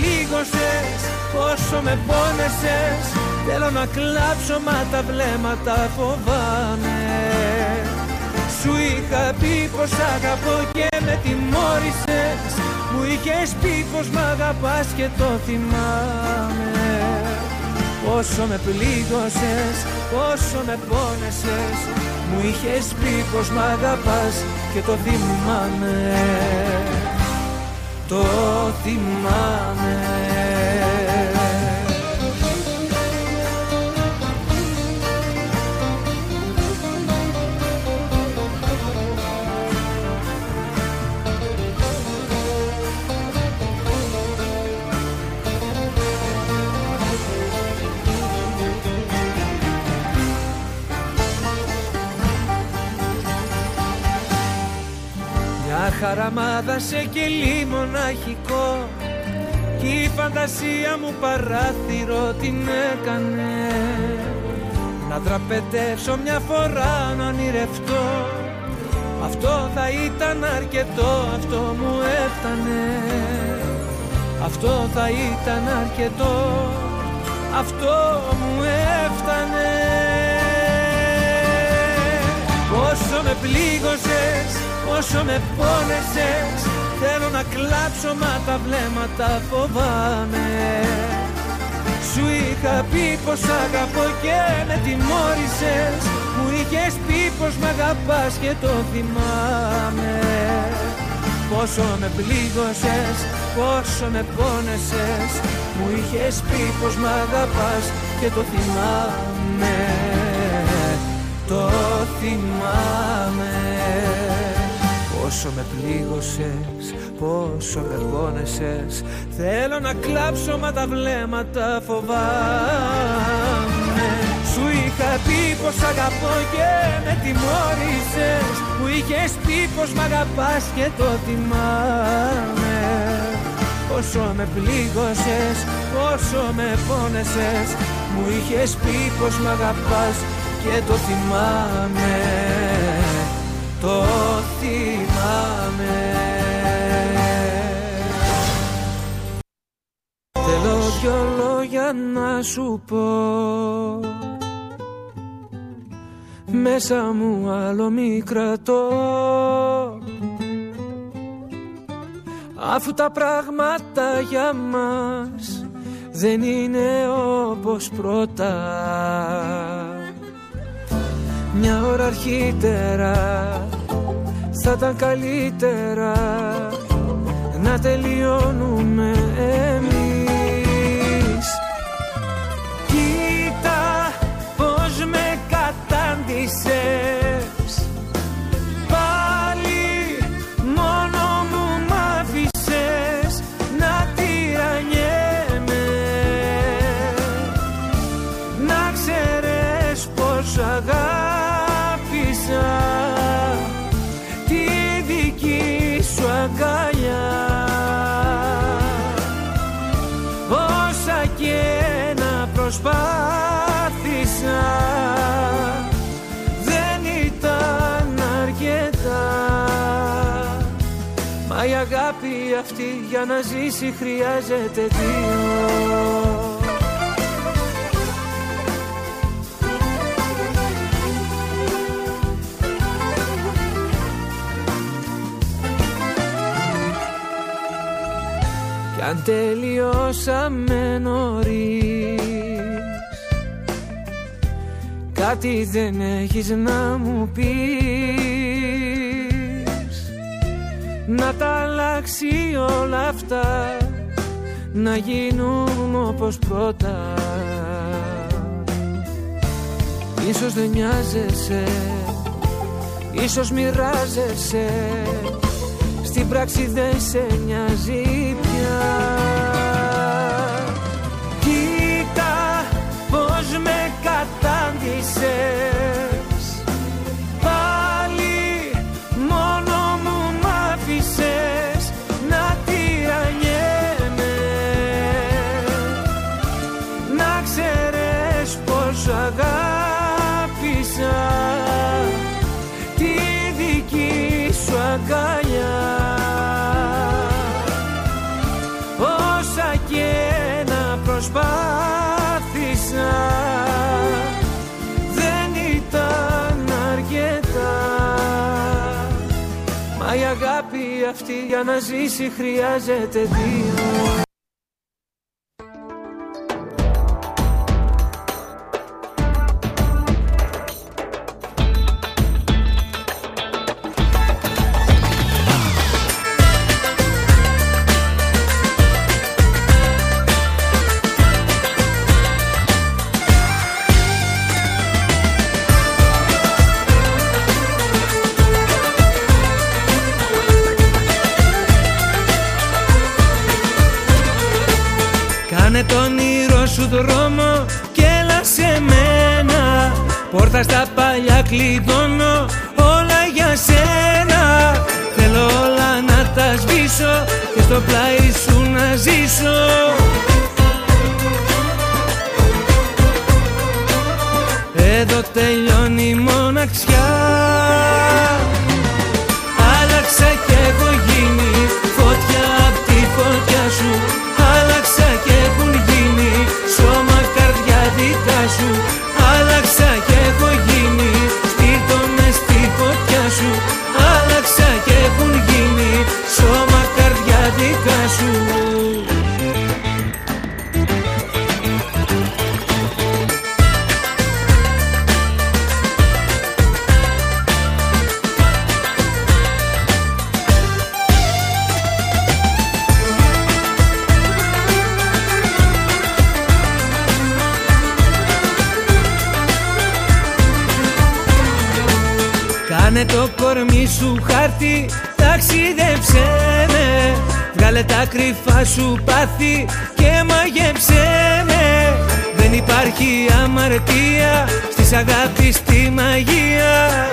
Πόσο με πλήγωσες, πόσο με πόνεσες. Θέλω να κλάψω μα τα βλέμματα φοβάμαι. Σου είχα πει πως αγαπώ και με τιμώρησες. Μου είχες πει πως μ' αγαπάς και το θυμάμαι. Πόσο με πλήγωσες, πόσο με πόνεσες. Μου είχες πει πως μ' αγαπάς και το θυμάμαι Το θυμάμαι χαραμάδα σε κελί μοναχικό Κι η φαντασία μου παράθυρο την έκανε. Να δραπετεύσω μια φορά να ονειρευτώ. Αυτό θα ήταν αρκετό, αυτό μου έφτανε. Αυτό θα ήταν αρκετό, αυτό μου έφτανε. Πόσο με πλήγωσες Όσο με πόνεσες Θέλω να κλάψω μα τα βλέμματα φοβάμαι. Σου είχα πει πως αγαπώ και με τιμώρησες Μου είχες πει πως μ' αγαπάς και το θυμάμαι. Πόσο με πλήγωσες, πόσο με πόνεσες Μου είχες πει πως μ' αγαπάς και το θυμάμαι. Το θυμάμαι Πόσο με πλήγωσες, πόσο με πόνεσες. Θέλω να κλάψω μα τα βλέμματα φοβάμαι. Σου είχα πει πως αγαπώ και με τιμώρησες. Μου είχες πει πως μ' αγαπάς και το θυμάμαι Πόσο με πλήγωσες, πόσο με πόνεσες. Μου είχες πει πως μ' αγαπάς και το θυμάμαι το θυμάμαι. Θέλω δυο λόγια να σου πω. Μέσα μου άλλο μη κρατώ Αφού τα πράγματα για μας δεν είναι όπως πρώτα μια ώρα αρχίτερα θα ήταν καλύτερα. Να τελειώνουμε εμείς. Κοίτα πως με κατάντησες για να ζήσει χρειάζεται δύο Κι αν τελειώσαμε νωρίς Κάτι δεν έχεις να μου πεις Να τα αλλάξει όλα αυτά Να γίνουν όπως πρώτα. Ίσως δεν νοιάζεσαι Ίσως μοιράζεσαι Στην πράξη δεν σε νοιάζει πια. Κατάντησες για να ζήσει χρειάζεται δύο παλιά τα κρυφά σου πάθη και μαγεύσέ με. Δεν υπάρχει αμαρτία στις αγάπης τη μαγεία.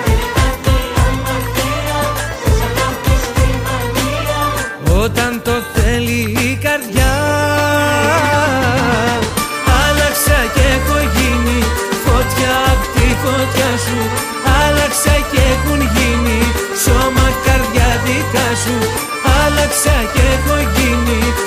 Όταν το θέλει η καρδιά Άλλαξα και έχω γίνει φωτιά απ' τη φωτιά σου. Άλλαξα και έχουν γίνει σώμα καρδιά δικά σου Άλλαξα και έχω γίνει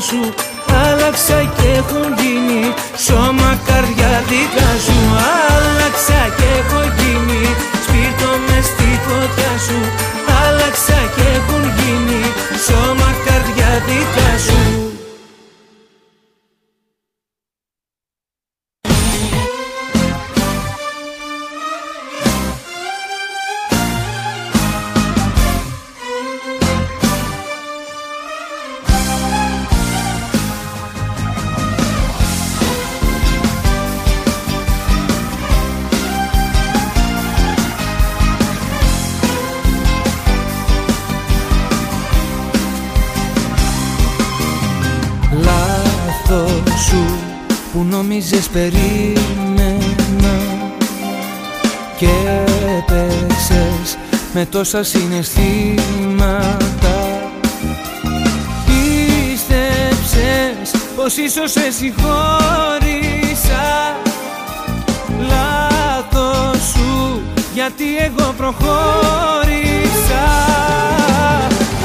σου. Άλλαξα και έχουν γίνει σώμα καρδιά δικά με τόσα συναισθήματα. Πίστεψες πως ίσως σε συγχώρησα. Λάθος σου γιατί εγώ προχώρησα.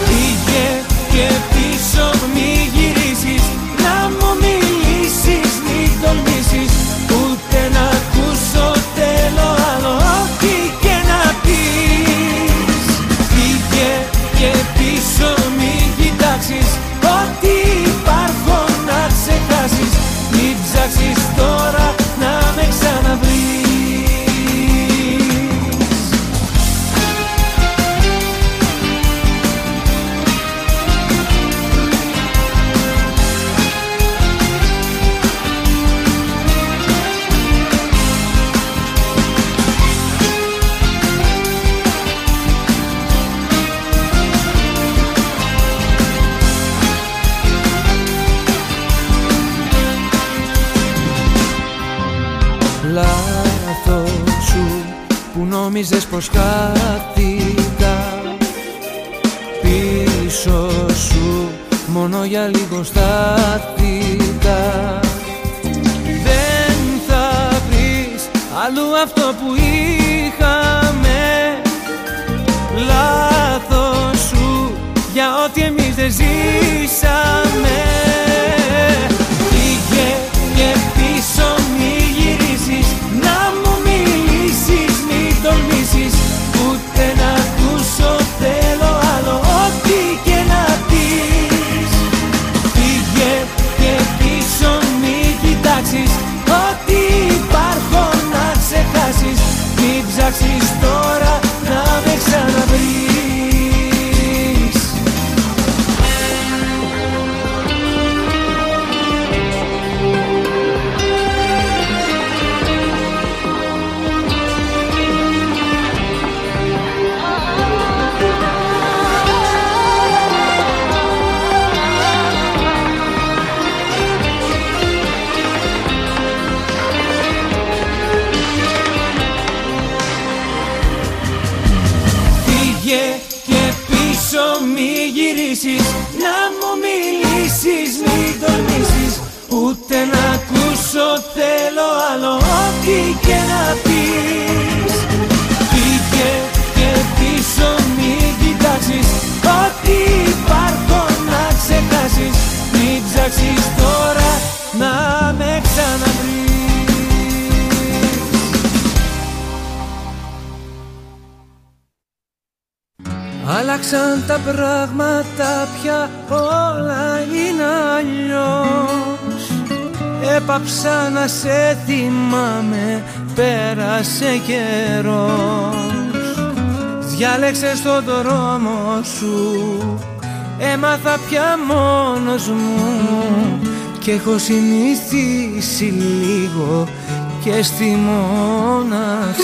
Πήγε και πίσω μη γυρίσεις. Να μου μιλήσεις μη τολμήσεις. Ούτε να πίσω μη κοιτάξεις Ό,τι υπάρχω να ξεχάσεις. Μην ψάξεις τώρα Νόμιζες πως χάθηκα Πίσω σου. Μόνο για λίγο στάθηκα. Δεν θα βρεις αλλού αυτό που είχαμε. Λάθος σου για ό,τι εμείς δεν ζήσαμε Άλλαξαν τα πράγματα πια όλα είναι αλλιώς. Έπαψα να σε θυμάμαι πέρασε καιρός. Διάλεξες τον δρόμο σου Έμαθα πια μόνος μου Και έχω συνηθίσει λίγο και στη μοναξιά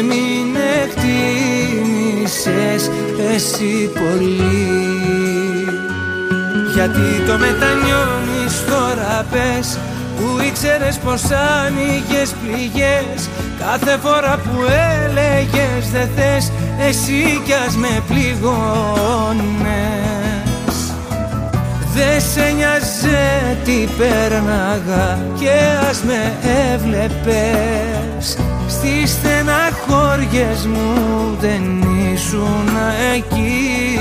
μην εκτίμησες εσύ πολύ. Γιατί το μετανιώνεις τώρα πες. Που ήξερες πως άνοιγες πληγές. Κάθε φορά που έλεγες δεν θες Εσύ κι ας με πληγώνες Δε σε νοιάζε τι πέρναγα Και ας με έβλεπες. Στις στεναχώριες μου δεν ήσουν εκεί.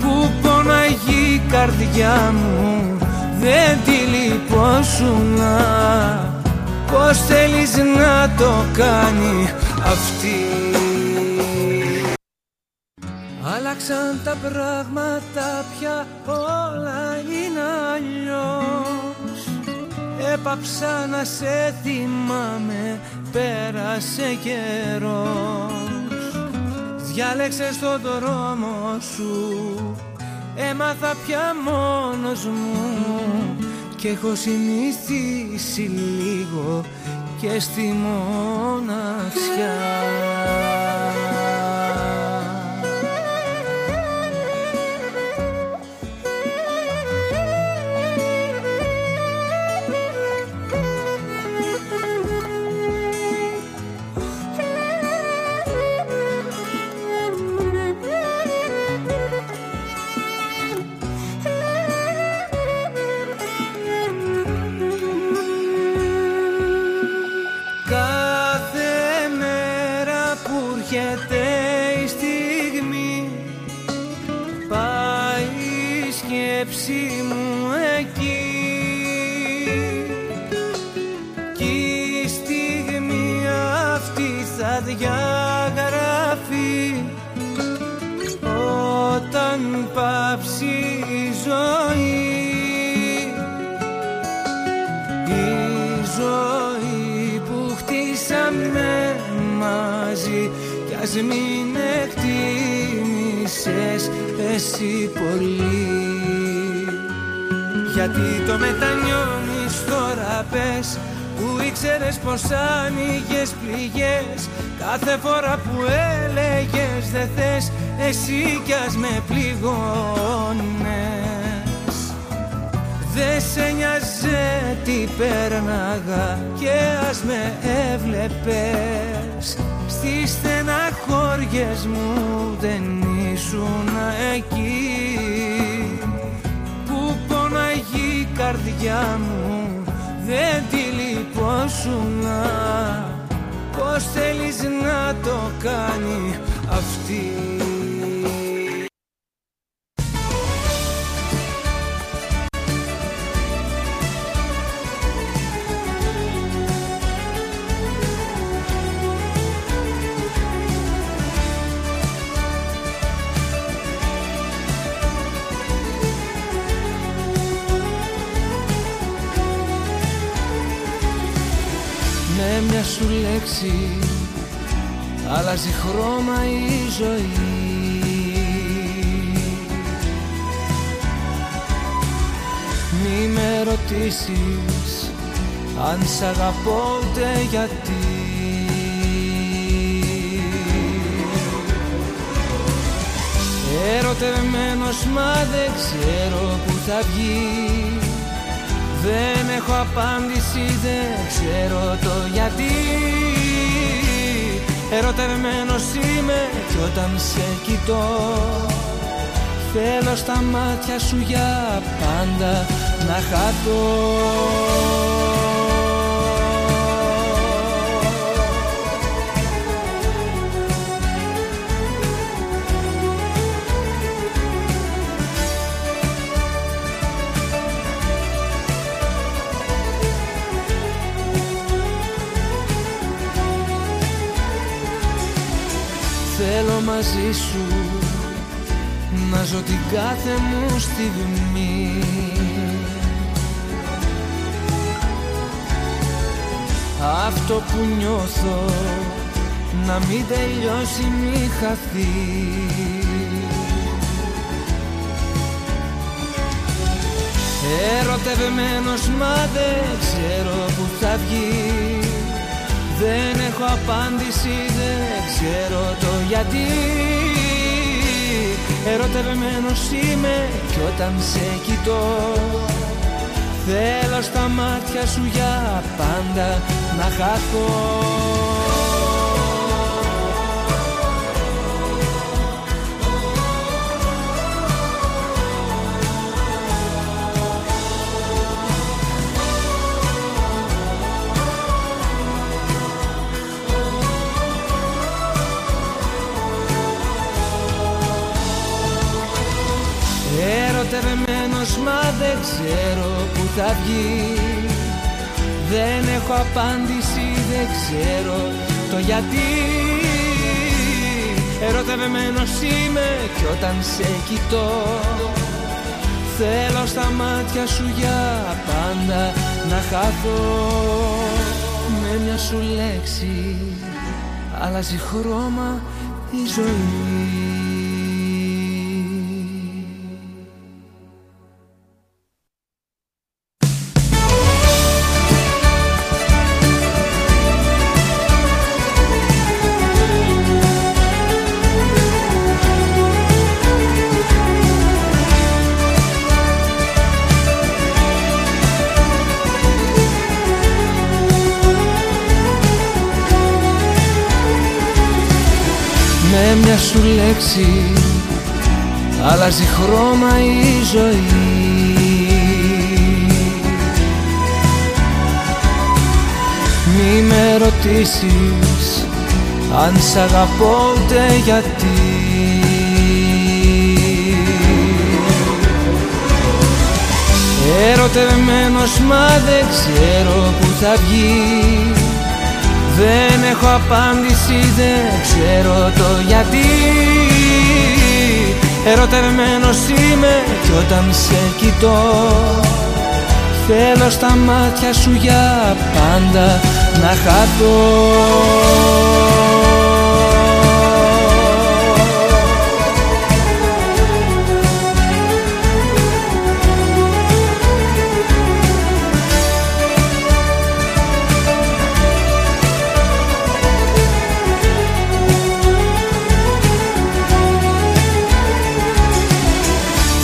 Που ποναγεί η καρδιά μου δεν τη λυπόσουνα. Πώς θέλεις να το κάνει αυτή; Άλλαξαν τα πράγματα πια όλα είναι αλλιώς Έπαψα να σε θυμάμαι πέρασε καιρός. Διάλεξες τον δρόμο σου Έμαθα πια μόνος μου. Και έχω συνηθίσει λίγο και στη μοναξιά μην εκτίμησες εσύ πολύ. Γιατί το μετανιώνεις τώρα πες Που ήξερες πως άνοιγες πληγές. Κάθε φορά που έλεγες δεν θες Εσύ κι ας με πληγώνες. Δε σε νοιάζε τι πέρναγα και ας με έβλεπες. Στις στεναχώριες μου δεν ήσουν εκεί. Που ποναγεί η καρδιά μου δεν τη λυπόσουνα. Πώς θέλεις να το κάνει αυτή; Σου λέξη αλλάζει χρώμα η ζωή. Μη με ρωτήσεις αν σ' αγαπώ ούτε γιατί. Ερωτευμένος μα δεν ξέρω που θα βγεις δεν έχω απάντηση, δεν ξέρω το γιατί. Ερωτευμένος είμαι κι όταν σε κοιτώ. Θέλω στα μάτια σου για πάντα να χαθώ Θέλω μαζί σου. Να ζω την κάθε μου στιγμή. Αυτό που νιώθω να μην τελειώσει μη χαθεί. Ερωτευμένος μα δεν ξέρω που θα βγεις δεν έχω απάντηση, δεν ξέρω το γιατί. Ερωτευμένος είμαι κι όταν σε κοιτώ. Θέλω στα μάτια σου για πάντα να χαθώ Ερωτευμένος μα δεν ξέρω που θα βγει. Δεν έχω απάντηση, δεν ξέρω το γιατί. Ερωτευμένος είμαι κι όταν σε κοιτώ. Θέλω στα μάτια σου για πάντα να χαθώ. Με μια σου λέξη αλλάζει χρώμα η ζωή αλλάζει χρώμα η ζωή. Μη με ρωτήσεις αν σ' αγαπώ ούτε γιατί. Ερωτευμένος μα δεν ξέρω που θα βγει. Δεν έχω απάντηση, δεν ξέρω το γιατί Ερωτευμένος είμαι κι όταν σε κοιτώ Θέλω στα μάτια σου για πάντα να χαθώ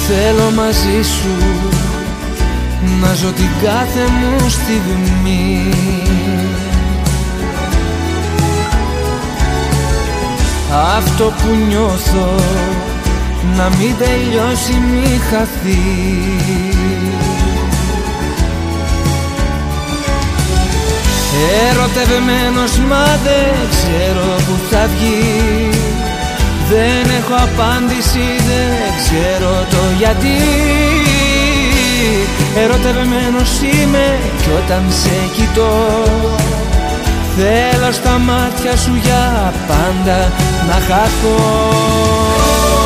Θέλω μαζί σου να ζω την κάθε μου στιγμή. Αυτό που νιώθω να μην τελειώσει μη χαθεί. Ερωτευμένος μα δεν ξέρω που θα βγεις Δεν έχω απάντηση, δεν ξέρω το γιατί. Ερωτευμένος είμαι κι όταν σε κοιτώ. Θέλω στα μάτια σου για πάντα να χαθώ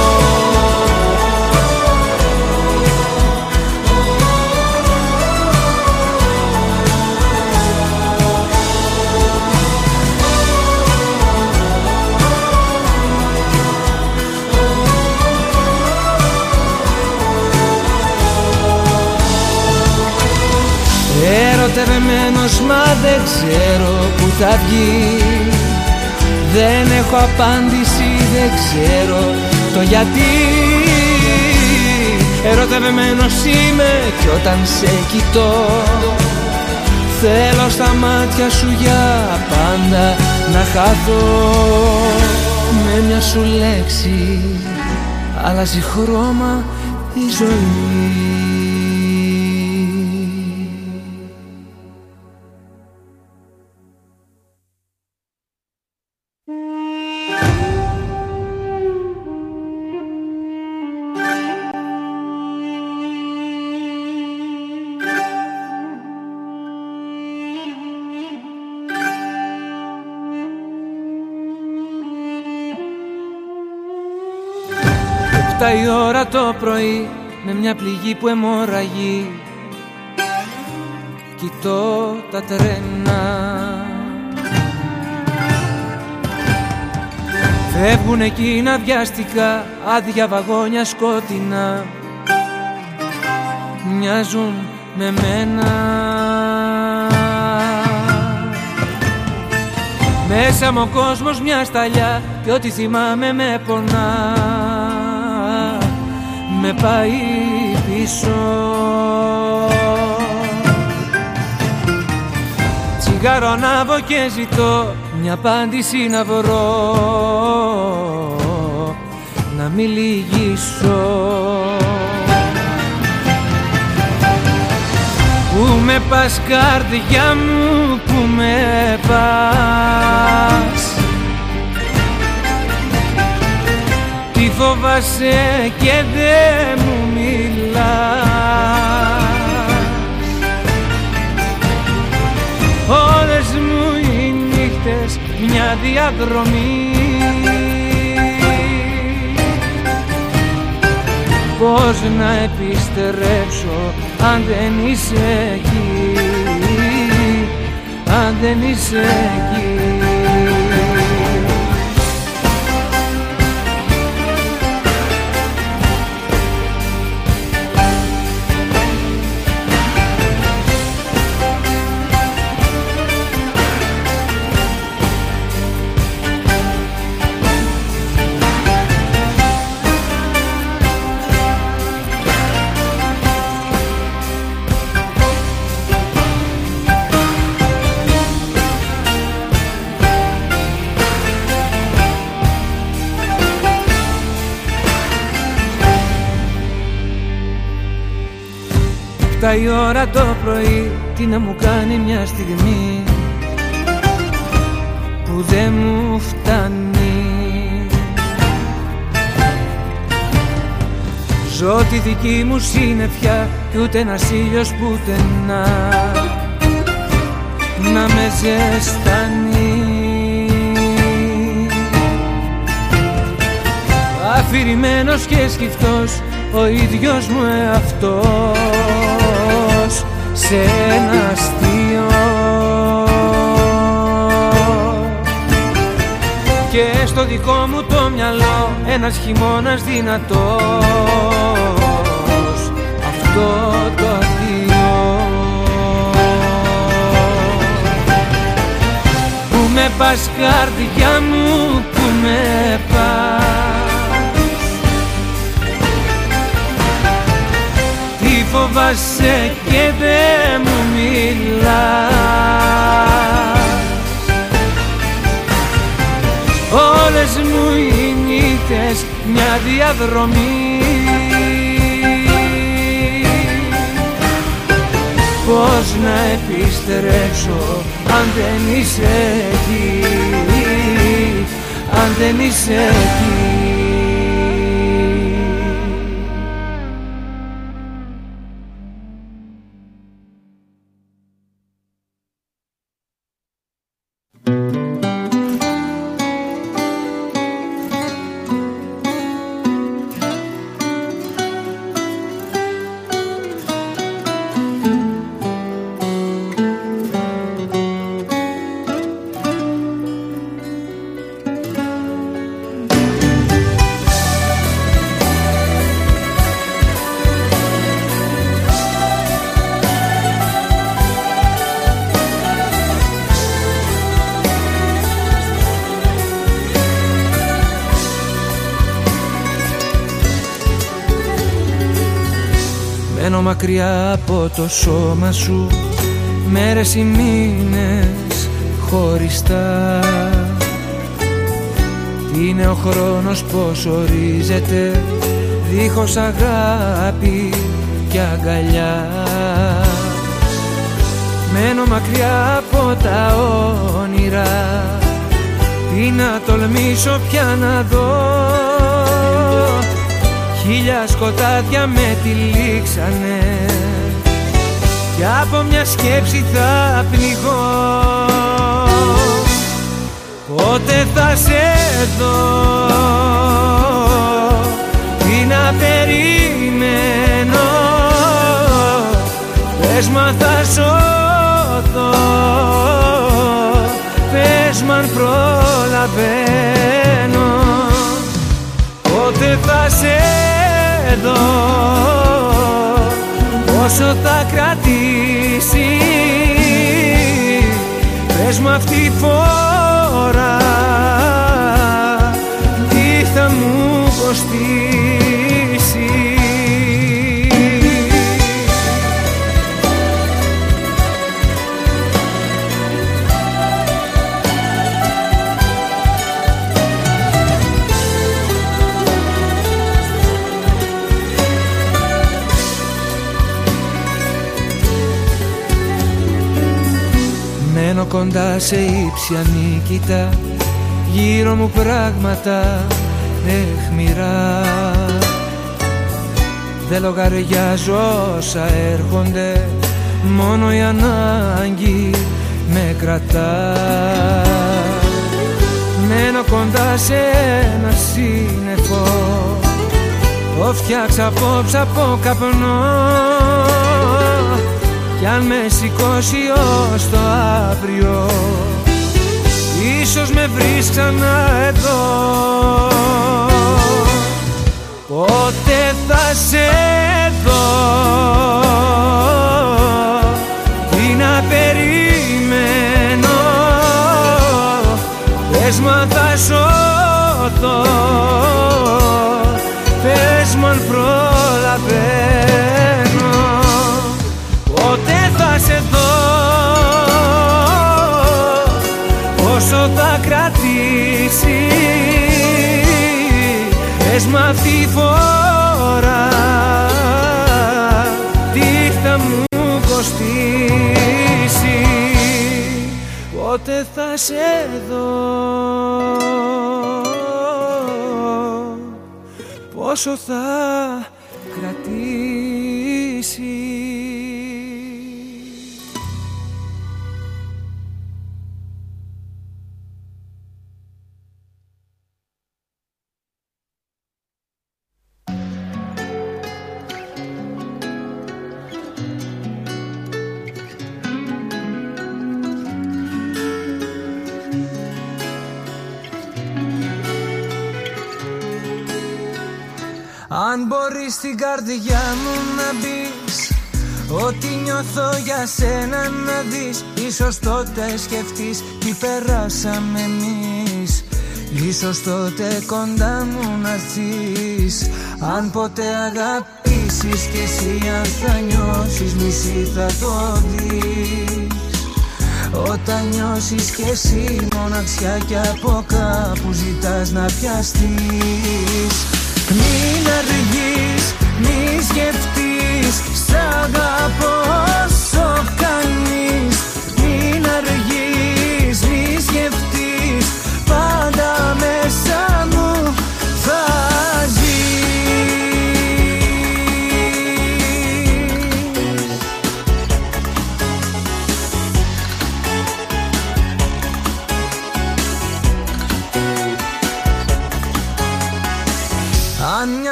Ερωτευμένος μα δεν ξέρω που θα βγει. Δεν έχω απάντηση, δεν ξέρω το γιατί. Ερωτευμένος είμαι κι όταν σε κοιτώ. Θέλω στα μάτια σου για πάντα να χαθώ. Με μια σου λέξη αλλάζει χρώμα η ζωή η ώρα το πρωί με μια πληγή που αιμορραγεί. Κοιτώ τα τρένα. Φεύγουν εκείνα βιαστικά άδεια βαγόνια σκότεινα Μοιάζουν με μένα. Μέσα μου ο κόσμος μια σταλιά και ό,τι θυμάμαι με πονά με πάει πίσω. Τσιγάρο ανάβω και ζητώ μια απάντηση να βρω. Να μην λυγίσω. Πού με πας καρδιά μου, πού με πας φοβάσαι και δεν μου μιλάς. Όλες μου οι νύχτες μια διαδρομή. Πώς να επιστρέψω αν δεν είσαι εκεί Αν δεν είσαι εκεί Εφτά η ώρα το πρωί Τι να μου κάνει μια στιγμή Που δεν μου φτάνει. Ζω τη δική μου συννεφιά κι ούτε ένας ήλιος πουθενά. Να με ζεστανεί Αφηρημένος και σκυφτός ο ίδιος μου εαυτός σε ένα αστείο. Και στο δικό μου το μυαλό ένας χειμώνας δυνατός. Αυτό το αδείο Που με πας καρδιά μου, που με πας Τι φοβάσαι και δεν μου μιλάς. Όλες μου οι νύχτες μια διαδρομή. Πώς να επιστρέψω αν δεν είσαι εκεί Αν δεν είσαι εκεί μακριά από το σώμα σου. Μέρες ή μήνες χωριστά Είναι ο χρόνος πως ορίζεται Δίχως αγάπη και αγκαλιά. Μένω μακριά από τα όνειρα Τι να τολμήσω πια να δω Χίλια σκοτάδια με τυλίξανε Κι από μια σκέψη θα πνιγώ. Πότε θα σε δω Τι να περιμένω; Πες μα θα σωθώ Πες μ' αν προλαβαίνω. Πότε θα σε εδώ. Πόσο θα κρατήσει Πες μου αυτή τη φορά Τι θα μου κοστίσει κοντά σε ύψη ανίκητα Γύρω μου πράγματα εχμηρά Δεν λογαριάζω όσα έρχονται Μόνο η ανάγκη με κρατά. Μένω κοντά σε ένα σύννεφο Το φτιάξα απόψε από καπνό κι αν με σηκώσει ως το αύριο Ίσως με βρεις ξανά εδώ. Πότε θα σε δω Τι να περιμένω. Πες μου αν θα σωθώ Πες μου αν προλαβαίνω Πες μ' αυτή τη φορά Τι θα μου κοστίσει Πότε θα σε δω Πόσο θα καρδιά μου να μπεις. Ό,τι νιώθω για σένα να δεις. Ίσως τότε σκεφτείς τι περάσαμε εμείς. Ίσως τότε κοντά μου να ζεις. Αν ποτέ αγαπήσεις και εσύ αν θα νιώσεις μισή θα το δεις. Όταν νιώσεις και εσύ μοναξιά και από κάπου ζητάς να πιαστείς. Μην αργείς, μη σκεφτείς Σ' αγαπώ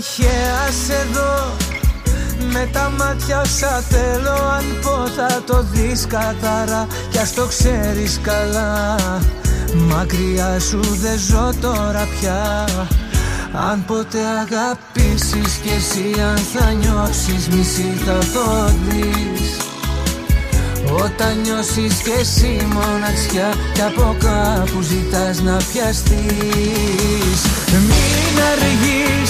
τυχαία σε δω με τα μάτια όσα θέλω αν πω θα το δεις καθαρά. Κι ας το ξέρεις καλά Μακριά σου δεν ζω τώρα πια. Αν ποτέ αγαπήσεις κι εσύ αν θα νιώσεις μισή θα το δεις όταν νιώσεις και εσύ μοναξιά Κι από κάπου ζητάς να πιαστείς. Μην αργείς μη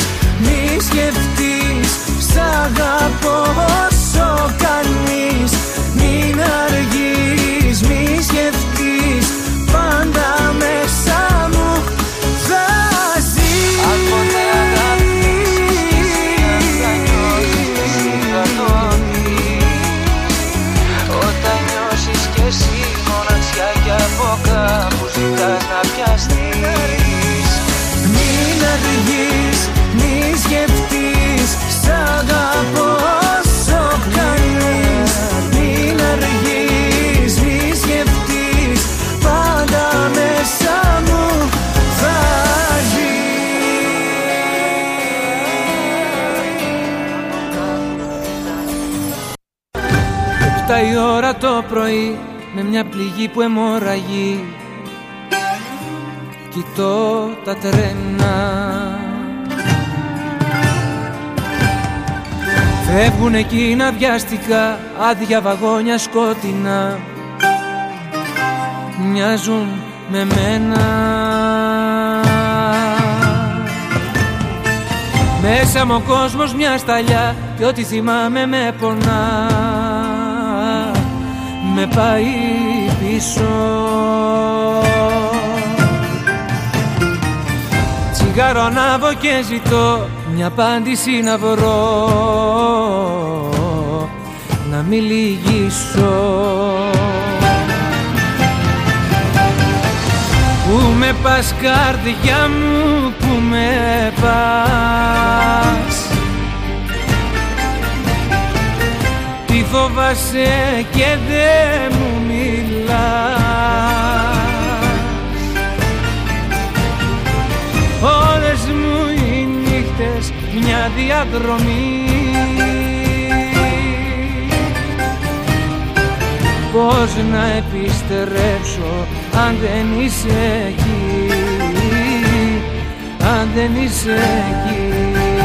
σκεφτείς Σ' αγαπώ όσο κανείς Μην αργείς, η ώρα το πρωί με μια πληγή που αιμορραγεί. Κοιτώ τα τρένα Φεύγουν εκείνα βιαστικά άδεια βαγόνια σκότεινα Μοιάζουν με μένα. Μέσα μου ο κόσμος μια σταλιά και ό,τι θυμάμαι με πονά. Με πάει πίσω Τσιγάρο ανάβω και ζητώ μια απάντηση να βρω. Να μην λυγίσω. Πού με πας καρδιά μου, πού με πας. Τι φοβάσαι και δεν μου μιλάς Όλες μου οι νύχτες μια διαδρομή. Πώς να επιστρέψω αν δεν είσαι εκεί Αν δεν είσαι εκεί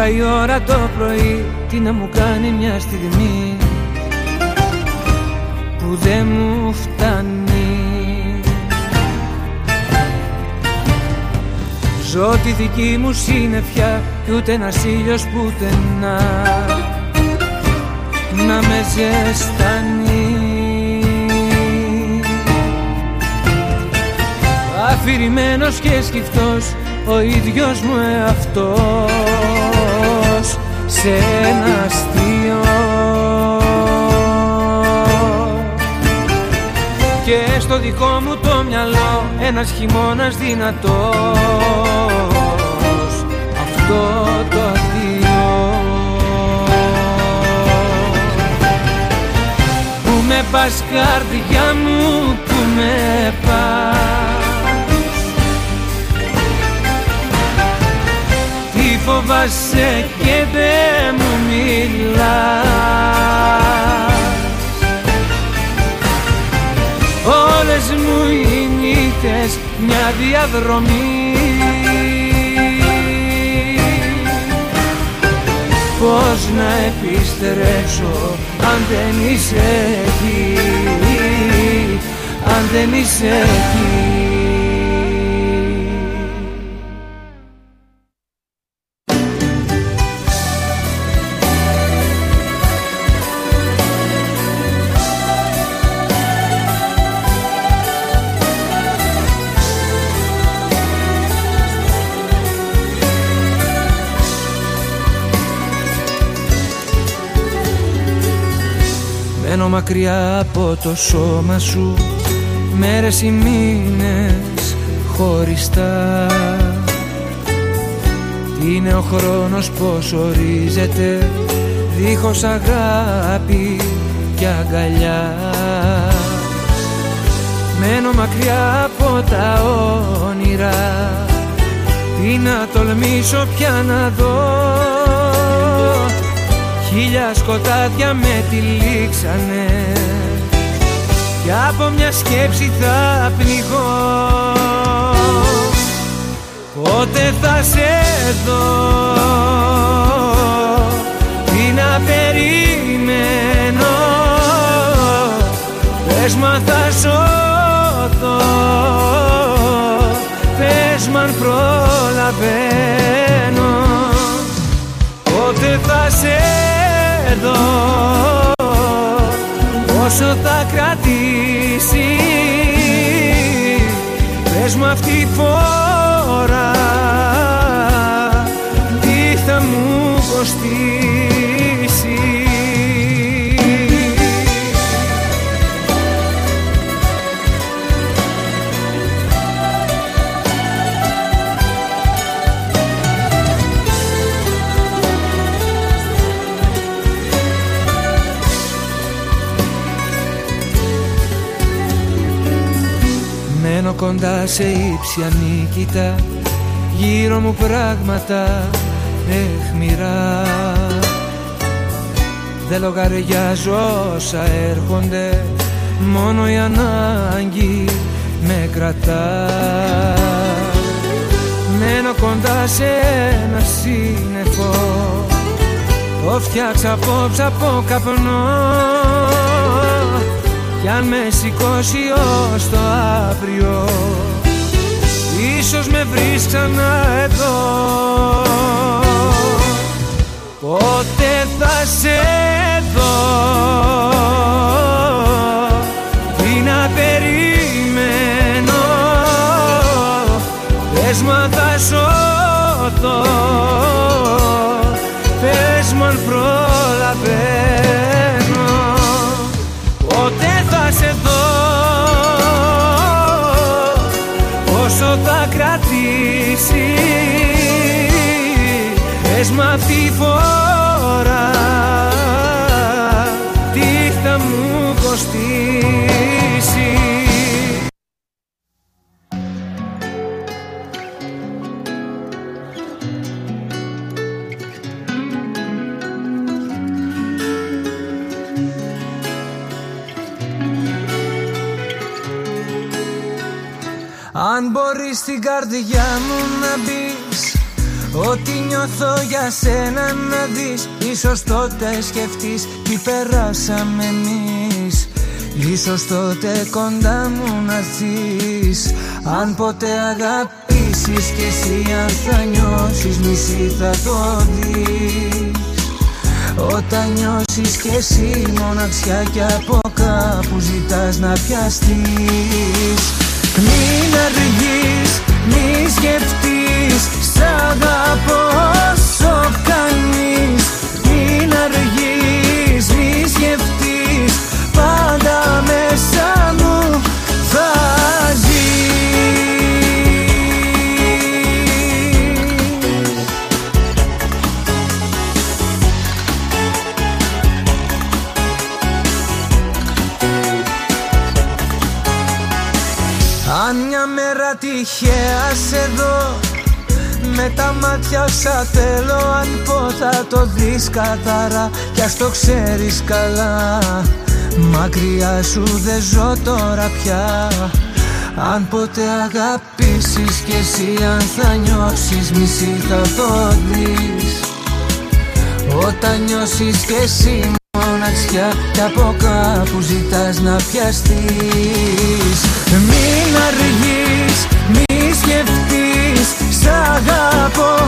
Εφτά η ώρα το πρωί Τι να μου κάνει μια στιγμή Που που δεν μου φτάνει. Ζω τη δική μου συννεφιά κι ούτε ένας ήλιος πουθενά. Να με ζεστάνει. Αφηρημένος και σκυφτός ο ίδιος μου εαυτός σε ένα αστείο. Και στο δικό μου το μυαλό ένας χειμώνας δυνατός. Αυτό το αδείο Που με πας καρδιά μου, που με πας φοβάσαι και δεν μου μιλάς. Όλες μου οι νύχτες μια διαδρομή. Πώς να επιστρέψω αν δεν είσαι εκεί Αν δεν είσαι εκεί μακριά από το σώμα σου. Μέρες ή μήνες χωριστά. Είναι ο χρόνος πως ορίζεται. Δίχως αγάπη και αγκαλιά. Μένω μακριά από τα όνειρα Τι να τολμήσω πια να δω Χίλια σκοτάδια με τυλίξανε Κι από μια σκέψη θα πνιγώ. Πότε θα σε δω Τι να περιμένω; Πες μα θα σωθώ Πες μ' αν προλαβαίνω. Πότε θα σε εδώ. Πόσο θα κρατήσει Πες μου αυτή τη φορά Τι θα μου κοστίσει κοντά σε ύψη ανίκητα Γύρω μου πράγματα εχμηρά Δεν λογαριάζω όσα έρχονται Μόνο η ανάγκη με κρατά. Μένω κοντά σε ένα σύννεφο Το φτιάξα απόψε από καπνό κι αν με σηκώσει ως το αύριο Ίσως με βρεις ξανά εδώ. Πότε θα σε δω Τι να περιμένω. Πες μου αν θα σωθώ Πες μου αν προλαβαίνω Πόσο θα κρατήσει. Πες μ' αυτή φορά Τι θα μου κοστίσει. Αν μπορείς στην καρδιά μου να μπεις Ό,τι νιώθω για σένα να δεις. Ίσως τότε σκεφτείς τι περάσαμε εμείς. Ίσως τότε κοντά μου να Αν ποτέ αγαπήσεις και εσύ αν θα νιώσεις μισή θα το δεις. Όταν νιώσεις και εσύ μοναξιά και από κάπου ζητάς να πιαστείς. Μην αργείς, μη σκεφτείς, σ' αγαπώ με τα μάτια όσα θέλω αν πω θα το δεις καθαρά. Κι ας το ξέρεις καλά. Μακριά σου δεν ζω τώρα πια. Αν ποτέ αγαπήσεις κι εσύ αν θα νιώσεις μισή θα το δεις Όταν νιώσεις κι εσύ μοναξιά Κι από κάπου ζητάς να πιαστείς. Μην αργείς, μη σκεφτείς Σ' αγαπώ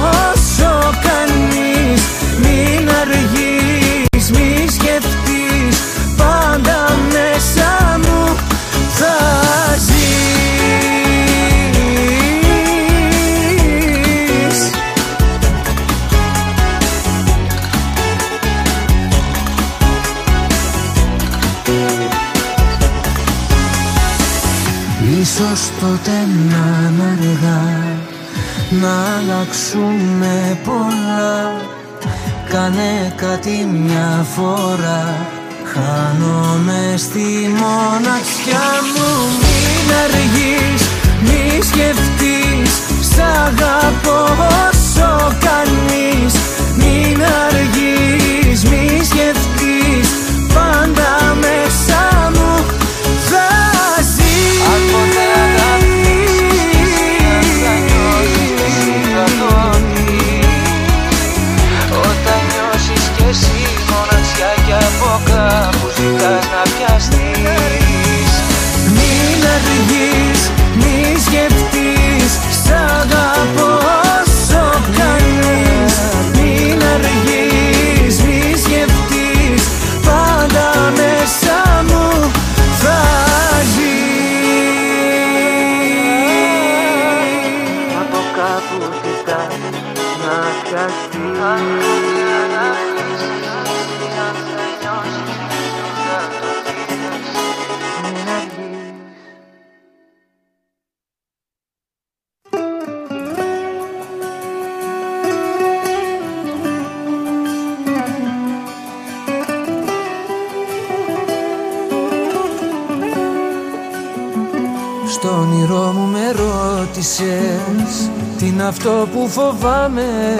φοβάμαι.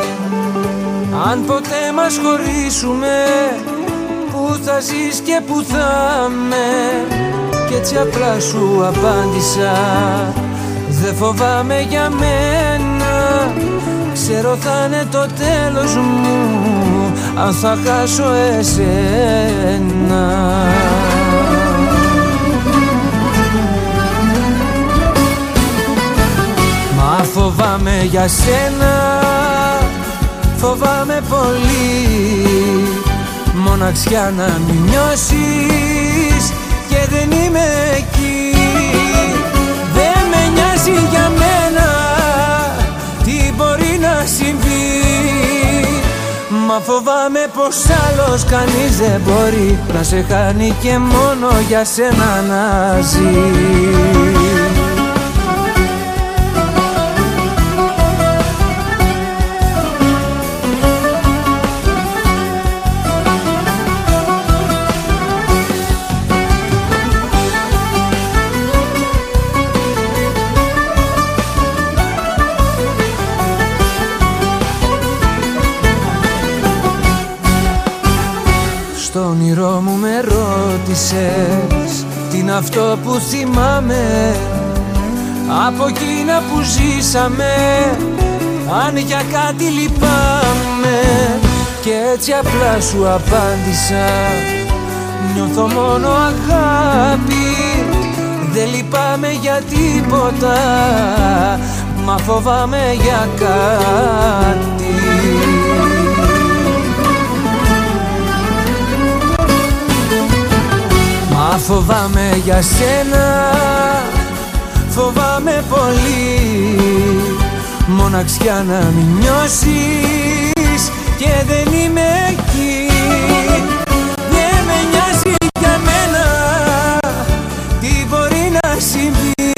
Αν ποτέ μας χωρίσουμε Πού θα ζεις και πού θα με Κι έτσι απλά σου απάντησα. Δεν φοβάμαι για μένα. Ξέρω θα είναι το τέλος μου Αν θα χάσω εσένα φοβάμαι για σένα. Φοβάμαι πολύ. Μοναξιά να μην νιώσεις Και δεν είμαι εκεί. Δεν με νοιάζει για μένα Τι μπορεί να συμβεί. Μα φοβάμαι πως άλλος κανείς δεν μπορεί Να σε χάνει και μόνο για σένα να ζεις είναι αυτό που θυμάμαι. Από εκείνα που ζήσαμε Αν για κάτι λυπάμαι. Και έτσι απλά σου απάντησα. Νιώθω μόνο αγάπη. Δεν λυπάμαι για τίποτα. Μα φοβάμαι για κάτι Μα φοβάμαι για σένα Φοβάμαι πολύ. Μοναξιά να μην νιώσεις Και δεν είμαι εκεί. Δεν με νοιάζει για μένα Τι μπορεί να συμβεί.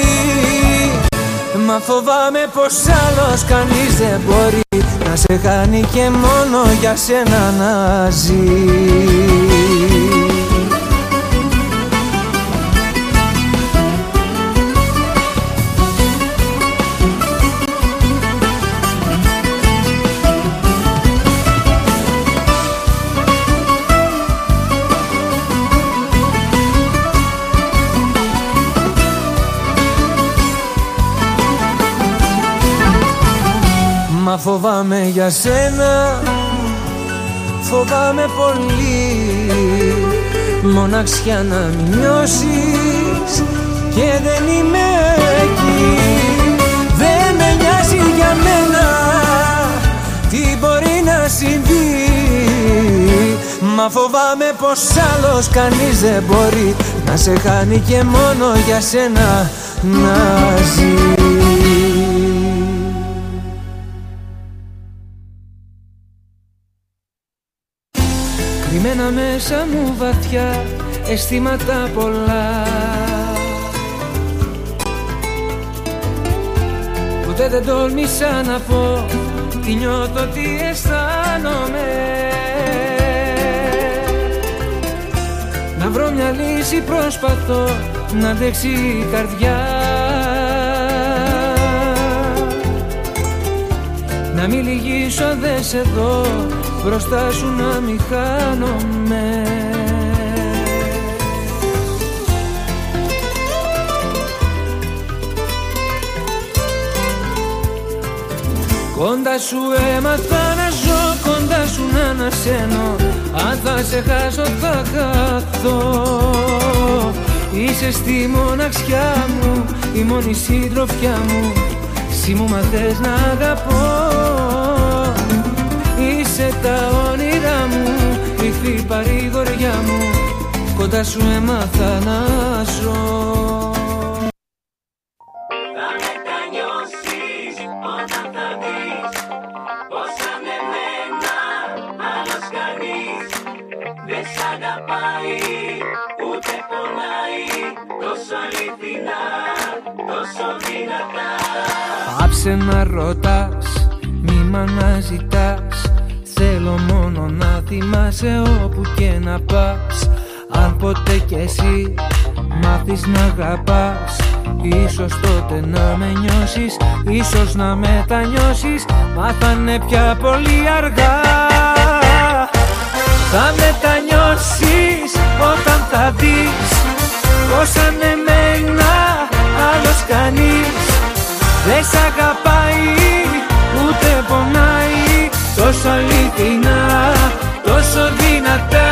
Μα φοβάμαι πως άλλος κανείς δεν μπορεί Να σε χάνει και μόνο για σένα να ζεις φοβάμαι για σένα. Φοβάμαι πολύ. Μοναξιά να μην νιώσεις Και δεν είμαι εκεί. Δεν με νοιάζει για μένα Τι μπορεί να συμβεί. Μα φοβάμαι πως άλλος κανείς δεν μπορεί Να σε χάνει και μόνο για σένα να ζει Κρυμμένα μέσα μου βαθιά αισθήματα πολλά. Ποτέ δεν τόλμησα να πω τι νιώθω, τι αισθάνομαι. Να βρω μια λύση προσπαθώ να αντέξει η καρδιά. Να μην λυγίσω δεν σε δω μπροστά σου να μη χάνομαι. Κοντά σου έμαθα να ζω, κοντά σου να ανασένω. Αν θα σε χάσω θα χαθώ. Είσαι στη μοναξιά μου, η μόνη συντροφιά μου. Εσύ μου μαθες να αγαπώ Είσαι τα όνειρά μου, η παρηγοριά μου. Κοντά σου έμαθα να ζω. Θα μετανιώσεις όταν θα δεις Πως με μένα άλλος κανείς. Δεν σ' αγαπάει ούτε πονάει Τόσο αληθινά, τόσο δυνατά. Άψε να ρωτάς, μη μ' αναζητάς Θέλω μόνο να θυμάσαι όπου και να πας. Αν ποτέ κι εσύ μάθεις να αγαπάς Ίσως τότε να με νιώσεις, ίσως να μετανιώσεις Μα θα είναι πια πολύ αργά. Θα μετανιώσεις όταν θα δεις Πως αν εμένα άλλος κανείς. Δεν σ' αγαπάει. ούτε πονάει Τόσο αληθινά, τόσο δυνατά.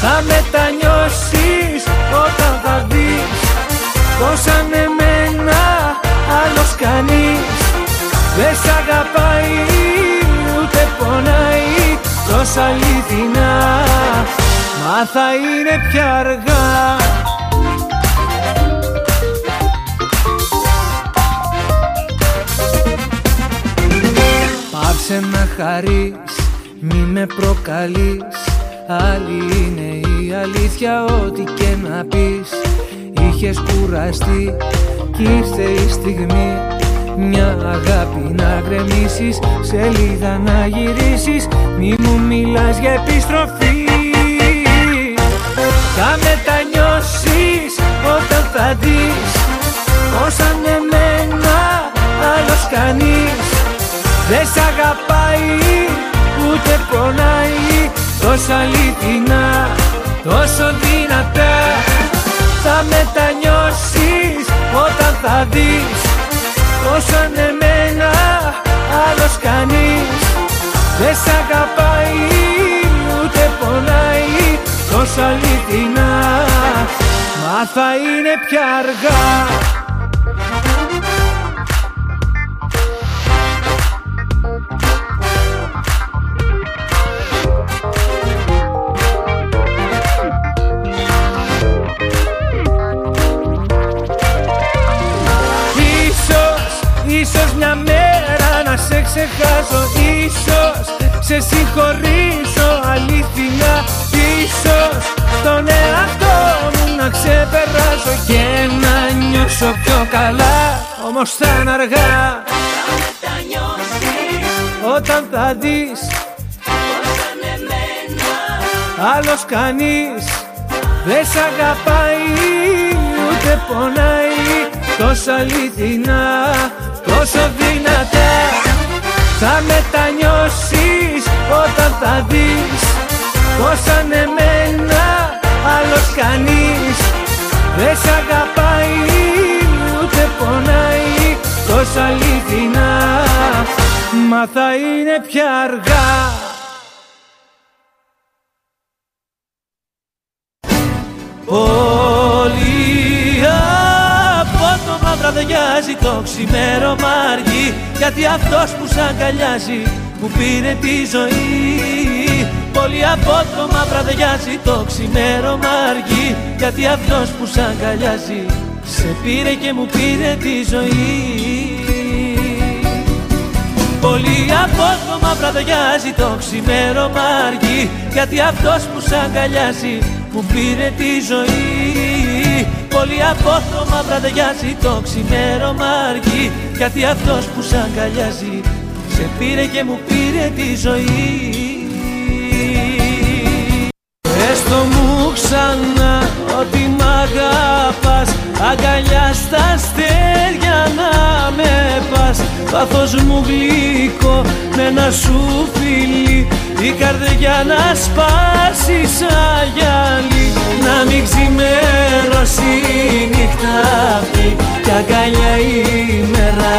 Θα μετανιώσεις όταν θα δεις Πως αν εμένα άλλος κανείς. Δεν σ' αγαπάει ούτε πονάει. Τόσο αληθινά Μα θα είναι πια αργά Πάψε να χαρείς, μη με προκαλείς. Άλλη είναι η αλήθεια ό,τι και να πεις. Είχες κουραστεί κι ήρθε η στιγμή. Μια αγάπη να γκρεμίσεις, σελίδα να γυρίσεις. Μη μου μιλάς για επιστροφή. Θα μετανιώσεις όταν θα δεις. Πως αν εμένα άλλος κανείς δεν σ' αγαπάει ούτε πονάει Τόσο αληθινά, τόσο δυνατά. Θα μετανιώσεις όταν θα δεις Πως αν εμένα άλλος κανείς. Δεν σ' αγαπάει ούτε πονάει τόσο αληθινά. Μα θα είναι πια αργά ξεχάσω Ίσως σε συγχωρήσω αλήθινα Ίσως. Τον εαυτό μου να ξεπεράσω Και να νιώσω πιο καλά. Όμως θα είναι αργά. Θα Όταν θα δεις Όταν εμένα Άλλος κανείς δεν σ' αγαπάει ούτε πονάει. Τόσο αληθινά, τόσο δυνατά Θα μετανιώσεις όταν θα δεις Πως σαν εμένα άλλος κανείς Δεν σ' αγαπάει ούτε πονάει Τόσο αληθινά. Μα θα είναι πια αργά. Πολύ απότομα βραδιάζει το ξημέρωμα αργεί Γιατί αυτός που σ' αγκαλιάζει μου πήρε τη ζωή. Πολύ απότομα βραδιάζει το ξημέρωμα αργεί Γιατί αυτός που σ' αγκαλιάζει σε πήρε και μου πήρε τη ζωή. Πολύ απότομα βραδιάζει το ξημέρωμα αργεί Γιατί αυτός που σ' αγκαλιάζει μου πήρε τη ζωή Πολύ απότομα βραδιάζει το ξημέρωμα αργεί. Γιατί αυτός που σ' αγκαλιάζει σε πήρε και μου πήρε τη ζωή. Έστω μου ξανά ότι μ' αγαπάς Αγκαλιά στα αστέρια να με πας. Πάθος μου γλυκό με ένα σου φίλι Η καρδιά να σπάσει σαν γυαλί. Να μην ξημερώσει η νύχτα αυτή. Κι αγκαλιά η μέρα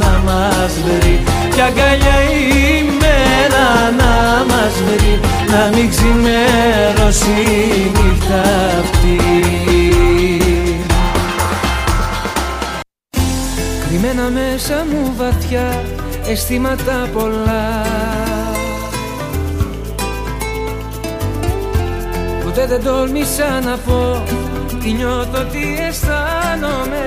να μας βρει. Κι αγκαλιά η μέρα να μας βρει. Να μην ξημερώσει η νύχτα αυτή. Κρυμμένα μέσα μου βαθιά αισθήματα πολλά. Ποτέ δεν τόλμησα να πω τι νιώθω, τι αισθάνομαι.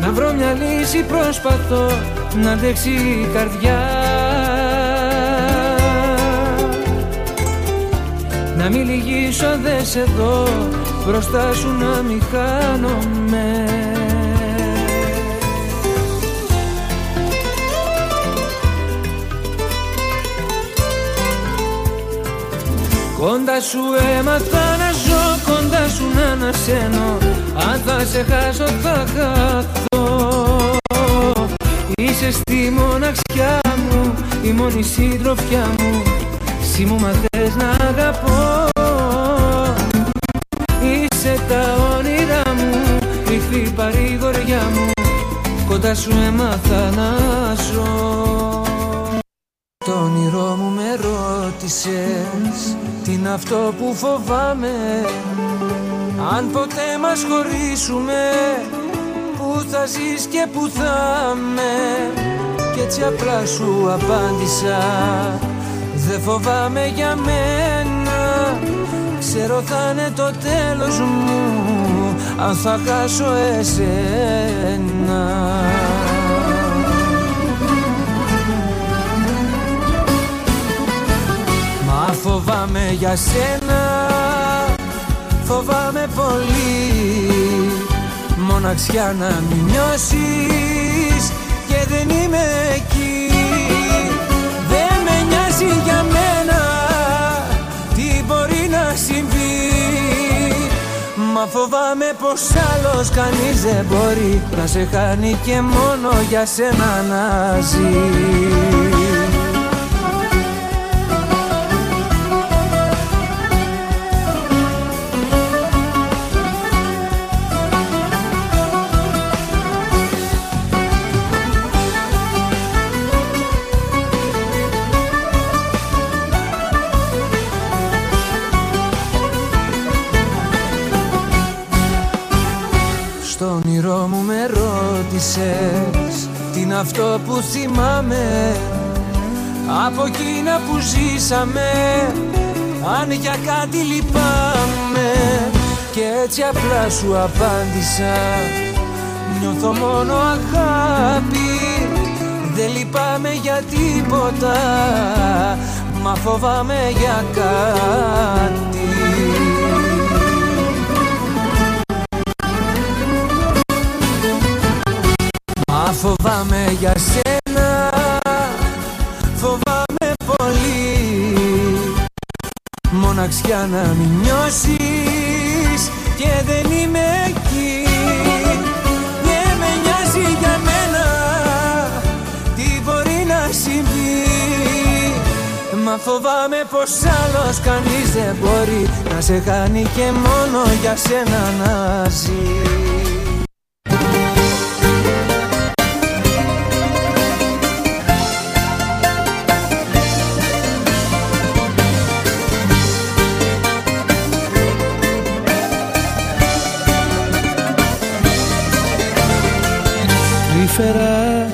Να βρω μια λύση προσπαθώ να αντέξει η καρδιά Να μην λυγίσω δεν σε δω μπροστά σου να μην χάνομαι. Κοντά σου έμαθα να ζω, κοντά σου να ανασένω. Αν θα σε χάσω θα χαθώ. Είσαι στη μοναξιά μου, η μόνη συντροφιά μου Εσύ μου μαθες να αγαπώ. Είσαι τα όνειρά μου, κρυφή παρηγοριά μου. Κοντά σου έμαθα να ζω. Το όνειρό μου με ρώτησες Τι είναι αυτό που φοβάμαι. Αν ποτέ μας χωρίσουμε Πού θα ζεις και πού θα με Κι έτσι απλά σου απάντησα Δεν φοβάμαι για μένα. Ξέρω θα είναι το τέλος μου Αν θα χάσω εσένα. Μα φοβάμαι για σένα Φοβάμαι πολύ. Μοναξιά να μην νιώσεις Και δεν είμαι εκεί Μα φοβάμαι πως άλλος κανείς δεν μπορεί Να σε χάνει και μόνο για σένα να ζει αυτό που θυμάμαι. Από εκείνα που ζήσαμε Αν για κάτι λυπάμαι. Και έτσι απλά σου απάντησα Νιώθω μόνο αγάπη. Δεν λυπάμαι για τίποτα Μα φοβάμαι για κάτι φοβάμαι για σένα. Φοβάμαι πολύ. Μοναξιά να μην νιώσεις Και δεν είμαι εκεί. Και με νοιάζει για μένα Τι μπορεί να συμβεί. Μα φοβάμαι πως άλλος κανείς δεν μπορεί Να σε χάνει και μόνο για σένα να ζεις Τρυφερά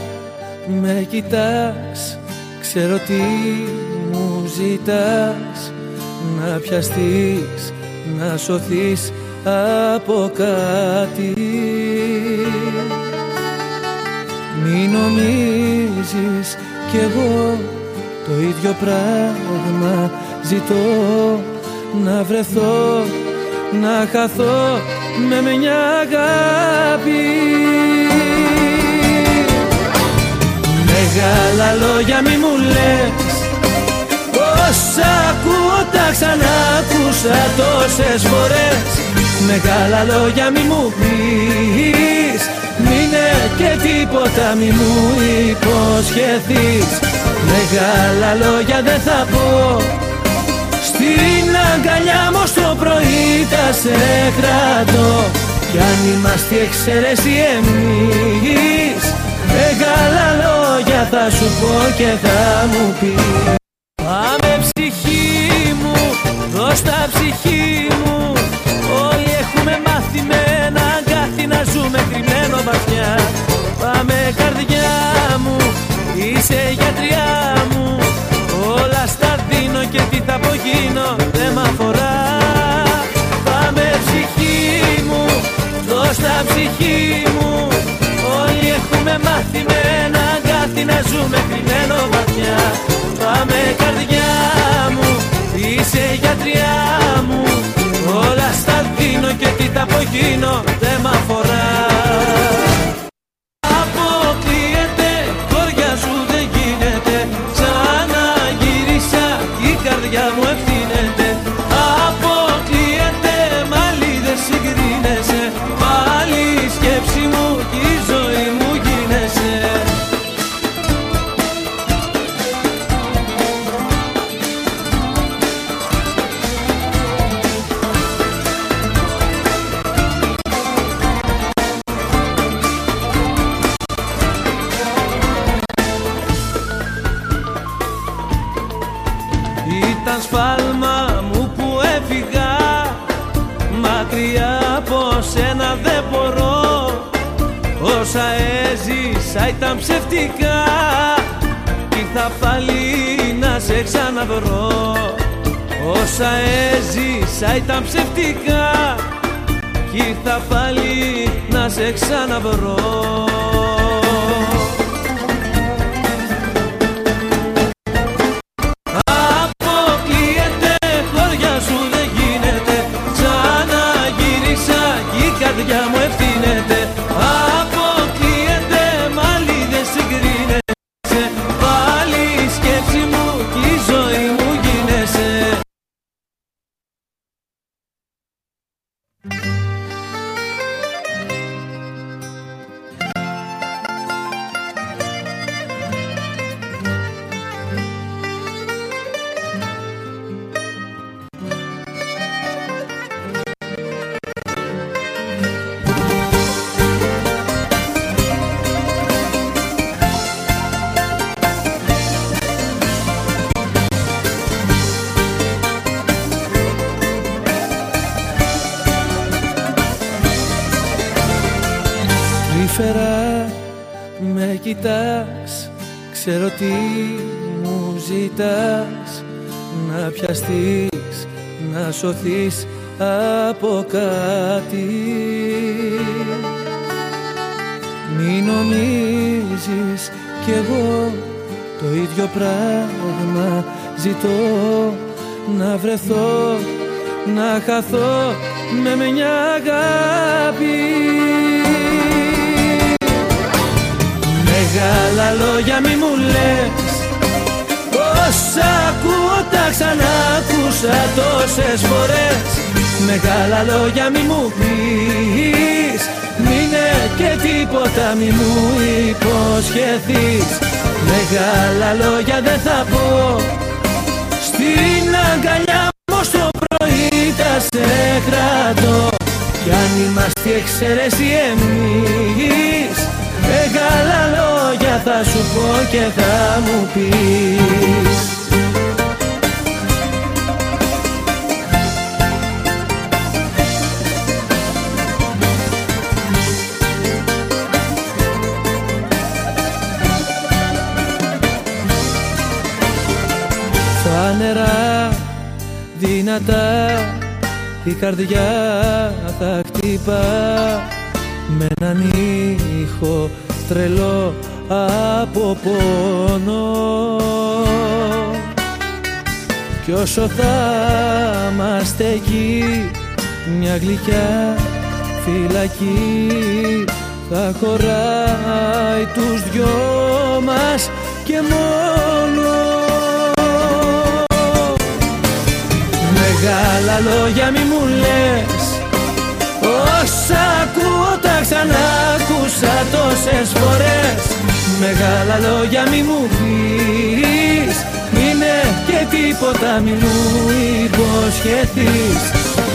με κοιτάς Ξέρω τι μου ζητάς. Να πιαστείς, να σωθείς από κάτι. Μη νομίζεις κι εγώ το ίδιο πράγμα. Ζητώ Να βρεθώ, να χαθώ με μια αγάπη Μεγάλα λόγια μη μου λες. Όσα ακούω τα ξανακούσα τόσες φορές. Μεγάλα λόγια μη μου πεις. Μείνε και τίποτα μη μου υποσχεθείς. Μεγάλα λόγια δεν θα πω. Στην αγκαλιά μου στο πρωί θα σε κρατώ. Κι αν είμαστε εξαίρεση εμείς Μεγάλα λόγια θα σου πω και θα μου πεις. Πάμε ψυχή μου, δώσ' τα ψυχή μου. Όλοι έχουμε μάθει με ένα αγκάθι να ζούμε κρυμμένο βαθιά. Πάμε καρδιά μου, είσαι γιατριά μου. Όλα στα δίνω και τι θα απογίνω δεν μ' αφορά. Πάμε ψυχή μου, δώσ' τα ψυχή μου Όλοι έχουμε μάθει με ένα αγκάθι να ζούμε κρυμμένο βαθιά. Πάμε καρδιά μου, είσαι γιατριά μου. Όλα στα δίνω και τι θα απογίνω. Δεν μ' αφορά έζησα ήταν ψευτικά Κι ήρθα πάλι να σε ξαναβρω να θα σου πω και θα μου πεις. Θα νερά δυνατά η καρδιά θα χτυπά με έναν κι όσο θα είμαστε εκεί. Μια γλυκιά φυλακή θα χωράει τους δυο μας και μόνο. Μεγάλα λόγια μη μου λες Όσα ακούω τα ξανακούσα τόσες φορές. Μεγάλα λόγια μη μου πεις Είναι και τίποτα μη μου υποσχεθείς.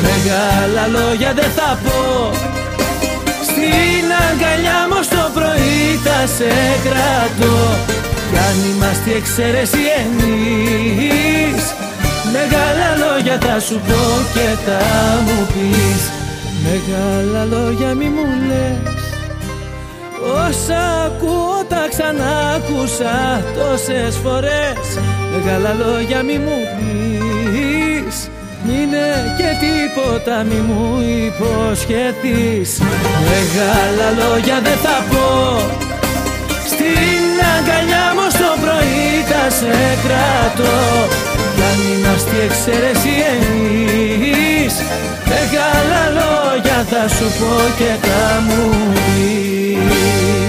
Μεγάλα λόγια δεν θα πω. Στην αγκαλιά μου στο πρωί θα σε κρατώ. Κι αν είμαστε εξαίρεση εμείς Μεγάλα λόγια θα σου πω και θα μου πεις. Μεγάλα λόγια μη μου λες. Όσα ακούω τα ξανάκουσα τόσες φορές Μεγάλα λόγια μη μου πεις. Μείνε και τίποτα μη μου υποσχεθείς. Μεγάλα λόγια δεν θα πω. Στην αγκαλιά μου στο πρωί θα σε κρατώ. Κι αν είμαστε εξαίρεση εμείς Μεγάλα λόγια θα σου πω και θα μου πεις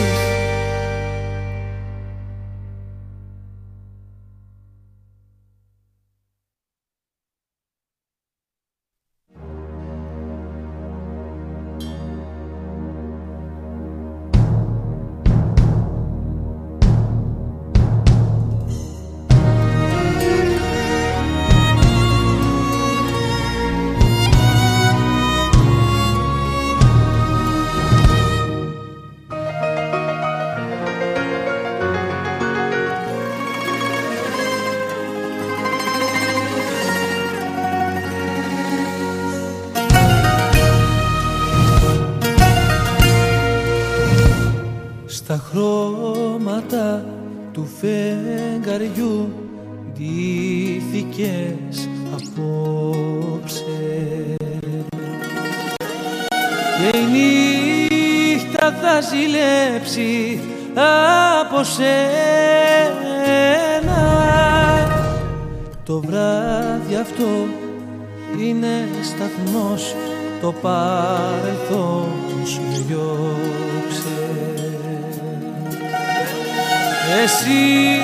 εσύ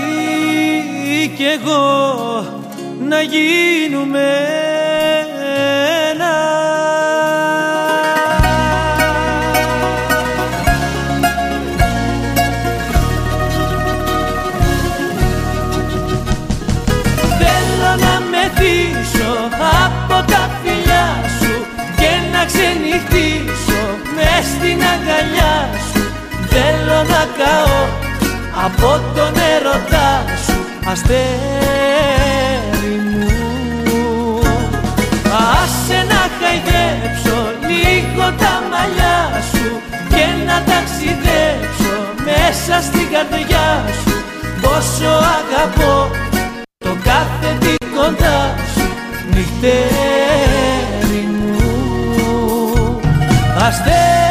κι εγώ να γίνουμε ένα. Θέλω να μεθύσω από τα φιλιά σου και να ξενυχτήσω μες στην αγκαλιά σου. Θέλω να καώ από τον έρωτά σου αστέρι μου. Άσε να χαϊδέψω λίγο τα μαλλιά σου και να ταξιδέψω μέσα μέσα στην καρδιά σου. Πόσο αγαπώ το κάθε τι κοντά σου Νυχτέρι μου. Αστέρι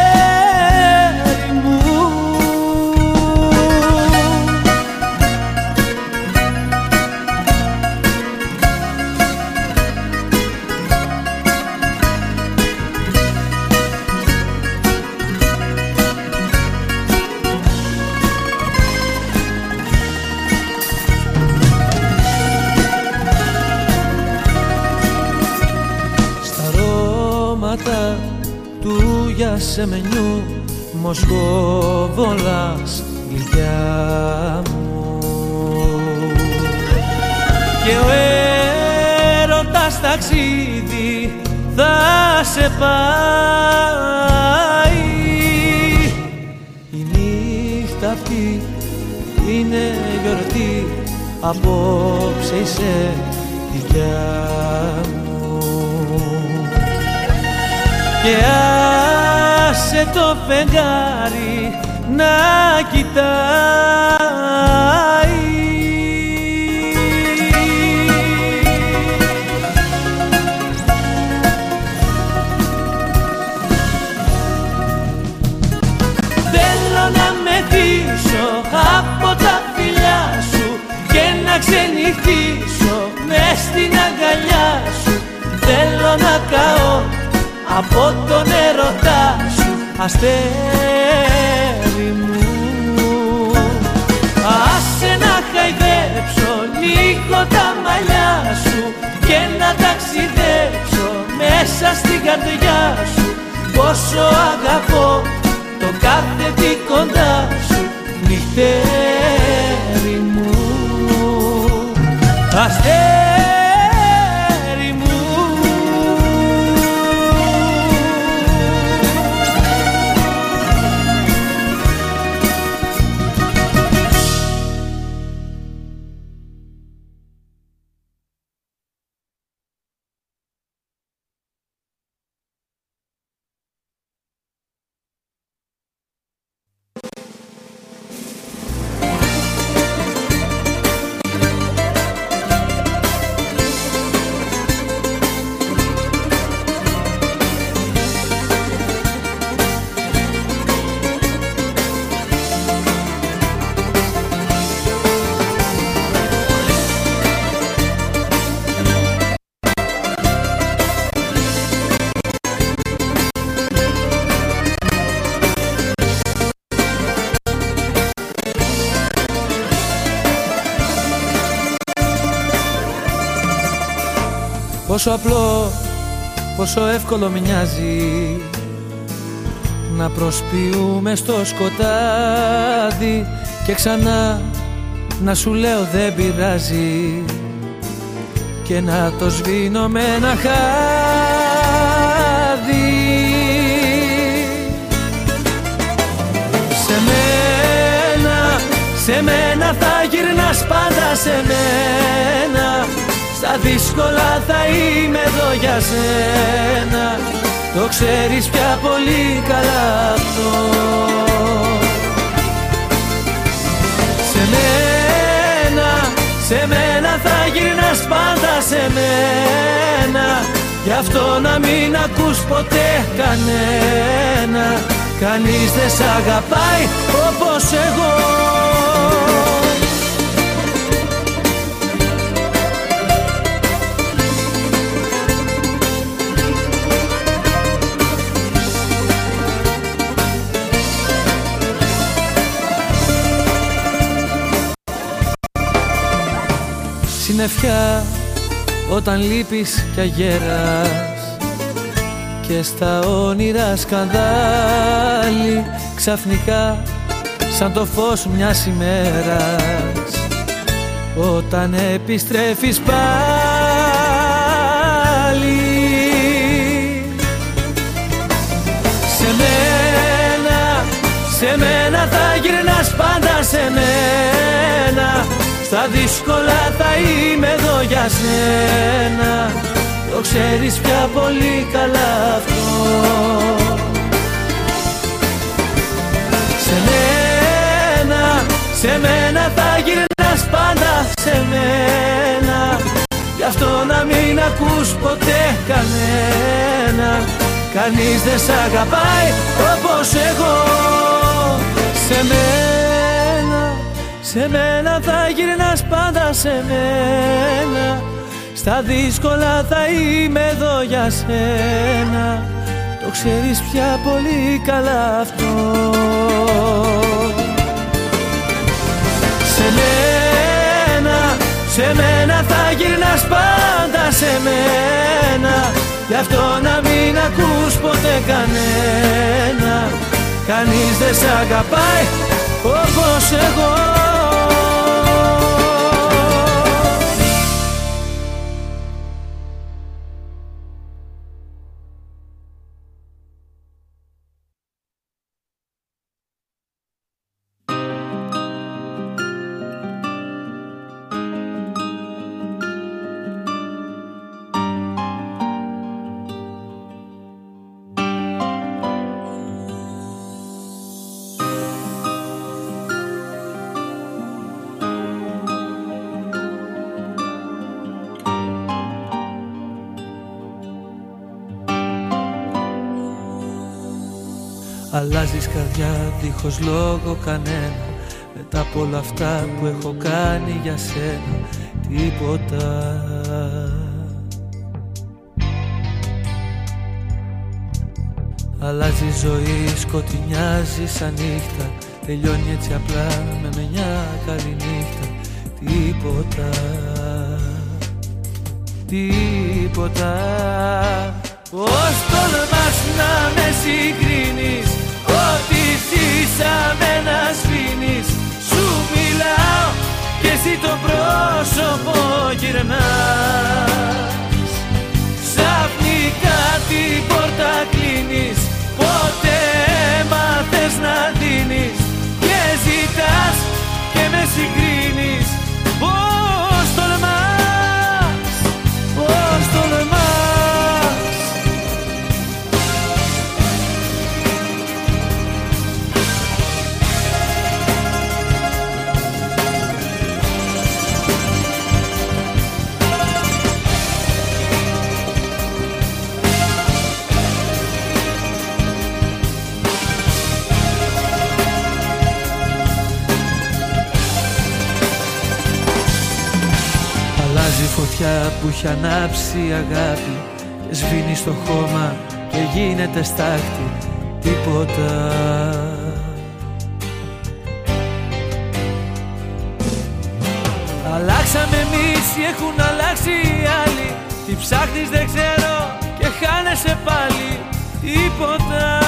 σε πάει. Η νύχτα αυτή είναι γιορτή απόψε είσαι δικιά μου. Και άσε το φεγγάρι να κοιτάει να ξενυχτήσω μες στην αγκαλιά σου. Θέλω να καώ από τον έρωτά σου. Αστέρι μου Άσε να χαϊδέψω λίγο τα μαλλιά σου και να ταξιδέψω μέσα στην καρδιά σου. Πόσο αγαπώ το κάθε τι κοντά σου. Νυχτέρι Πόσο απλό, πόσο εύκολο μοιάζει Να προσποιούμε στο σκοτάδι. Και ξανά να σου λέω δεν πειράζει. Και να το σβήνω με ένα χάδι. Σε μένα, σε μένα θα γυρνάς πάντα σε μένα στα δύσκολα θα είμαι εδώ για σένα. Το ξέρεις πια πολύ καλά αυτό. Σε μένα, σε μένα θα γυρνάς πάντα σε μένα. Γι' αυτό να μην ακούς ποτέ κανένα. Κανείς δεν σ' αγαπάει όπως εγώ συννεφιά όταν λείπεις κι αγέρας. Και στα όνειρα σκανδάλι ξαφνικά σαν το φως μιας ημέρας. Όταν επιστρέφεις πάλι Σε μένα, σε μένα θα γυρνάς πάντα σε μένα στα δύσκολα θα είμαι εδώ για σένα. Το ξέρεις πια πολύ καλά αυτό. Σε μένα, Σε μένα θα γυρνάς πάντα σε μένα. Γι' αυτό να μην ακούς ποτέ κανένα. Κανείς δεν σ' αγαπάει όπως εγώ. Σε μένα, σε μένα θα γυρνάς πάντα σε μένα. Στα δύσκολα θα είμαι εδώ για σένα. Το ξέρεις πια πολύ καλά αυτό. Σε μένα, σε μένα θα γυρνάς πάντα σε μένα. Γι' αυτό να μην ακούς ποτέ κανένα. Κανείς δεν σ' αγαπάει όπως εγώ Αλλάζεις καρδιά δίχως λόγο κανένα. Μετά από όλα αυτά που έχω κάνει για σένα Τίποτα. Αλλάζει ζωή, σκοτεινιάζει σαν νύχτα. Τελειώνει έτσι απλά με μια καλή νύχτα. Τίποτα. Τίποτα. Πώς τολμάς να με συγκρίνεις; Ό,τι ζήσαμε να σβήνεις Σου μιλάω και εσύ το πρόσωπο γυρνάς. Ξαφνικά την πόρτα κλείνεις Ποτέ μάθες να δίνεις. Και ζητάς και με συγκρίνεις φωτιά που έχει ανάψει η αγάπη. Και σβήνει στο χώμα και γίνεται στάχτη. Τίποτα. Αλλάξαμε εμείς ή έχουν αλλάξει οι άλλοι. Τι ψάχνεις δεν ξέρω και χάνεσαι πάλι. Τίποτα.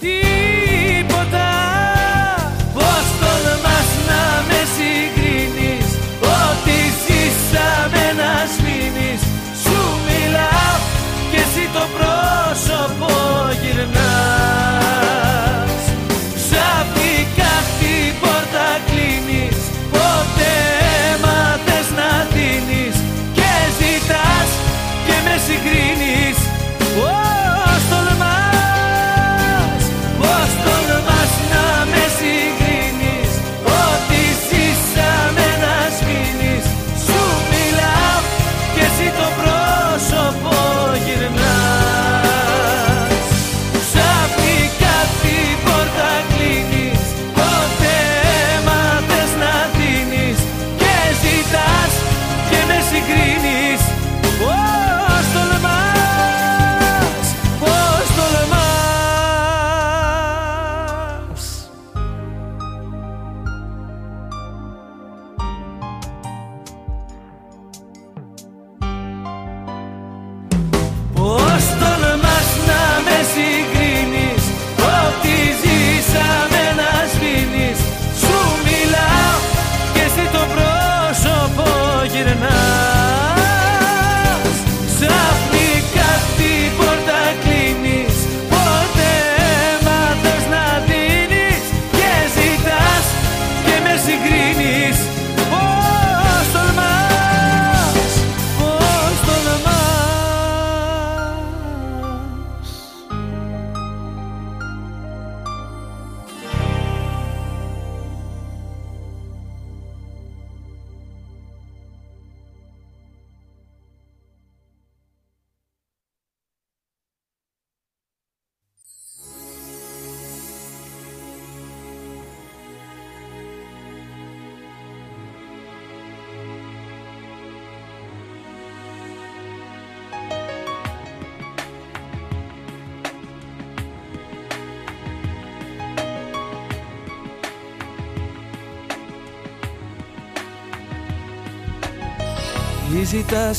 Τίποτα και εσύ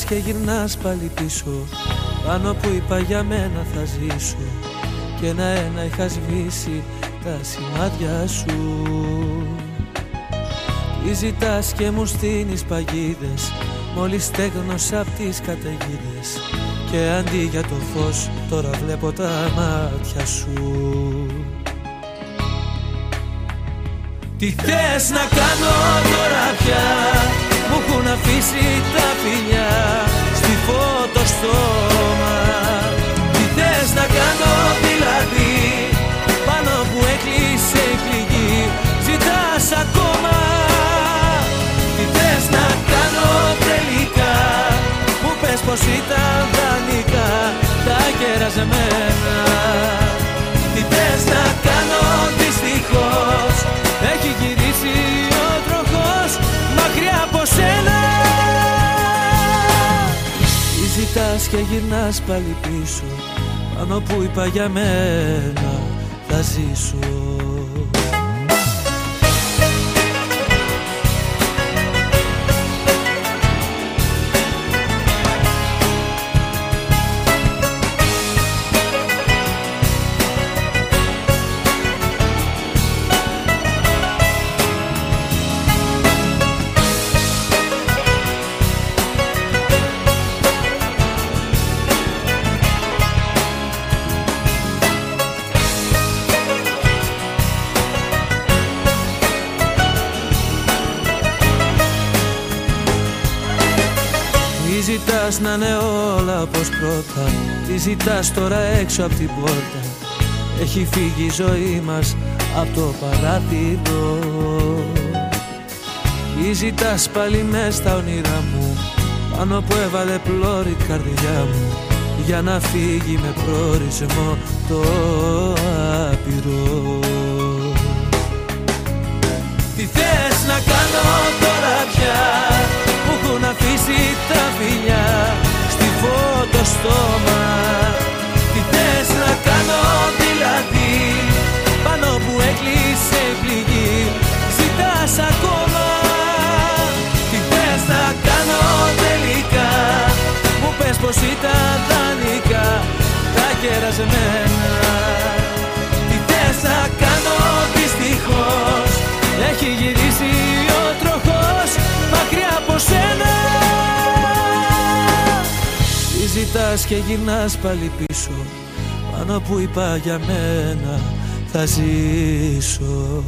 ζητάς και γυρνάς πάλι πίσω. Πάνω που είπα για μένα θα ζήσω. Και ένα-ένα είχα σβήσει τα σημάδια σου. Ή ζητάς και μου στείνεις παγίδες. Μόλις στέγνωσα απ' τις καταιγίδες. Και αντί για το φως τώρα βλέπω τα μάτια σου. Τι θες να κάνω τώρα πια; Μου έχουν αφήσει τα φιλιά Στη φώτο στόμα. Τι θες να κάνω δηλαδή Πάνω που έκλεισε η πληγή Ζητάς ακόμα. Τι θες να κάνω τελικά Μου πες πως ήταν δανεικά Τα κερασμένα Τι θες να κάνω δυστυχώς έχει γυρίσει ο τροχός μακριά από σένα. Τι ζητάς και γυρνάς πάλι πίσω. Πάνω που είπα για μένα θα ζήσω να είναι όλα όπως πρώτα. Τι ζητάς τώρα έξω από την πόρτα. Έχει φύγει η ζωή μας από το παράθυρο. Ή ζητάς πάλι μες στα όνειρά μου. Πάνω που έβαλε πλώρη καρδιά μου. Για να φύγει με προορισμό το άπειρο. Τι θες να κάνω τώρα πια; Έχουν αφήσει τα φιλιά στη φώτο στόμα. Τι θες να κάνω δηλαδή πάνω που έκλεισε η πληγή Ζητάς ακόμα. Τι θες να κάνω τελικά Μου πες πως ήταν δανεικά τα κερασμένα. Τι θες να κάνω δυστυχώς έχει γυρίσει ο τροχός μακριά από σένα ζητάς και γυρνάς πάλι πίσω. Πάνω που είπα για μένα θα ζήσω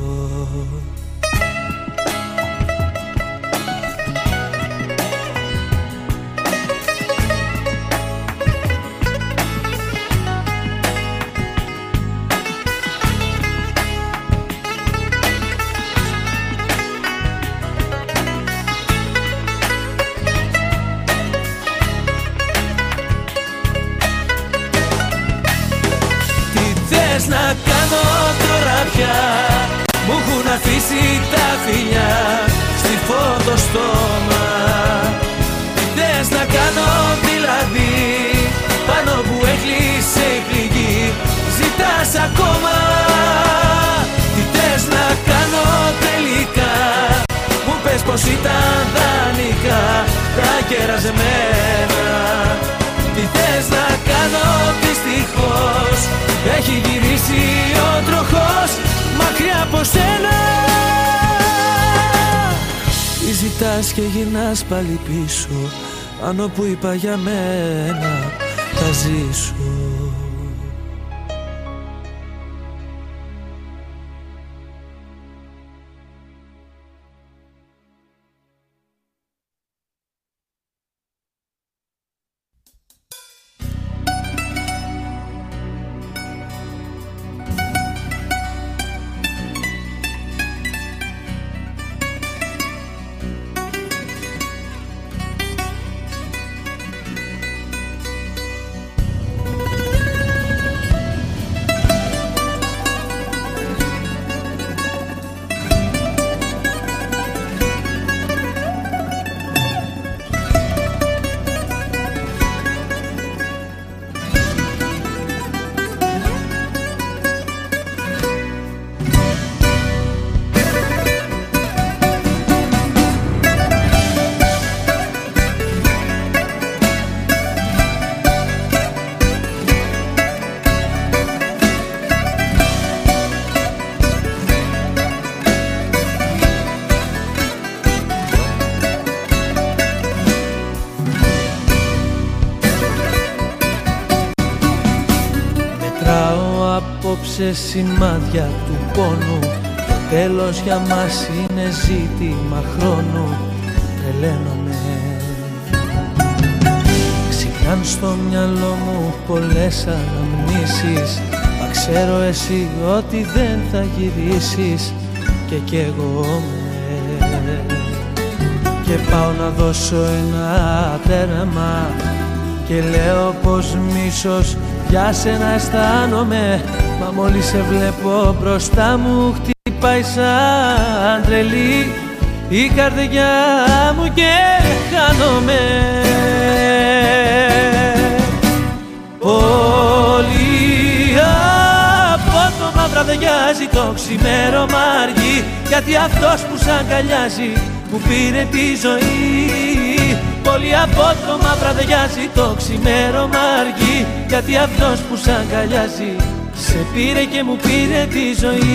και γυρνάς πάλι πίσω. Πάνω που είπα για μένα θα ζήσω απόψε σημάδια του πόνου. Το τέλος για μας είναι ζήτημα χρόνου. Τρελαίνομαι. Ξυπνάν στο μυαλό μου πολλές αναμνήσεις. Μα ξέρω εσύ ότι δεν θα γυρίσεις. Και κι εγώ Και πάω να δώσω ένα τέρμα Και λέω πως μίσος για σένα αισθάνομαι Μα μόλις σε βλέπω μπροστά μου Χτυπάει σαν τρελή Η καρδιά μου και χάνομαι. Πολύ απότομα βραδιάζει το ξημέρωμα αργή Γιατί αυτός που σ' αγκαλιάζει μου πήρε τη ζωή. Πολύ απότομα βραδιάζει το ξημέρωμα αργή Γιατί αυτός που σ' αγκαλιάζει Σε πήρε και μου πήρε τη ζωή.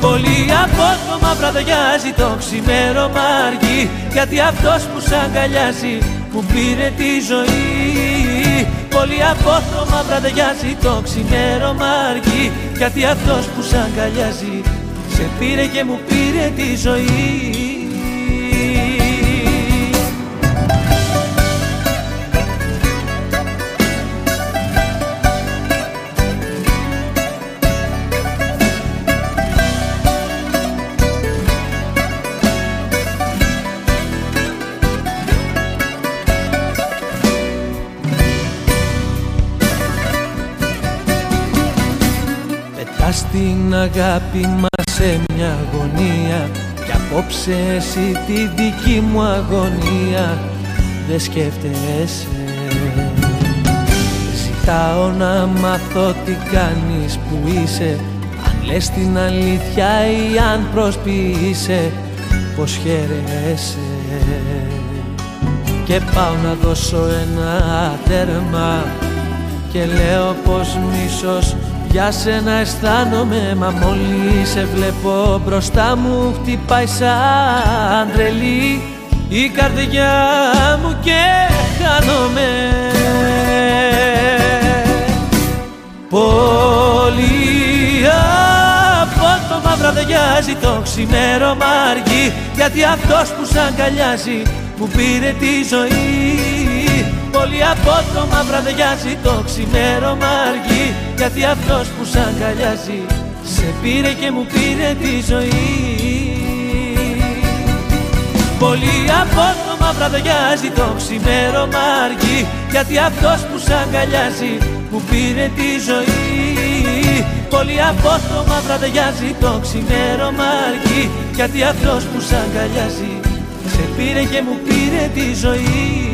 Πολύ απότομα βραδιάζει το ξημέρωμα αργή. Γιατί αυτός που σ' αγκαλιάζει μου πήρε τη ζωή. Πολύ απότομα βραδιάζει το ξημέρωμα αργή. Γιατί αυτός που σ' αγκαλιάζει σε πήρε και μου πήρε τη ζωή την αγάπη μας σε μια αγωνία. Κι απόψε εσύ τη δική μου αγωνία. Δεν σκέφτεσαι. Ζητάω να μάθω τι κάνεις που είσαι. Αν λες την αλήθεια ή αν προσποιείσαι πως χαίρεσαι Και πάω να δώσω ένα τέρμα. Και λέω πως μίσος για σένα αισθάνομαι μα μόλις σε βλέπω μπροστά μου χτυπάει σαν τρελή η καρδιά μου και χάνομαι. Πολύ απότομα βραδιάζει το ξημέρωμα αργή γιατί αυτός που σ' αγκαλιάζει μου πήρε τη ζωή Πολύ απότομα βραδιάζει το ξημέρωμα αργή. Γιατί αυτός που σ' αγκαλιάζει Σε πήρε και μου πήρε τη ζωή. Πολύ απότομα βραδιάζει το ξημέρωμα αργή. Γιατί αυτός που σ' αγκαλιάζει μου πήρε τη ζωή. Πολύ απότομα βραδιάζει το ξημέρωμα αργή. Γιατί αυτός που σ' αγκαλιάζει σε πήρε και μου πήρε τη ζωή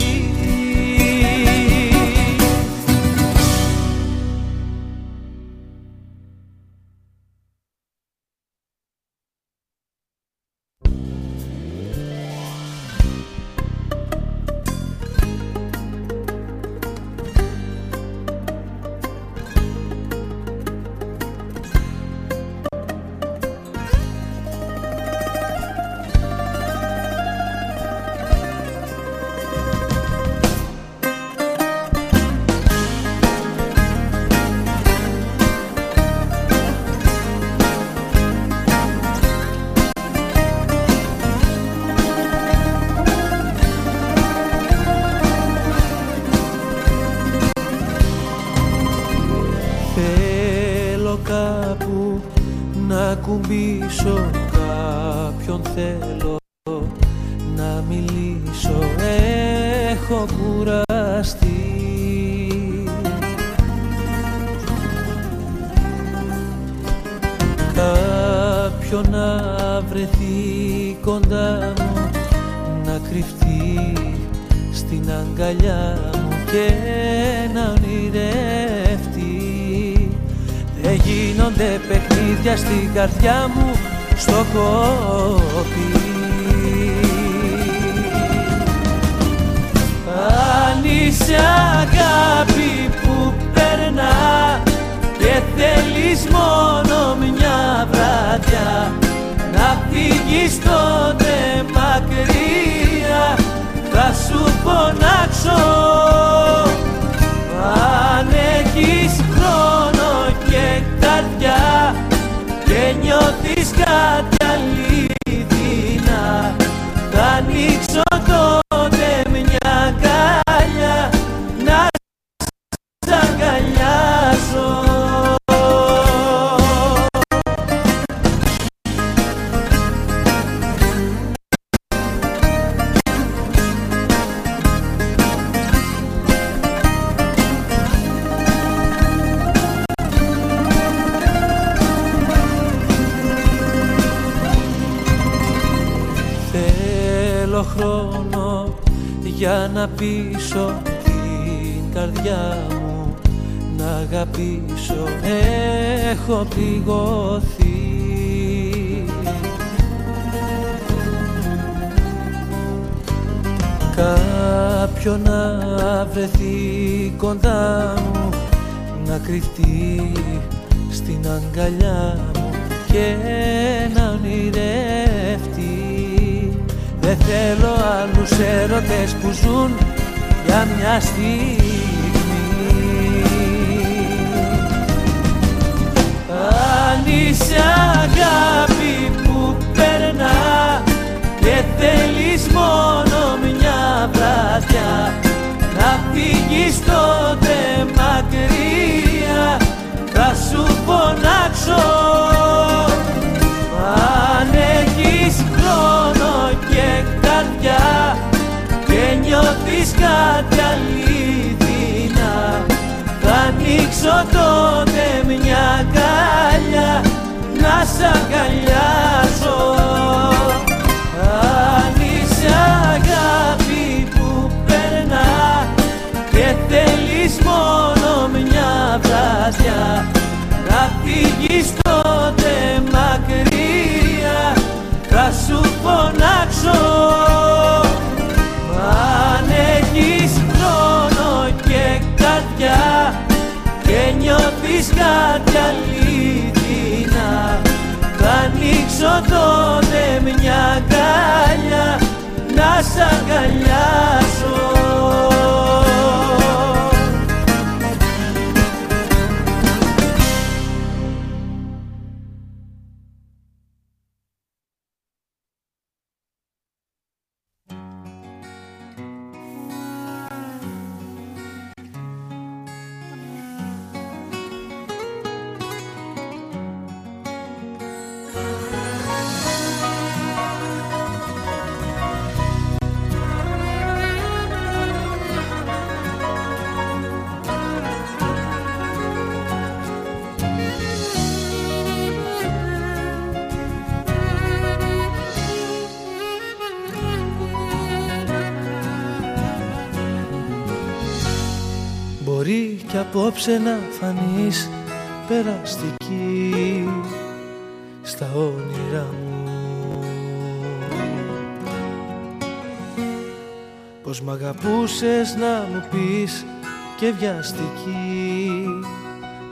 και βιαστική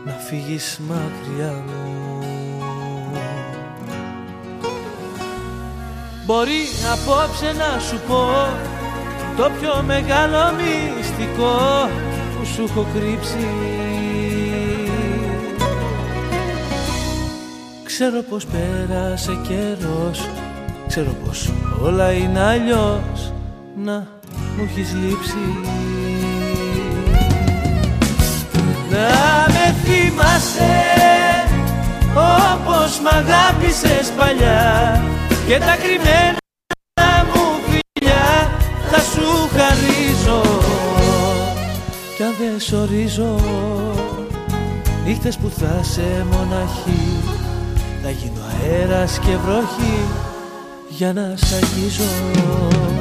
να φύγεις μακριά μου. Μπορεί απόψε να σου πω το πιο μεγάλο μυστικό που σου έχω κρύψει. Ξέρω πως πέρασε καιρός Ξέρω πως όλα είναι αλλιώς Να μου έχεις λείψει θυμάσαι Όπως μ' αγάπησες παλιά Και τα κρυμμένα μου φιλιά Θα σου χαρίζω. Κι αν δεν σ' ορίζω Νύχτες που θα σε μοναχή Θα γίνω αέρας και βροχή Για να σ' αγγίζω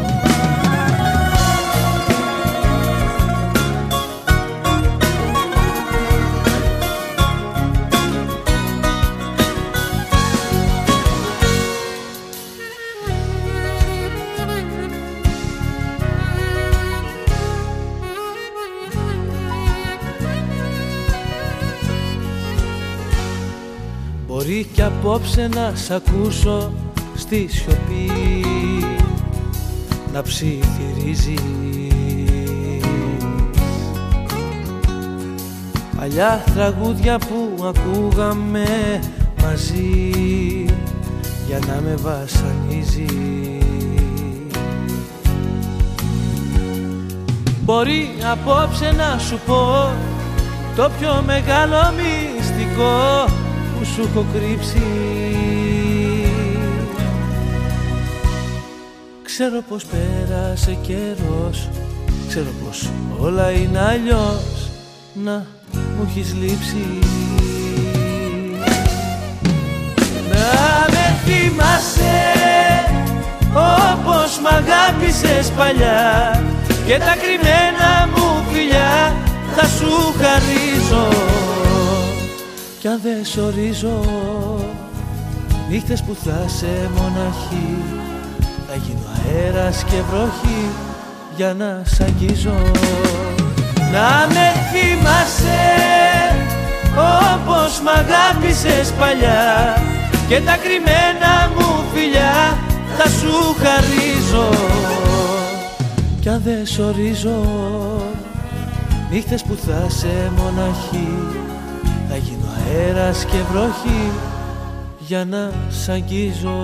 απόψε να σ' ακούσω στη σιωπή. Να ψιθυρίζει. Παλιά τραγούδια που ακούγαμε μαζί για να με βασανίζει. Μπορεί απόψε να σου πω το πιο μεγάλο μυστικό που σου έχω κρύψει. Ξέρω πως πέρασε καιρός Ξέρω πως όλα είναι αλλιώς. Να μου έχεις λείψει. Να με θυμάσαι Όπως μ' αγάπησες παλιά. Και τα κρυμμένα μου φιλιά θα σου χαρίζω κι αν δεν σ' ορίζω νύχτες που θα σε μοναχή. Θα γίνω αέρας και βροχή για να σ' αγγίζω. Να με θυμάσαι όπως μ' αγάπησες παλιά. Και τα κρυμμένα μου φιλιά θα σου χαρίζω. Κι αν δεν σ' ορίζω νύχτες που θα σε μοναχή. θα γίνω αέρας και βροχή για να σ' αγγίζω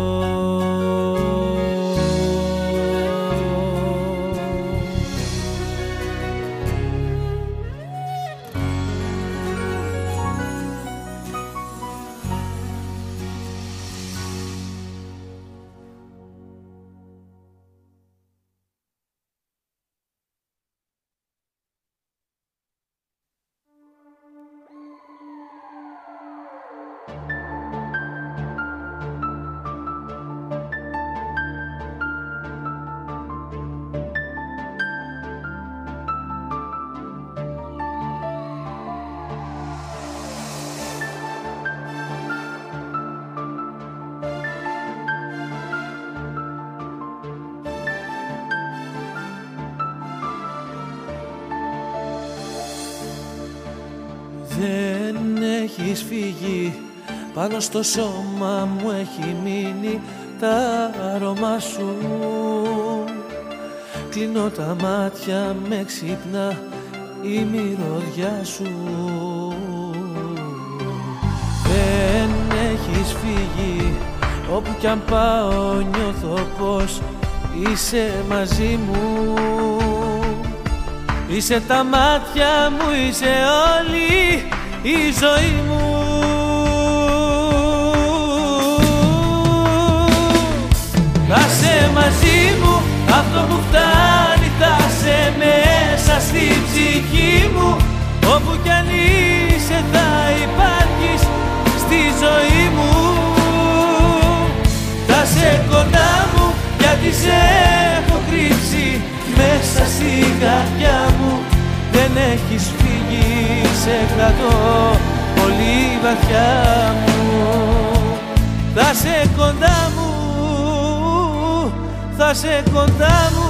Πάνω στο σώμα μου έχει μείνει τα αρώμα σου. Κλείνω τα μάτια με ξύπνα η μυρωδιά σου. Δεν έχεις φύγει. Όπου κι αν πάω νιώθω πως είσαι μαζί μου Είσαι τα μάτια μου, είσαι όλη η ζωή μου. Θα σε μαζί μου, αυτό που φτάνει θα σε μέσα στη ψυχή μου. Όπου κι αν είσαι θα υπάρχεις στη ζωή μου. Θα σε κοντά μου γιατί σε έχω κρύψει μέσα στη καρδιά μου Δεν έχεις φύγει, σε κρατώ πολύ βαθιά μου. Θα σε κοντά μου θα σε κοντά μου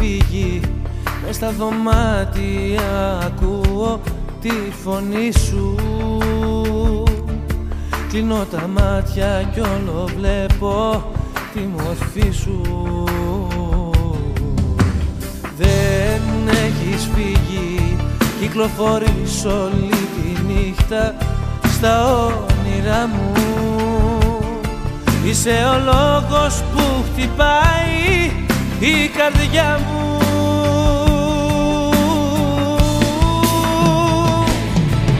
φύγει. Μες στα δωμάτια ακούω τη φωνή σου. Κλείνω τα μάτια κι όλο βλέπω τη μορφή σου. Δεν έχεις φύγει, κυκλοφορείς όλη τη νύχτα στα όνειρά μου. Είσαι ο λόγος που χτυπάει η καρδιά μου.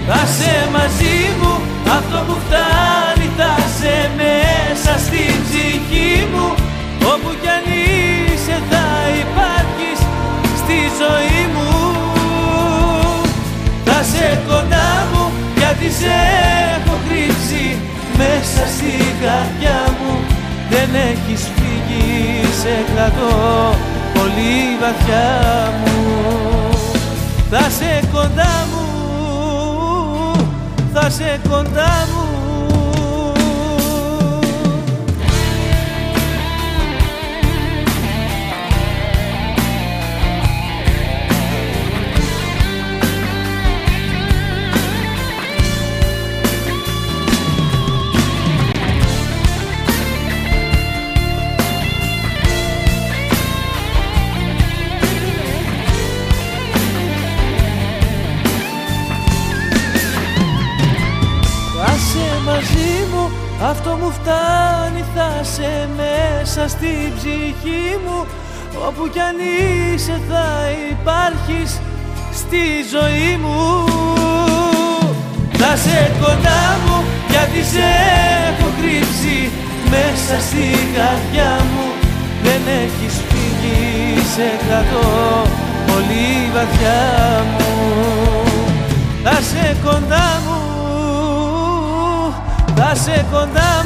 Θα σε μαζί μου αυτό που φτάνει θα σε μέσα στην ψυχή μου. Όπου κι αν είσαι θα υπάρχεις στη ζωή μου. Θα σε κοντά μου γιατί σε έχω κρύψει μέσα στην καρδιά μου. Δεν έχεις φύγει, σε κρατώ πολύ βαθιά μου. Θα σε κοντά μου θα σε κοντά μου Αυτό μου φτάνει θα σε μέσα στην ψυχή μου Όπου κι αν είσαι θα υπάρχεις στη ζωή μου. Θα σε κοντά μου γιατί σε έχω κρύψει μέσα στην καρδιά μου. Δεν έχεις φύγει σε κρατώ πολύ βαθιά μου. Θα σε κοντά μου, θα σε κοντά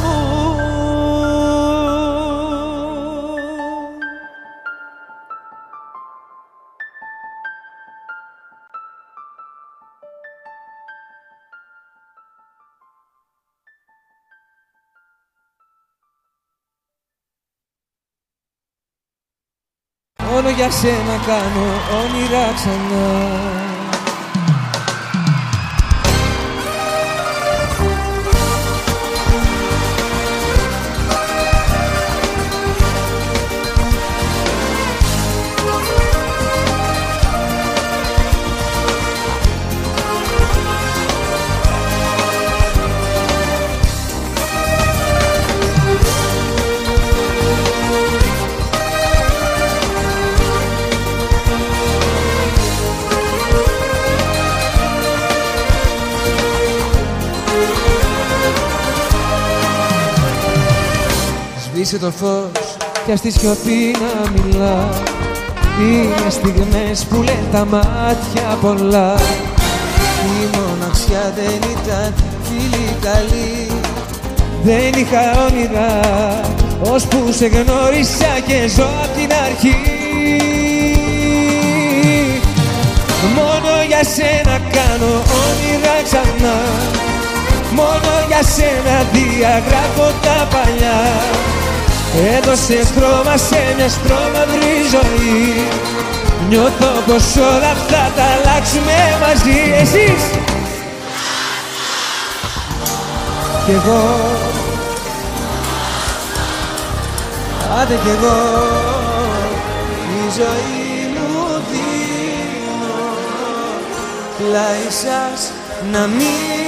για σένα κάνω όνειρα ξανά Σβήσε το φως και στη σιωπή να μιλά. Είναι στιγμές που λένε τα μάτια πολλά. Η μοναξιά δεν ήταν φίλη καλή. Δεν είχα όνειρα που σε γνώρισα και ζω απ' την αρχή. Μόνο για σένα κάνω όνειρα ξανά. Μόνο για σένα διαγράφω τα παλιά Έδωσες χρώμα σε μια στρώμαυρη ζωή. Νιώθω πως όλα θα τα αλλάξουμε μαζί. Εσείς! Κι εγώ. Άντε κι εγώ. Η ζωή μου δίνω. Πλάι σας να μην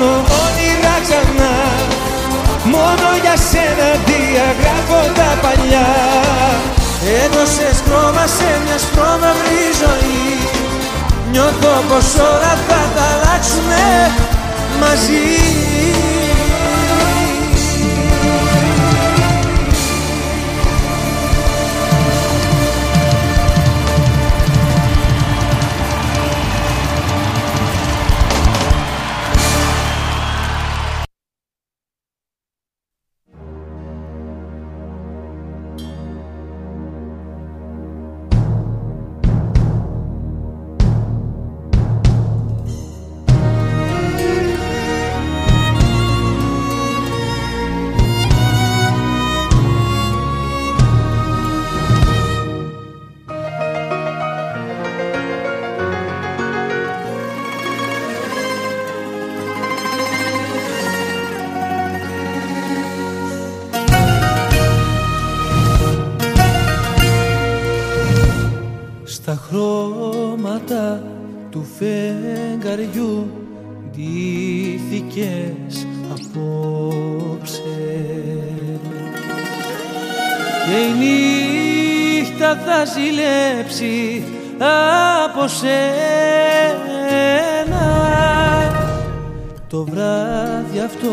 σένα κάνω όνειρα ξανά. Μόνο για σένα διαγράφω τα παλιά. Έδωσες χρώμα σε μια σπρώμαυρη ζωή. Νιώθω πως όλα θα τα αλλάξουμε μαζί από σένα. Το βράδυ αυτό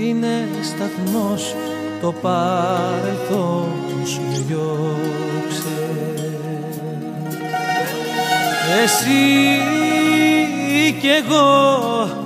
είναι σταθμός το παρελθόν σου διώξε. Εσύ κι εγώ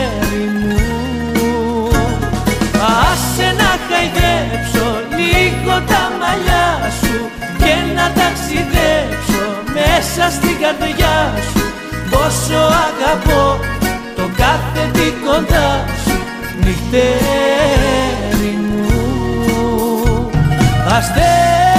μου. Άσε να χαϊδέψω λίγο τα μαλλιά σου και να ταξιδέψω μέσα στην καρδιά σου. Πόσο αγαπώ το κάθε κοντά σου νυχτέρι μου. Αστέρι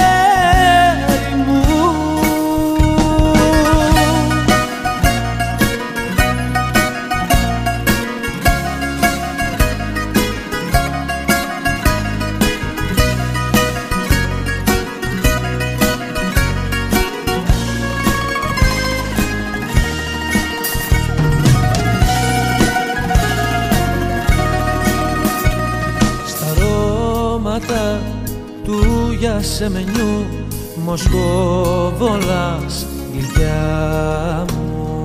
σεμενιού Μοσκοβολάς γλυκιά μου.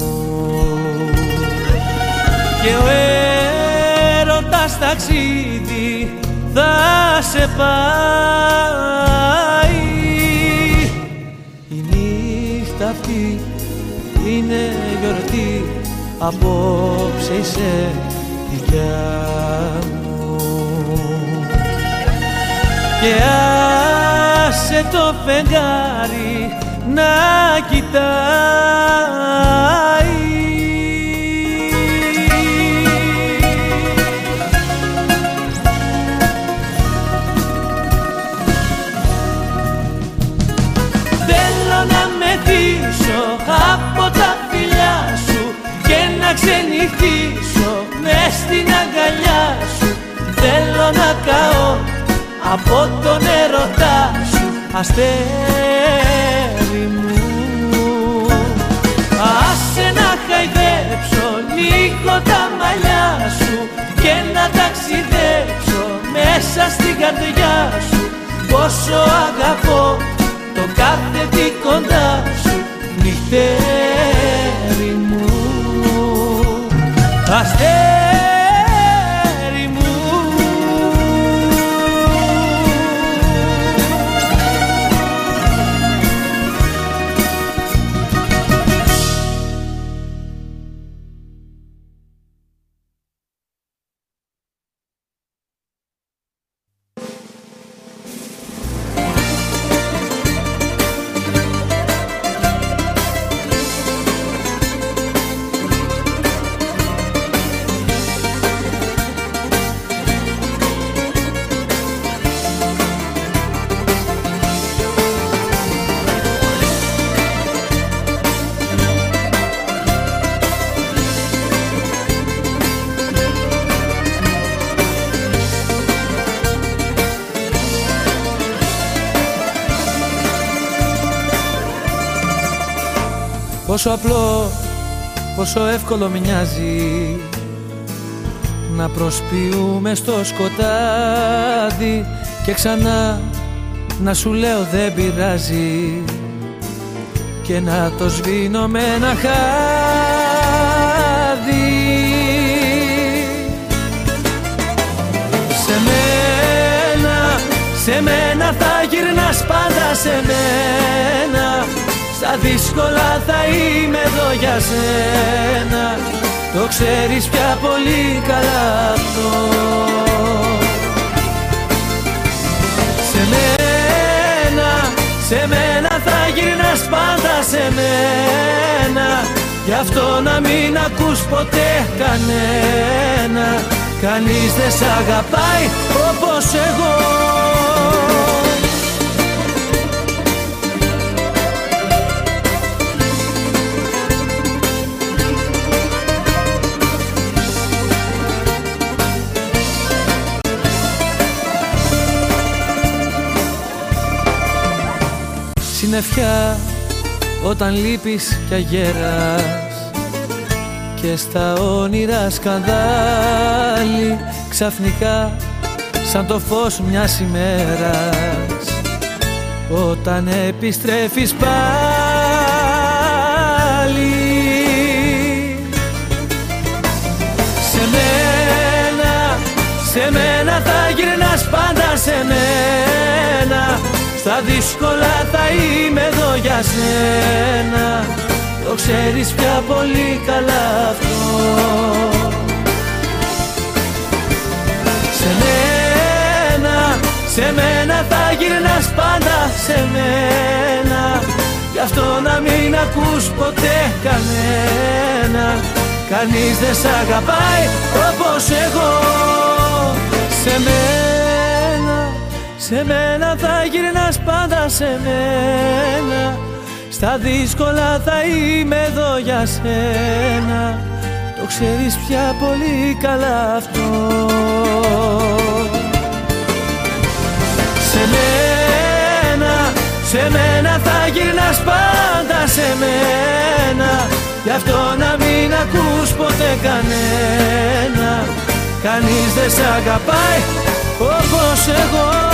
Και ο έρωτας ταξίδι θα σε πάει. Η νύχτα αυτή είναι γιορτή απόψε είσαι δικιά μου. Και άσε το φεγγάρι να κοιτάει. Θέλω να με δείσω από τα φιλιά σου και να ξενυχτήσω μες στην αγκαλιά σου. Θέλω να καώ από τον ερωτά σου αστέρι μου Άσε να χαϊδέψω λίγο τα μαλλιά σου και να ταξιδέψω μέσα στην καρδιά σου. Πόσο αγαπώ το κάθε τι κοντά σου νυχτέρι μου. Αστέρι Πόσο απλό, πόσο εύκολο μοιάζει Να προσποιούμε στο σκοτάδι. Και ξανά να σου λέω δεν πειράζει. Και να το σβήνω με ένα χάδι. Σε μένα, σε μένα θα γυρνάς πάντα σε μένα στα δύσκολα θα είμαι εδώ για σένα. Το ξέρεις πια πολύ καλά αυτό. Σε μένα, σε μένα θα γυρνάς πάντα σε μένα. Γι' αυτό να μην ακούς ποτέ κανένα. Κανείς δεν σ' αγαπάει όπως εγώ συννεφιά όταν λείπεις κι αγέρας. Και στα όνειρα σκανδάλι ξαφνικά σαν το φως μιας ημέρας. Όταν επιστρέφεις πάλι σε μένα, σε μένα θα γυρνάς πάντα σε μένα στα δύσκολα θα είμαι εδώ για σένα. Το ξέρεις πια πολύ καλά αυτό. Σε μένα, σε μένα θα γυρνάς πάντα σε μένα. Γι' αυτό να μην ακούς ποτέ κανένα. Κανείς δεν σ' αγαπάει όπως εγώ. Σε μένα, σε μένα θα γυρνάς πάντα σε μένα. Στα δύσκολα θα είμαι εδώ για σένα. Το ξέρεις πια πολύ καλά αυτό. Σε μένα, σε μένα θα γυρνάς πάντα σε μένα. Γι' αυτό να μην ακούς ποτέ κανένα. Κανείς δεν σ' αγαπάει όπως εγώ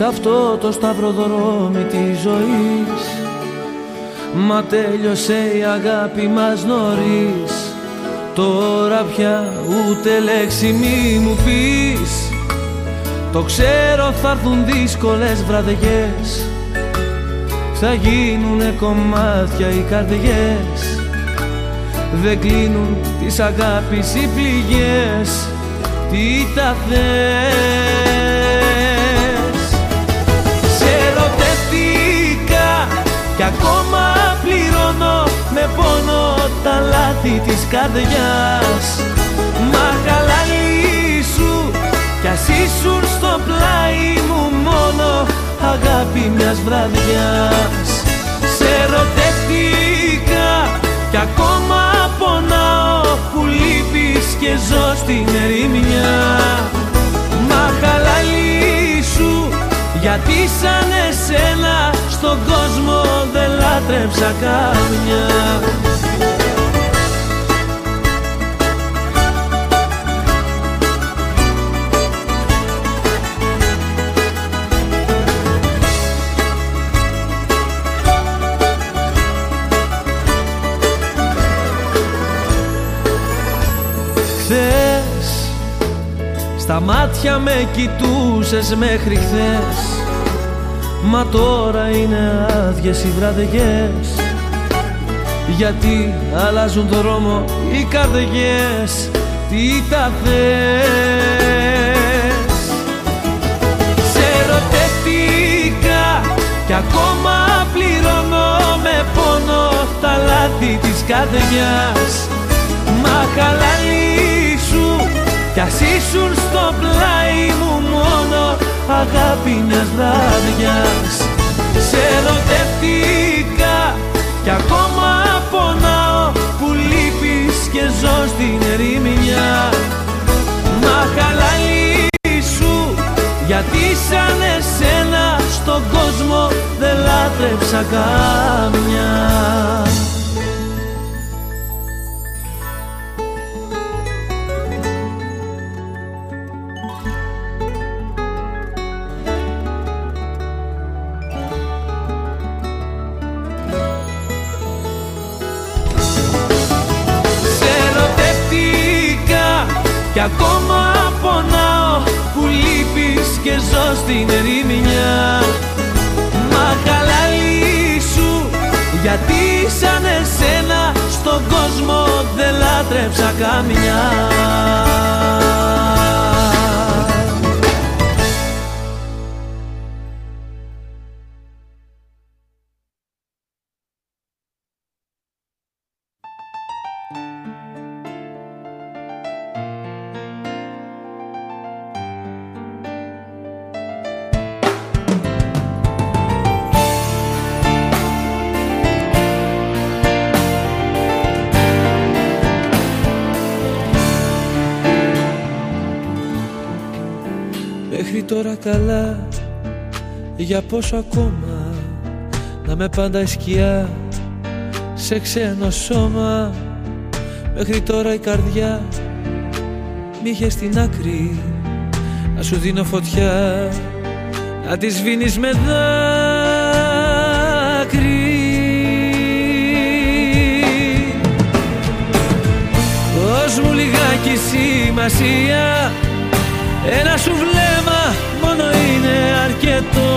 Σ' αυτό το σταυροδρόμι της ζωής. Μα τέλειωσε η αγάπη μας νωρίς. Τώρα πια ούτε λέξη μη μου πεις. Το ξέρω θα έρθουν δύσκολες βραδιές. Θα γίνουνε κομμάτια οι καρδιές. Δεν κλείνουν τις αγάπης οι πληγές. Τι τα θες; Με πόνο τα λάθη της καρδιάς. Μα χαλαλή σου κι ας ήσουν στο πλάι μου μόνο αγάπη μιας βραδιάς. Σε ερωτεύτηκα κι ακόμα πονάω που λείπεις και ζω στην ερημιά Μα χαλαλή σου γιατί σαν εσένα στον κόσμο δεν λάτρεψα καμιά. Στα μάτια με κοιτούσες μέχρι χθες Μα τώρα είναι άδειες οι βραδιές Γιατί αλλάζουν δρόμο οι καρδιές Τι τα θες. Σε ερωτεύτηκα κι ακόμα πληρώνω με πόνο τα λάθη της καρδιάς. Μα χαλαλή σου κι ας ήσουν στο πλάι μου μόνο αγάπη μιας βραδιάς. Σε ερωτεύτηκα κι ακόμα πονάω που λείπεις και ζω στην ερημιά Μα χαλαλή σου γιατί σαν εσένα στον κόσμο δεν λάτρεψα καμιά Κι ακόμα πονάω που λείπεις και ζω στην ερημιά Μα χαλαλή σου γιατί σαν εσένα στον κόσμο δεν λάτρεψα καμιά Για πόσο ακόμα Να με πάντα η σκιά Σε ξένο σώμα. Μέχρι τώρα η καρδιά Μ' είχε στην άκρη. Να σου δίνω φωτιά Να τη σβήνεις με δάκρυ. Δώσ' μου λιγάκι σημασία Ένα σου βλέμμα μόνο είναι αρκετό.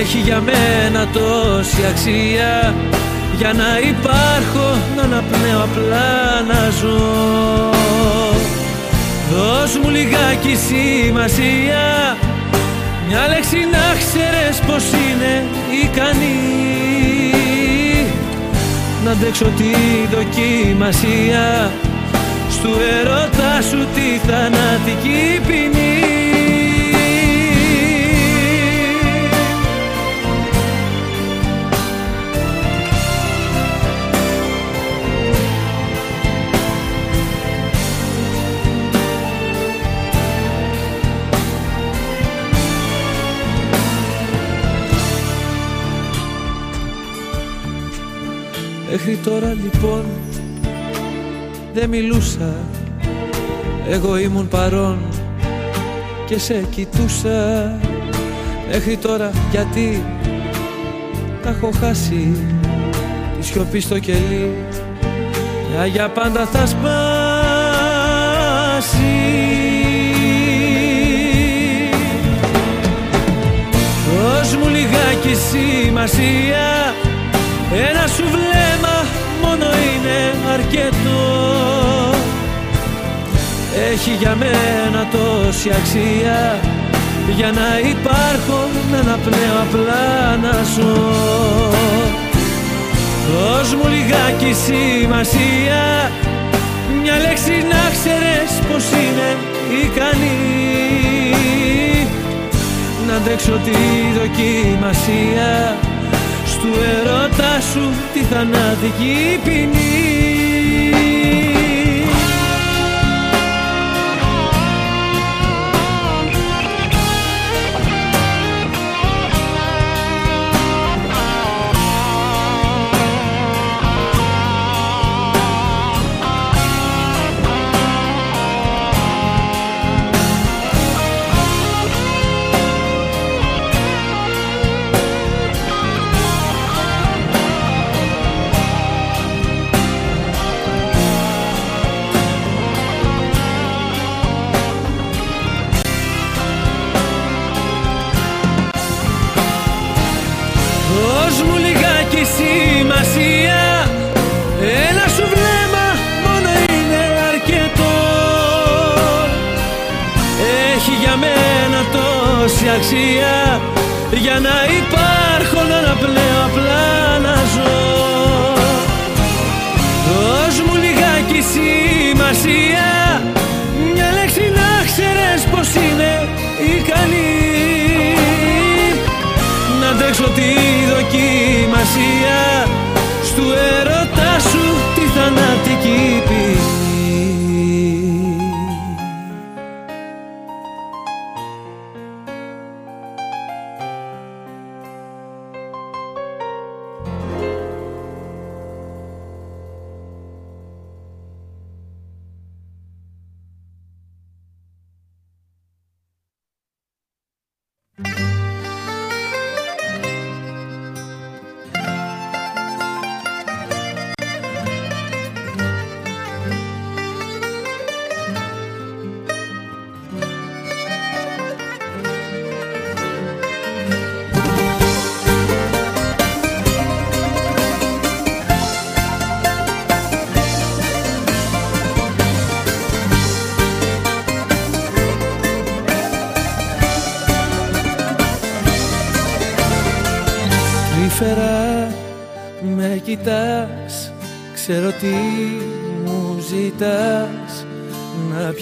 Έχει για μένα τόση αξία. Για να υπάρχω, να αναπνέω απλά να ζω. Δώσ' μου λιγάκι σημασία. Μια λέξη να ξέρεις πως είναι ικανή. Να αντέξω τη δοκιμασία. Στου ερώτα σου τη θανατική ποινή Μέχρι τώρα λοιπόν δεν μιλούσα. Εγώ ήμουν παρόν και σε κοιτούσα. Μέχρι τώρα γιατί τα έχω χάσει; Τη σιωπή στο κελί Μια για πάντα θα σπάσει. Δώσ' μου λιγάκι σημασία ένα σου βλέμμα μόνο είναι αρκετό. Έχει για μένα τόση αξία Για να υπάρχω να αναπνέω απλά να ζω. Δώσ' μου λιγάκι σημασία Μια λέξη να ξέρεις πως είναι ικανή. Να αντέξω τη δοκιμασία του ερώτα σου τη θανατική ποινή αξία για να υπάρχω να αναπνέω απλά να ζω. Δώσ' μου λιγάκι σημασία μια λέξη να ξέρεις πως είναι ικανή. Να αντέξω τη δοκιμασία στου ερώτα σου τη θανατική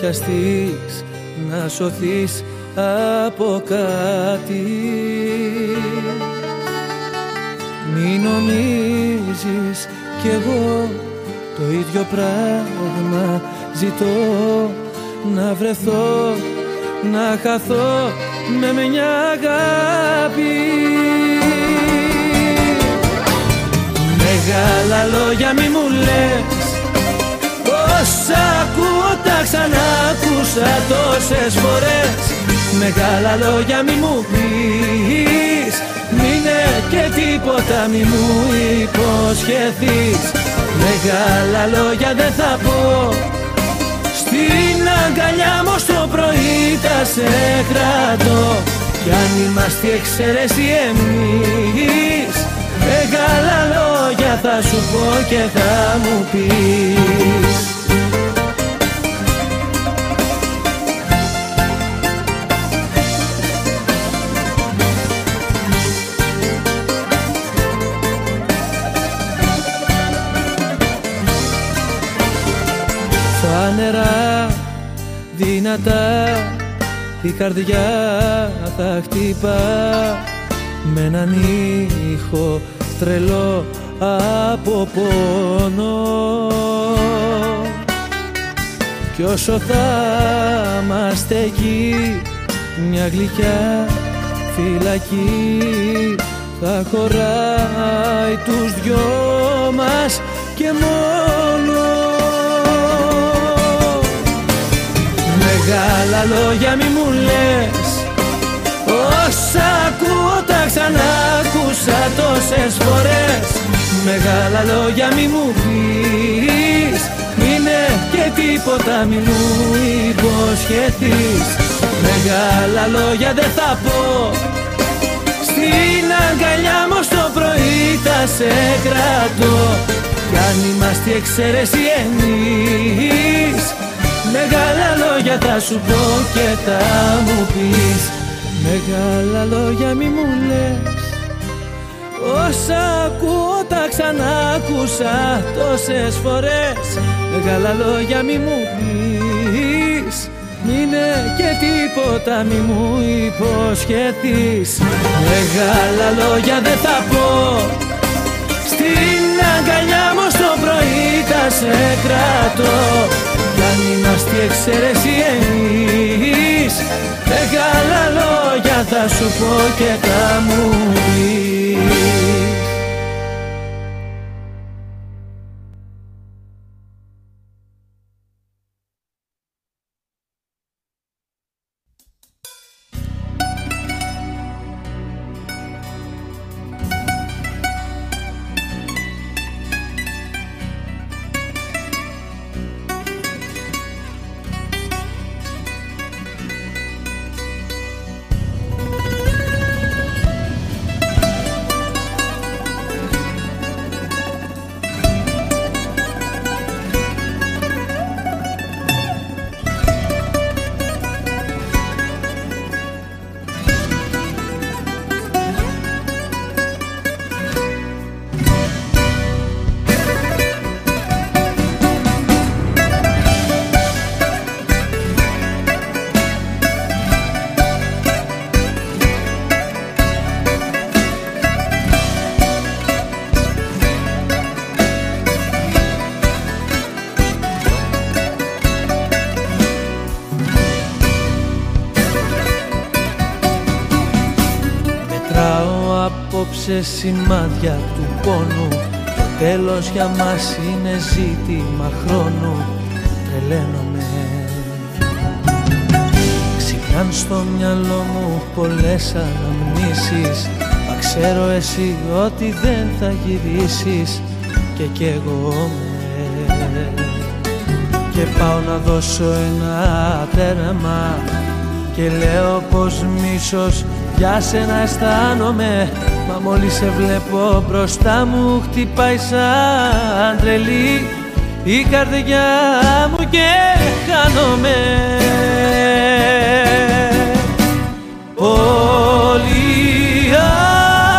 Να πιαστείς, να σωθείς από κάτι. Μην νομίζεις κι εγώ το ίδιο πράγμα. Ζητώ να βρεθώ να χαθώ με μια αγάπη. Μεγάλα λόγια μη μου λες Όσα ακούω τα ξανακούσα τόσες φορές. Μεγάλα λόγια μη μου πεις. Μείνε και τίποτα μη μου υποσχεθείς. Μεγάλα λόγια δεν θα πω. Στην αγκαλιά μου στο πρωί τα σε κρατώ. Κι αν είμαστε εξαιρέσει εμείς Μεγάλα λόγια θα σου πω και θα μου πεις δυνατά η καρδιά θα χτυπά. Με έναν ήχο τρελό από πόνο. Κι όσο θα είμαστε εκεί μια γλυκιά φυλακή θα χωράει τους δυο μας και μόνο Μεγάλα λόγια μη μου λες. Όσα ακούω τα ξανακούσα τόσες φορές. Μεγάλα λόγια μη μου πεις. Είναι και τίποτα μη μου υποσχεθείς. Μεγάλα λόγια δεν θα πω. Στην αγκαλιά μου στο πρωί τα σε κρατώ. Κι αν είμαστε εξαίρεση εμείς Μεγάλα λόγια θα σου πω και θα μου πεις. Μεγάλα λόγια μη μου λες. Όσα ακούω τα ξανάκουσα τόσες φορές. Μεγάλα λόγια μη μου πεις. Μείνε και τίποτα μη μου υποσχεθείς. Μεγάλα λόγια δεν θα πω. Στην αγκαλιά μου στο πρωί θα σε κρατώ. Κι αν είμαστε εξαιρέσει εμείς. Μεγάλα λόγια θα σου πω και θα μου πεις απόψε σημάδια του πόνου. Το τέλος για μας είναι ζήτημα χρόνου. Τρελαίνομαι. Ξυπνάν στο μυαλό μου πολλές αναμνήσεις. Μα ξέρω εσύ ότι δεν θα γυρίσεις. Και κι εγώ με. Και πάω να δώσω ένα τέρμα και λέω πως μίσος για σένα αισθάνομαι Μα μόλις σε βλέπω μπροστά μου χτυπάει σαν τρελή Η καρδιά μου και χάνομαι. Πολύ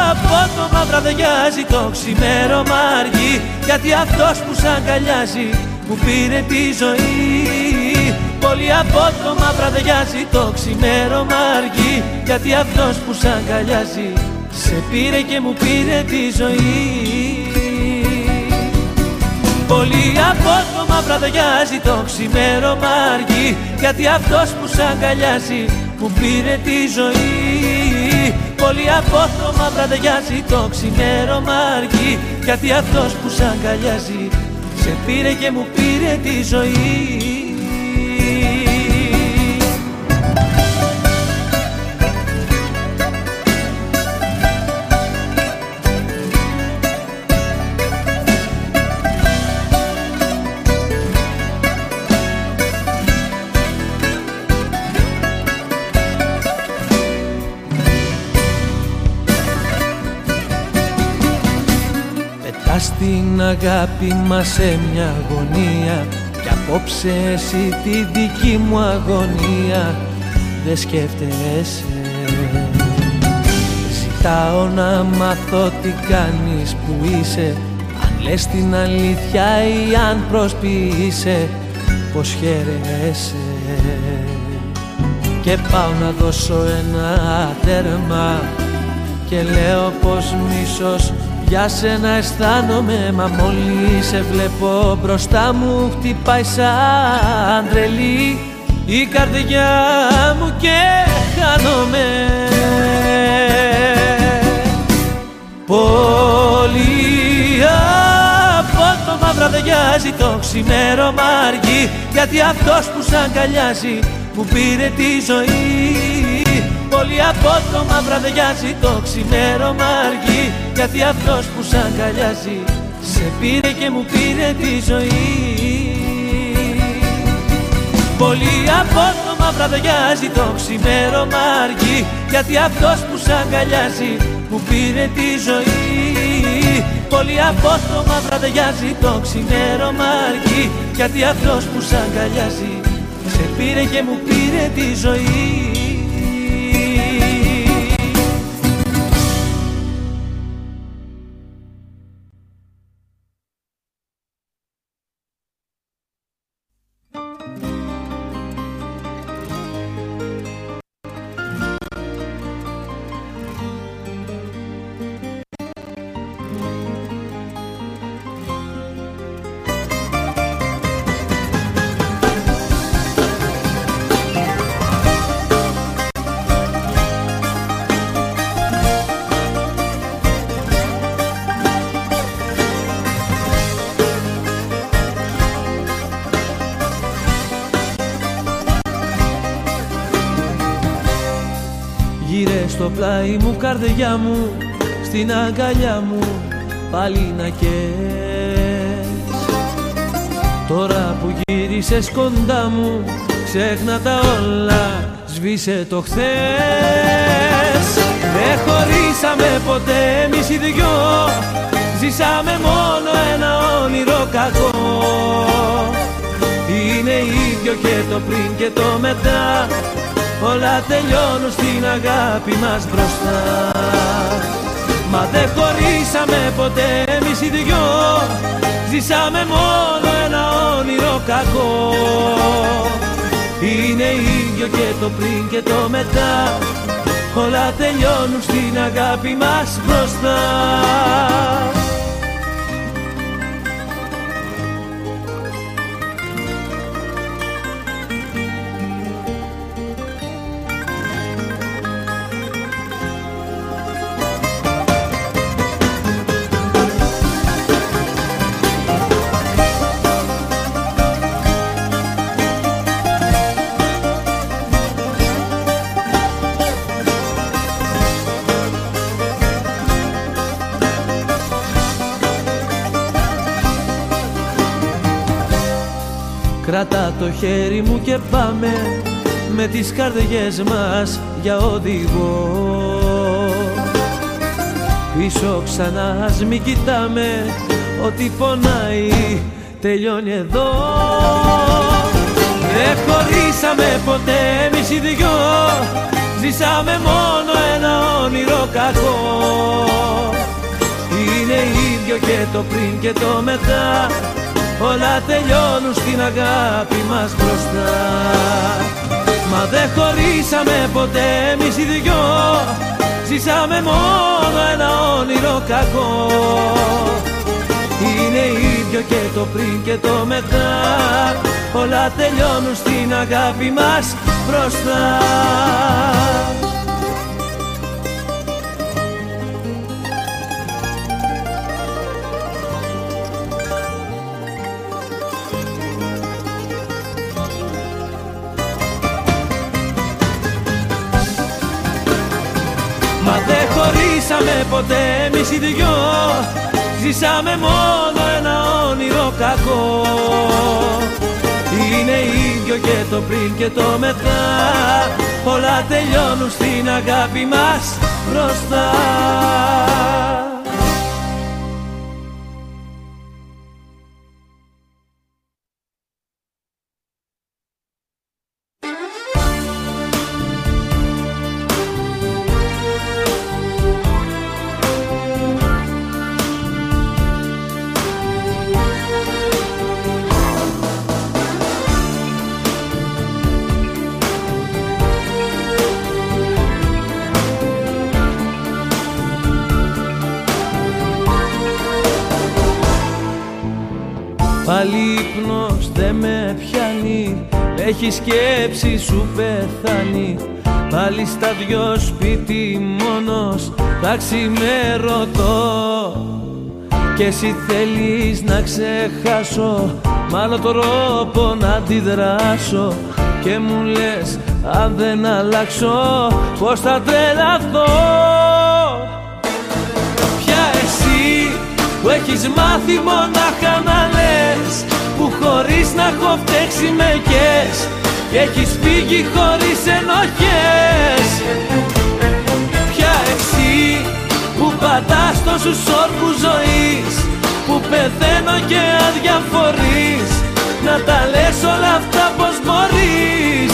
απότομα βραδιάζει το ξημέρωμα αργεί Γιατί αυτός που σ' αγκαλιάζει μου πήρε τη ζωή. Πολύ απότομα βραδιάζει το ξημέρωμα αργεί Γιατί αυτός που σ' αγκαλιάζει Σε πήρε και μου πήρε τη ζωή. Πολύ απότομα βραδιάζει το ξημέρωμα αργή Γιατί αυτός που σ' αγκαλιάζει μου πήρε τη ζωή. Πολύ απότομα βραδιάζει το ξημέρωμα αργή Γιατί αυτός που σ' αγκαλιάζει σε πήρε και μου πήρε τη ζωή την αγάπη μας σε μια αγωνία. Κι απόψε εσύ τη δική μου αγωνία. Δεν σκέφτεσαι. Ζητάω να μάθω τι κάνεις που είσαι. Αν λες την αλήθεια ή αν προσποιείσαι πως χαίρεσαι Και πάω να δώσω ένα τέρμα. Και λέω πως μίσος για σένα αισθάνομαι μα μόλις σε βλέπω μπροστά μου χτυπάει σαν τρελή η καρδιά μου και χάνομαι. Πολύ απότομα βραδιάζει το ξημέρωμα αργή γιατί αυτός που σ' αγκαλιάζει μου πήρε τη ζωή Πολύ απότομα βραδιάζει το ξημέρωμα αργή Γιατί αυτός που σ' αγκαλιάζει Σε πήρε και μου πήρε τη ζωή. Πολύ απότομα βραδιάζει το ξημέρωμα αργή Γιατί αυτός που σ' αγκαλιάζει μου πήρε τη ζωή. Πολύ απότομα βραδιάζει το ξημέρωμα αργή Γιατί αυτός που σ' αγκαλιάζει σε πήρε και μου πήρε τη ζωή πλάι μου καρδιά μου στην αγκαλιά μου πάλι να καις. Τώρα που γύρισες κοντά μου ξέχνα τα όλα σβήσε το χθες. Δεν χωρίσαμε ποτέ εμείς οι δυο Ζήσαμε μόνο ένα όνειρο κακό. Είναι ίδιο και το πριν και το μετά Όλα τελειώνουν στην αγάπη μας μπροστά. Μα δεν χωρίσαμε ποτέ εμείς οι δυο. Ζήσαμε μόνο ένα όνειρο κακό. Είναι ίδιο και το πριν και το μετά. Όλα τελειώνουν στην αγάπη μας μπροστά το χέρι μου και πάμε με τις καρδιές μας για οδηγό. Πίσω ξανά ας μην κοιτάμε ότι πονάει τελειώνει εδώ. Δεν χωρίσαμε ποτέ εμείς οι δυο Ζήσαμε μόνο ένα όνειρο κακό. Είναι ίδιο και το πριν και το μετά Όλα τελειώνουν στην αγάπη μας μπροστά. Μα δεν χωρίσαμε ποτέ εμείς οι δυο. Ζήσαμε μόνο ένα όνειρο κακό. Είναι ίδιο και το πριν και το μετά. Όλα τελειώνουν στην αγάπη μας μπροστά χωρίσαμε ποτέ εμείς οι δυο. Ζήσαμε μόνο ένα όνειρο κακό. Είναι ίδιο και το πριν και το μετά. Όλα τελειώνουν στην αγάπη μας μπροστά σκέψη σου πεθάνει Πάλι στα δυο σπίτι μόνος. Θα ξημερωτώ Και εσύ θέλεις να ξεχάσω. Μάλλον τρόπο να αντιδράσω. Και μου λες αν δεν αλλάξω Πως θα τρελαθώ. Ποια εσύ που έχεις μάθει μονάχα να λες Που χωρίς να έχω φταίξει με κες Και έχεις φύγει χωρίς ενοχές. Ποια εσύ που πατάς τόσους όρκους ζωής Που πεθαίνω και αδιαφορείς Να τα λες όλα αυτά πως μπορείς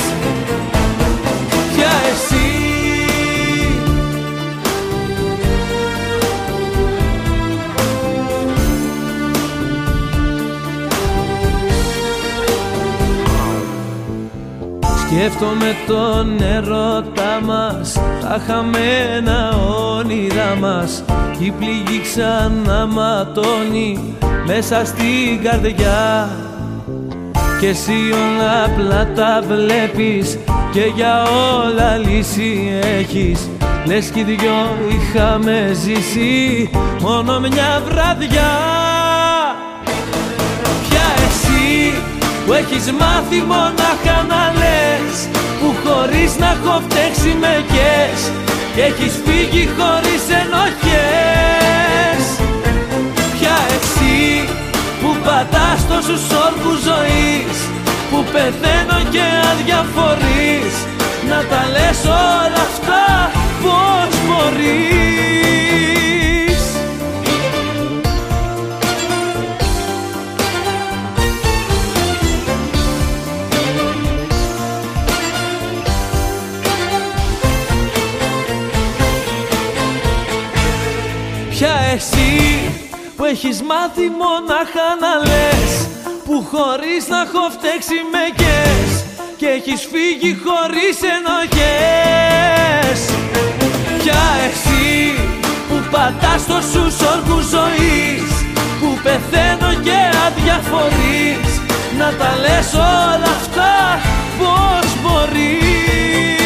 Σκέφτομαι τον ερώτα μας Τα χαμένα όνειρά μας. Η πληγή ξανά ματώνει Μέσα στην καρδιά. Και εσύ όλα απλά τα βλέπεις Και για όλα λύση έχεις. Λες κι οι δυο είχαμε ζήσει Μόνο μια βραδιά που έχεις μάθει μονάχα να λες Που χωρίς να έχω φταίξει με κες Και έχεις φύγει χωρίς ενοχές. Ποια εσύ που πατάς τόσους όρκους ζωής Που πεθαίνω και αδιαφορείς Να τα λες όλα αυτά πως μπορείς που έχεις μάθει μονάχα να λες Που χωρίς να έχω φταίξει με κες Και έχεις φύγει χωρίς ενοχές. Ποια εσύ που πατάς τόσους όρκους ζωής Που πεθαίνω και αδιαφορείς Να τα λες όλα αυτά πως μπορείς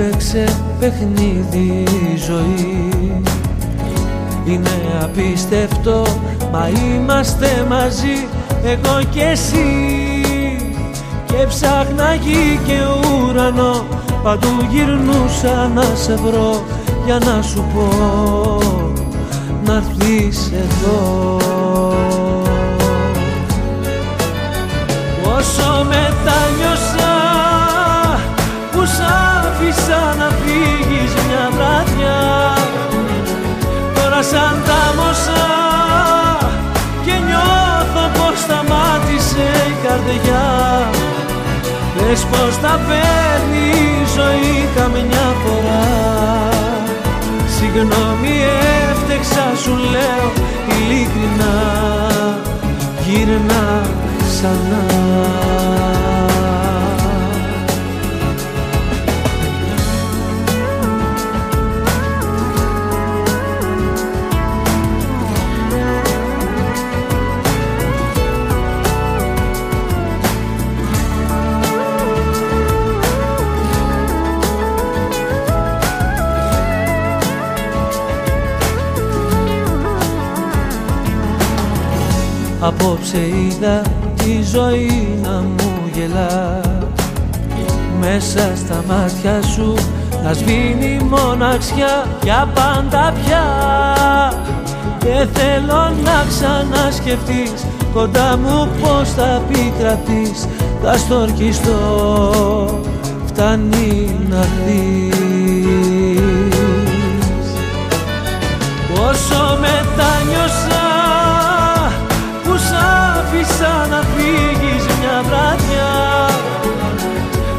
Απόψε μου παίξε παιχνίδι η ζωή. Είναι απίστευτο μα είμαστε μαζί εγώ και εσύ. Και ψάχνα γη και ουρανό παντού γυρνούσα να σε βρω. Για να σου πω να έρθεις εδώ. Πόσο μετάνιωσα που σ' άφησα να φύγεις μια βραδιά. Τώρα σαν τάμωσα και νιώθω πως σταμάτησε η καρδιά. Πες πως τα παίρνει η ζωή καμιά φορά. Συγγνώμη έφτεξα σου λέω ειλικρινά. Γύρνα ξανά Απόψε είδα τη ζωή να μου γελά. Μέσα στα μάτια σου να σβήνει μοναξιά για πάντα πια. Και θέλω να ξανασκεφτείς κοντά μου πως θα επικρατείς. Θα στορκιστώ, φτάνει να δεις Πόσο μετάνιωσα άφησα να φύγεις μια βραδιά.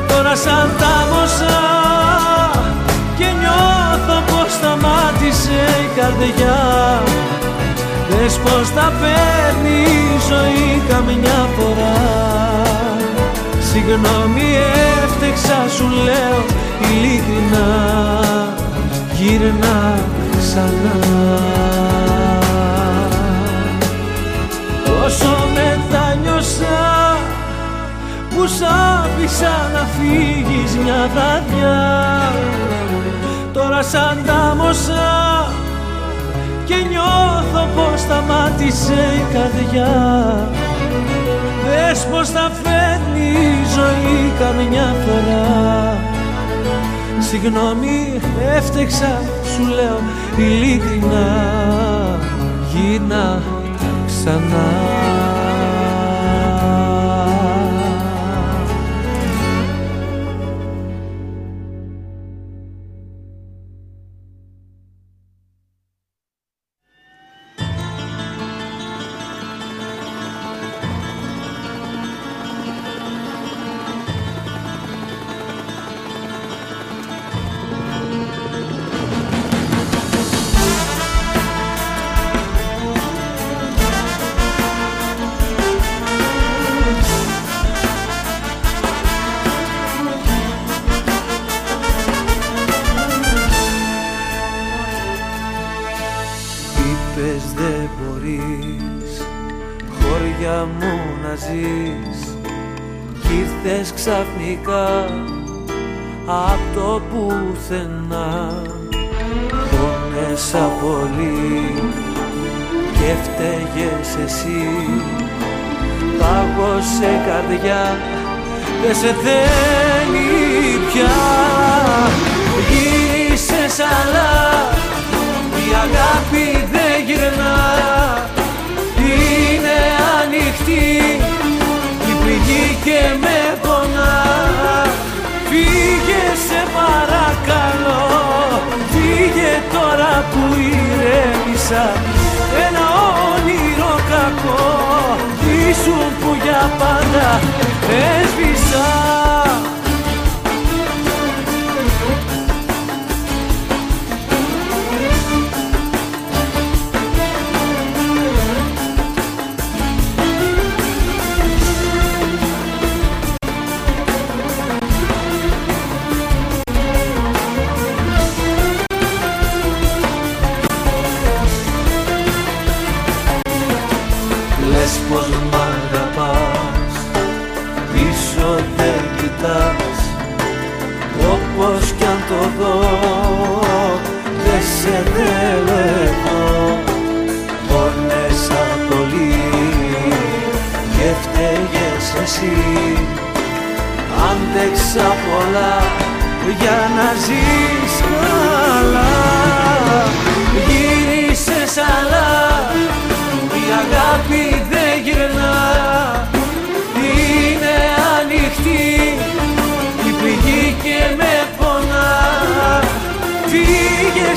Τώρα σαν τάμωσα και νιώθω πως σταμάτησε η καρδιά. Δες πως τα παίρνει η ζωή καμιά φορά. Συγγνώμη έφτεξα σου λέω ειλικρινά. Γύρνα ξανά Πόσο μετάνιωσα που σ' άφησα να φύγεις μια βραδιά. Τώρα σαν τάμωσα και νιώθω πως σταμάτησε η καρδιά. Δες πως θα φέρνει η ζωή καμιά φορά. Συγγνώμη έφτεξα σου λέω ειλικρινά. Γίνα ξανά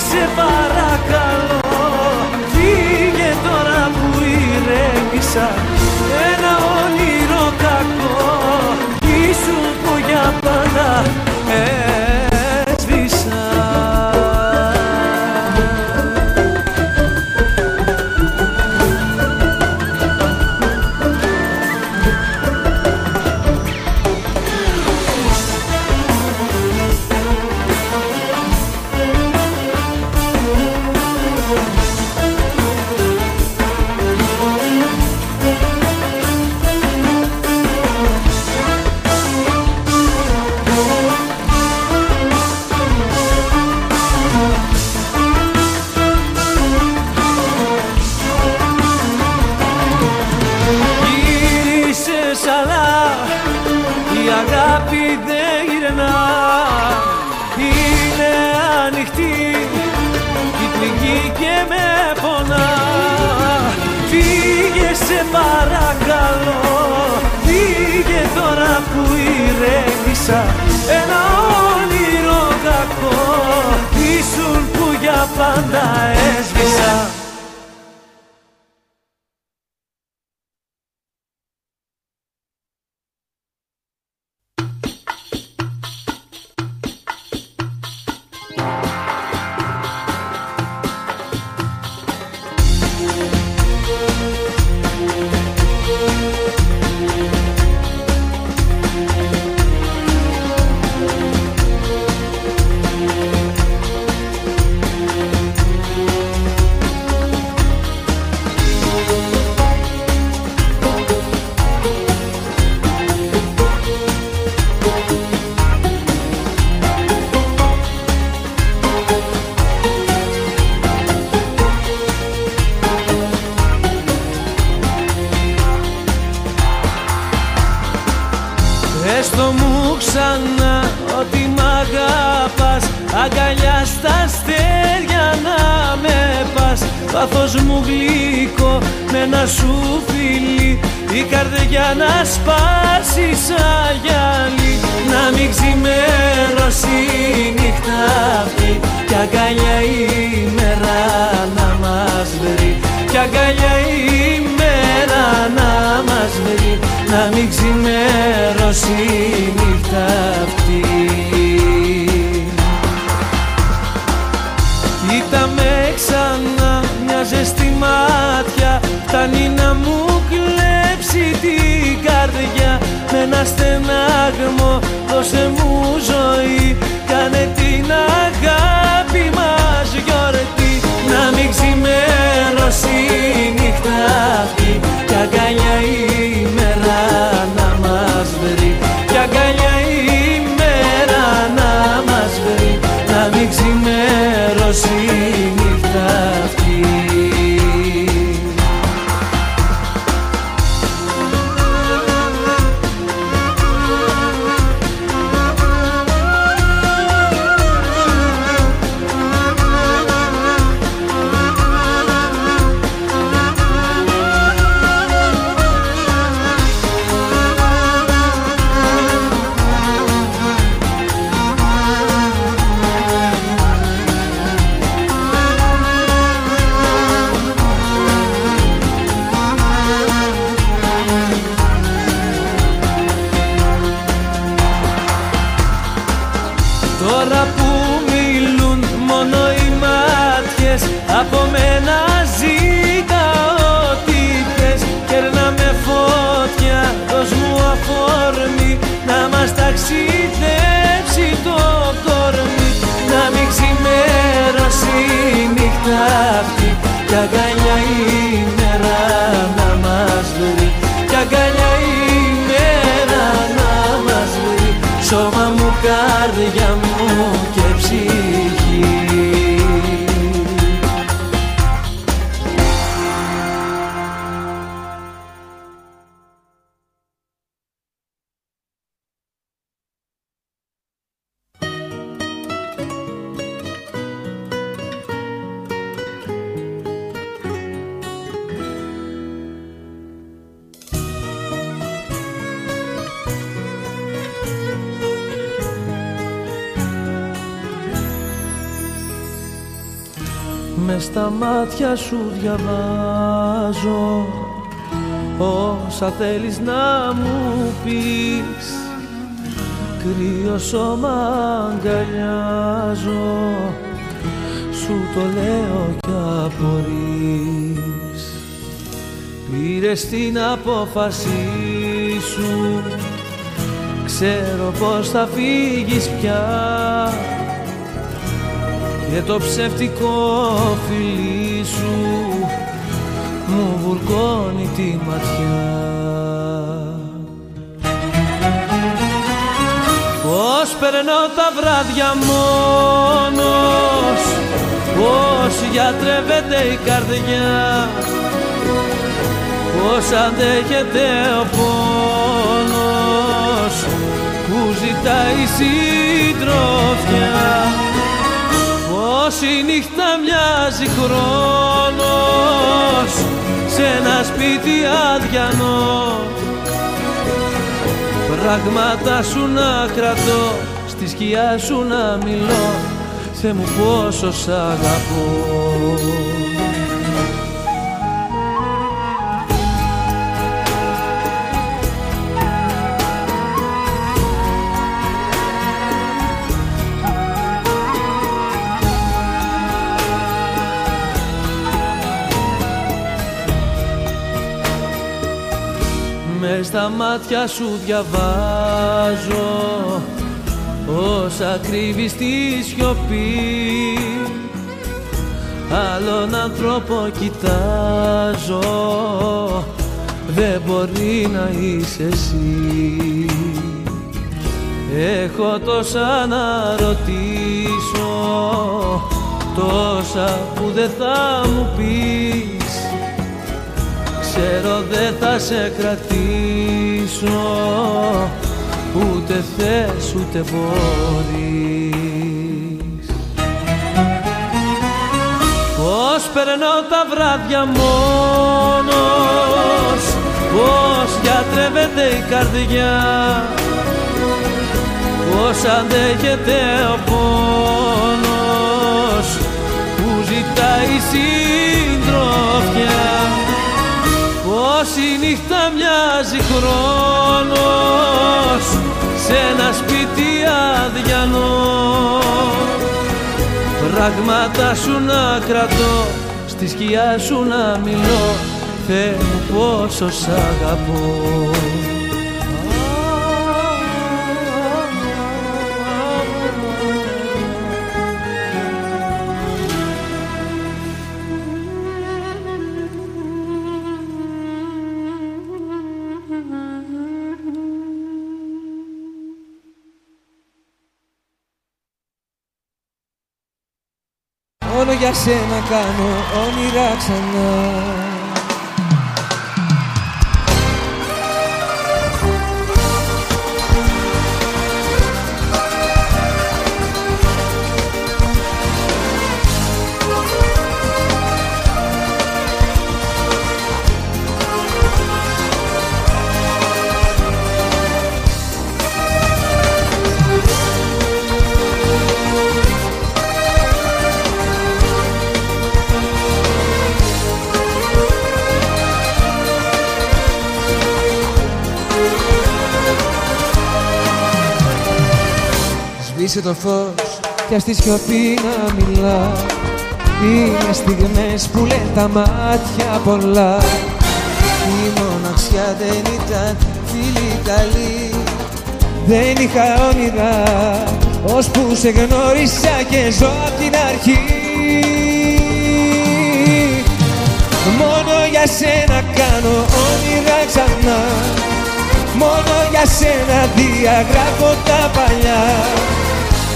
σε παρακαλώ Φύγε τώρα που ηρέμησα απόφασή σου. Ξέρω πως θα φύγεις πια. Και το ψευτικό αντέχεται ο πόνος Που ζητάει συντροφιά. Πώς η νύχτα μοιάζει χρόνος Σε ένα σπίτι αδιανό. Πράγματα σου να κρατώ Στη σκιά σου να μιλώ Θεέ μου πόσο σ' αγαπώ στα μάτια σου διαβάζω όσα κρύβεις στη σιωπή. Άλλον άνθρωπο κοιτάζω δεν μπορεί να είσαι εσύ. Έχω τόσα να ρωτήσω τόσα που δεν θα μου πεις ξέρω δεν θα σε κρατήσω. Ούτε θες ούτε μπορείς. Πώς περνώ τα βράδια μόνος Πώς γιατρεύεται η καρδιά. Πώς αντέχεται ο πόνος Που ζητάει συντροφιά Πώς η νύχτα μοιάζει χρόνος σε ένα σπίτι αδιανό. Πράγματα σου να κρατώ, στη σκιά σου να μιλώ. Θεέ μου πόσο σ' αγαπώ για σένα κάνω όνειρα ξανά Σβήσε το φως και στη σιωπή να μιλά. Είναι στιγμές που λένε τα μάτια πολλά. Η μοναξιά δεν ήταν φίλη καλή. Δεν είχα όνειρα που σε γνώρισα και ζω απ' την αρχή. Μόνο για σένα κάνω όνειρα ξανά. Μόνο για σένα διαγράφω τα παλιά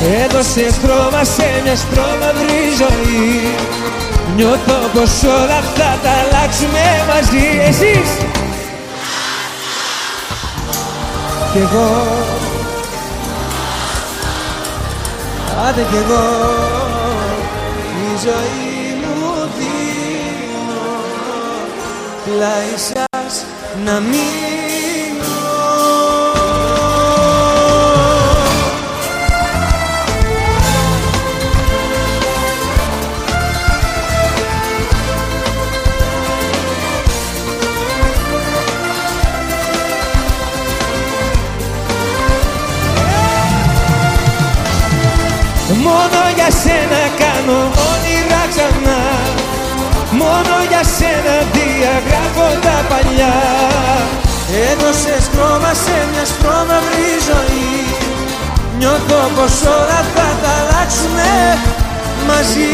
Έδωσες χρώμα σε μια στρώμαυρη ζωή. Νιώθω πως όλα αυτά τα αλλάξουμε μαζί. Εσείς; Κι εγώ. Άντε κι εγώ. Η ζωή μου δίνω. Πλάι σας να μην για σένα διαγράφω τα παλιά. Έδωσες χρώμα σε μια σπρώμαυρη ζωή. Νιώθω πως όλα θα τα αλλάξουμε μαζί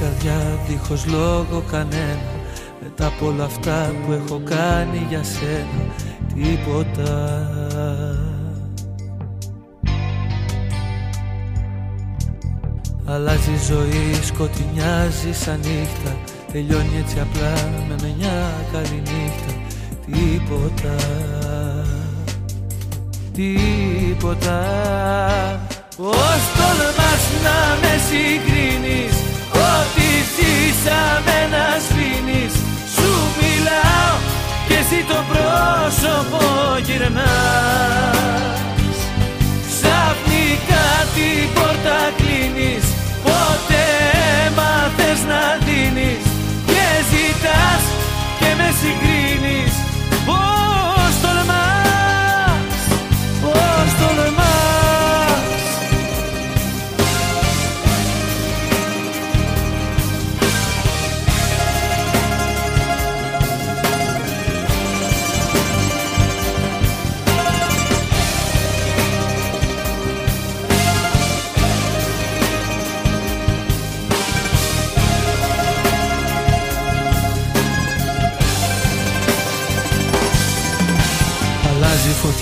καρδιά δίχως λόγο κανένα. Μετά από όλα αυτά που έχω κάνει για σένα Τίποτα. Αλλάζει ζωή, σκοτεινιάζει σαν νύχτα. Τελειώνει έτσι απλά με μια καλή νύχτα. Τίποτα. Τίποτα. Πώς τολμάς να με συγκρίνεις; Ό,τι ζήσαμε να σβήνεις Σου μιλάω και εσύ το πρόσωπο γυρνάς. Ξαφνικά την πόρτα κλείνεις. Ποτέ μάθες να δίνεις. Και ζητάς και με συγκρίνεις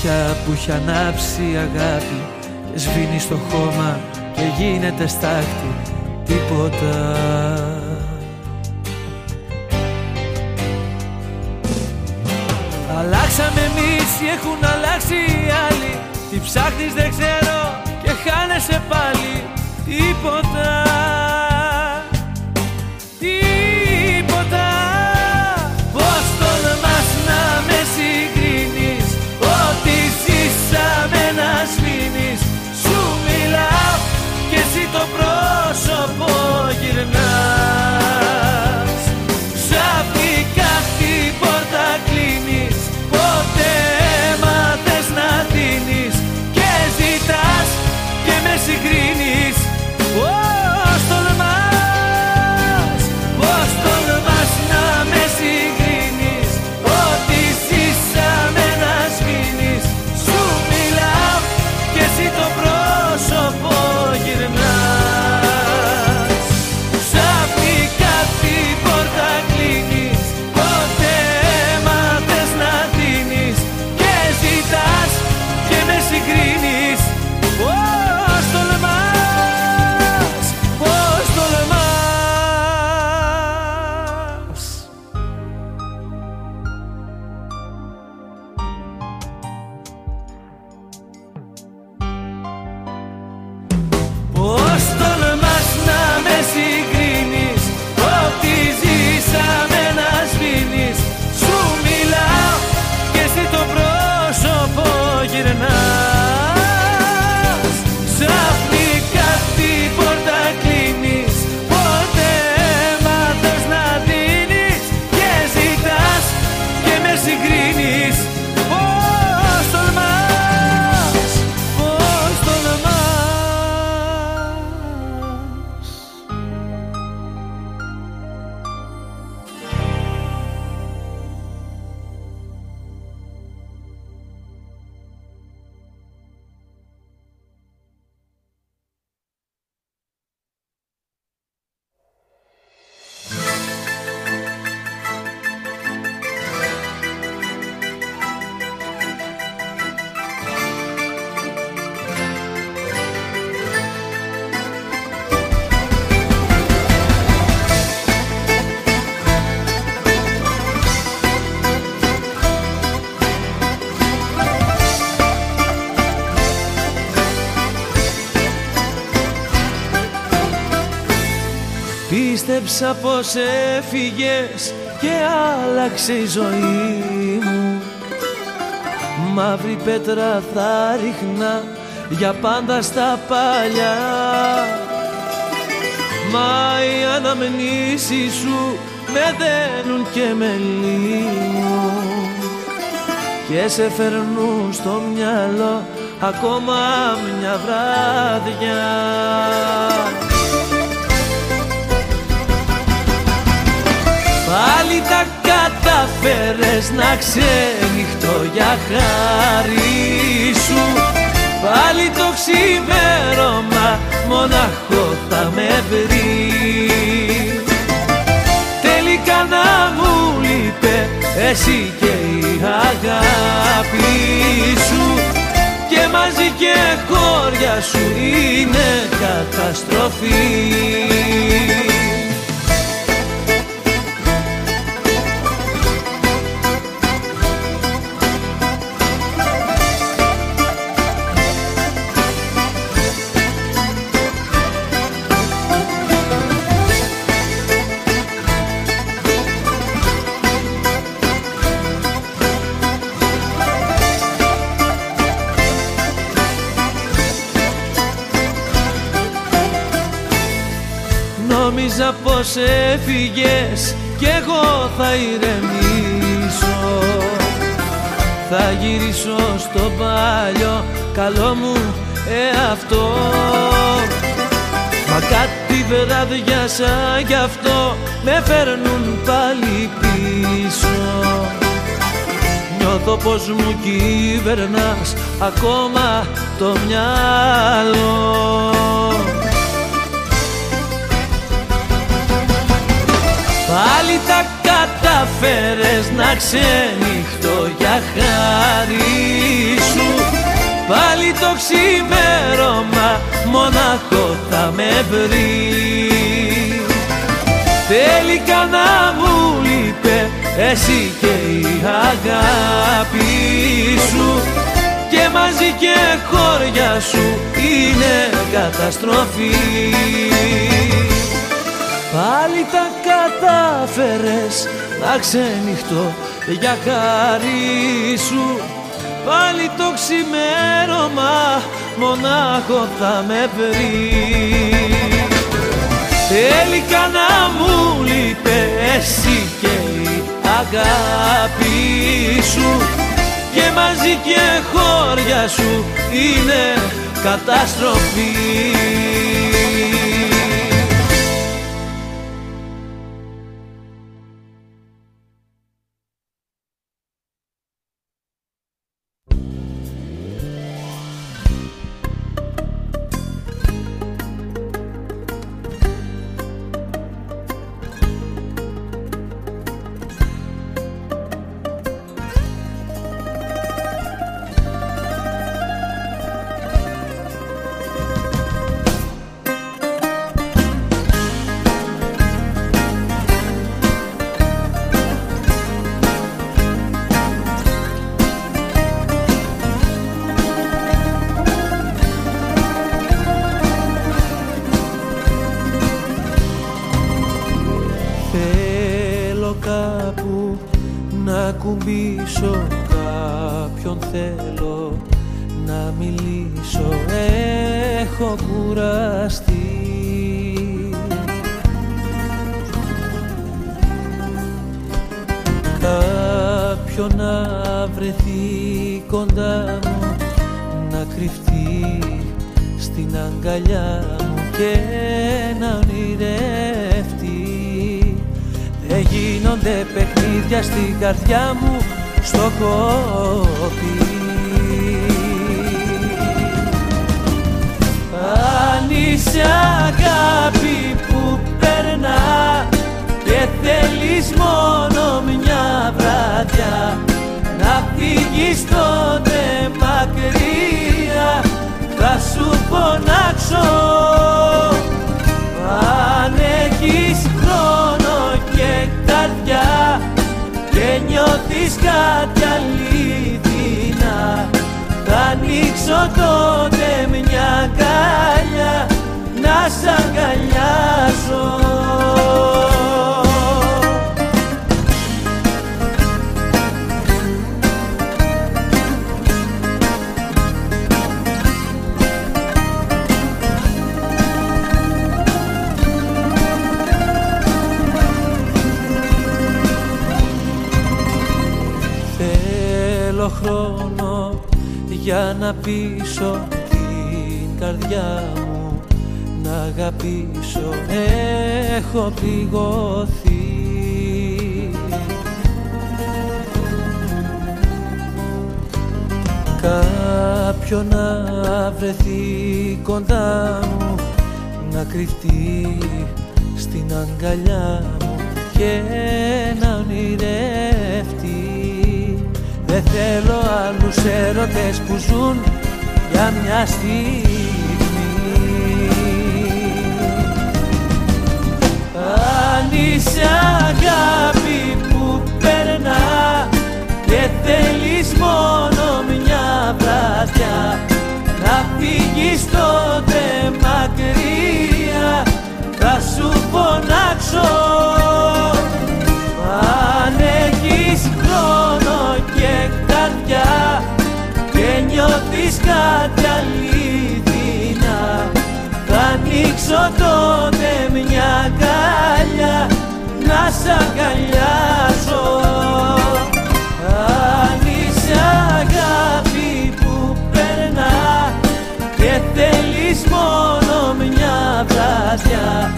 φωτιά που έχει ανάψει η αγάπη και σβήνει στο χώμα και γίνεται στάχτη τίποτα. Αλλάξαμε εμείς ή έχουν αλλάξει οι άλλοι. Τι ψάχνεις δεν ξέρω και χάνεσαι πάλι. Τίποτα Πίστεψα πως έφυγες και άλλαξε η ζωή μου. Μαύρη πέτρα θα ρίχνα για πάντα στα παλιά. Μα οι αναμνήσεις σου με δένουν και με λύνουν. Και σε φέρνουν στο μυαλό ακόμα μια βράδια Πάλι τα καταφέρες να ξενυχτώ για χάρη σου. Πάλι το ξημέρωμα μοναχό θα με βρει. Τελικά να μου λείπε εσύ και η αγάπη σου. Και μαζί και χώρια σου είναι καταστροφή πως έφυγες κι εγώ θα ηρεμήσω. Θα γυρίσω στο παλιό καλό μου εαυτό Μα κάτι βράδια σαν γι' αυτό με φέρνουν πάλι πίσω. Νιώθω πως μου κυβερνάς ακόμα το μυαλό Πάλι τα καταφέρες να ξενυχτώ για χάρη σου. Πάλι το ξημέρωμα μοναχό θα με βρεις. Τελικά να μου λείπε εσύ και η αγάπη σου. Και μαζί και χώρια σου είναι καταστροφή Πάλι τα κατάφερες να ξενυχτώ για χάρη σου. Πάλι το ξημέρωμα μονάχο θα με βρει. Τελικά να μου λείπε εσύ και η αγάπη σου. Και μαζί και χώρια σου είναι καταστροφή θέλεις μόνο μια βραδιά να φύγεις τότε μακριά. Θα σου φωνάξω αν έχεις χρόνο και καρδιά και νιώθεις κάτι αλήθινα θα ανοίξω τότε μια κάλια να σ' αγκαλιάσω μια βραδιά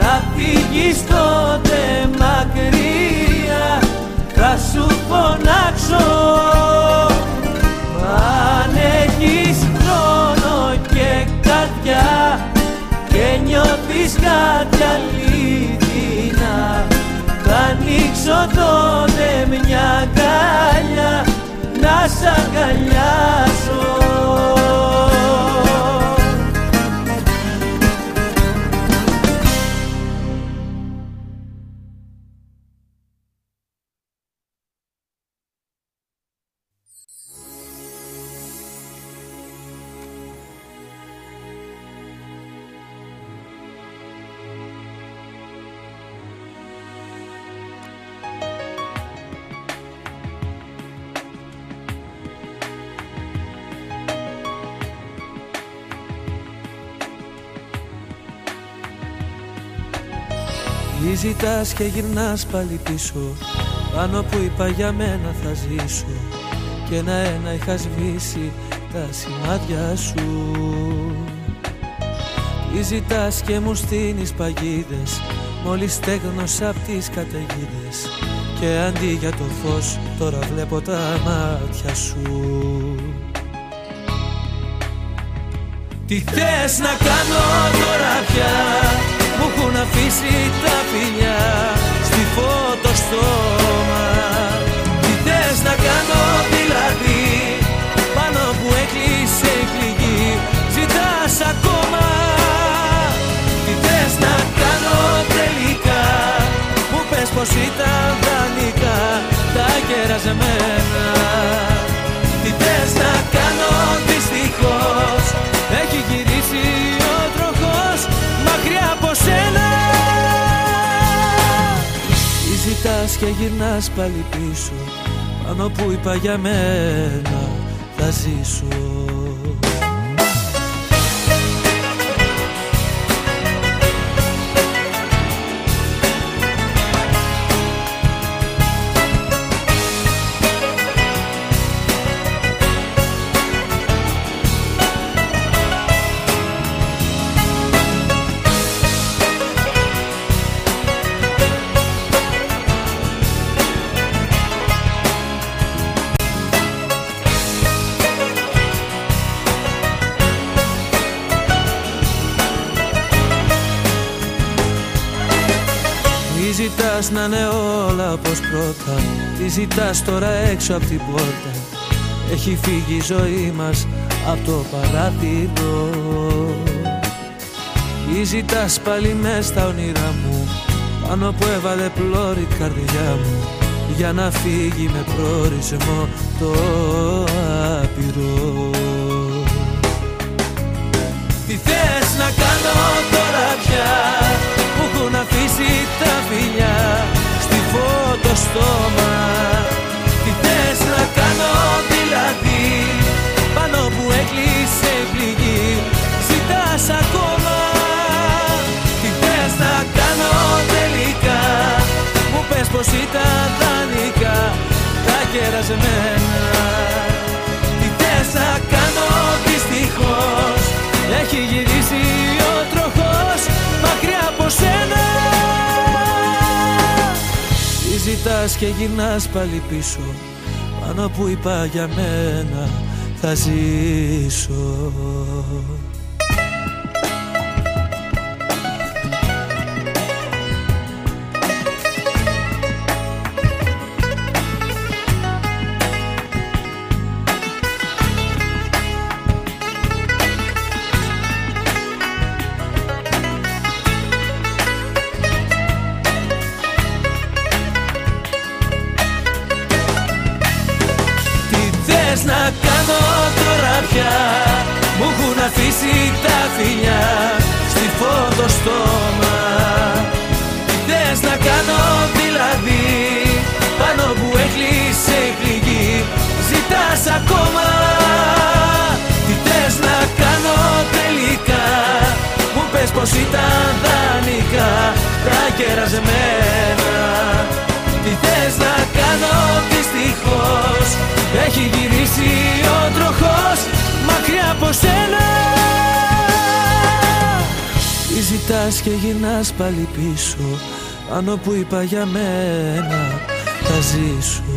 να φύγεις τότε μακριά θα σου φωνάξω. Αν έχεις χρόνο και καρδιά και νιώθεις κάτι αλήθινα θα ανοίξω τότε μια αγκάλια να σ' αγκαλιάσω ζητάς και γυρνάς πάλι πίσω. Πάνω που είπα για μένα θα ζήσω. Και ένα-ένα είχα σβήσει τα σημάδια σου. Ή ζητάς και μου στείνεις παγίδες Μόλις στέγνωσα απ' τις καταιγίδες. Και αντί για το φως τώρα βλέπω τα μάτια σου. Τι θες να κάνω τώρα πια; Μου έχουν αφήσει τα φιλιά Στη φώτο στόμα. Τι θες να κάνω δηλαδή Πάνω που έκλεισε η πληγή Ζητάς ακόμα. Τι θες να κάνω τελικά Μου πες πως ήταν δανεικά Τα κερασμένα σένα Τι ζητάς και γυρνάς πάλι πίσω. Πάνω που είπα για μένα θα ζήσω ζητάς να είναι όλα όπως πρώτα. Τι ζητάς τώρα έξω από την πόρτα. Έχει φύγει η ζωή μας από το παράθυρο. Τι ζητάς πάλι μες στα όνειρά μου Πάνω που έβαλε πλώρη η καρδιά μου Για να φύγει με προορισμό το άπειρο. Τι θες να κάνω τώρα πια; Μου Βυθίζει τα φιλιά στη φωτοστόμα Τι θες να κάνω δηλαδή Πάνω που έκλεισε η πληγή Ζητάς ακόμα. Τι θες να κάνω τελικά Μου πες πως ήταν δανεικά Τα κερασμένα. Τι θες να κάνω δυστυχώς Έχει γυρίσει ο τροχός Μακριά από σένα ζητάς και γυρνάς πάλι πίσω. Πάνω που είπα για μένα θα ζήσω στόμα. Τι θες να κάνω δηλαδή Πάνω που έκλεισε η πληγή Ζητάς ακόμα. Τι θες να κάνω τελικά Μου πες πως ήταν δανεικά Τα κερασμένα Τι θες να κάνω δυστυχώς Έχει γυρίσει ο τροχός Μακριά από σένα. Και γυρνάς πάλι πίσω Πάνω που είπα για μένα θα ζήσω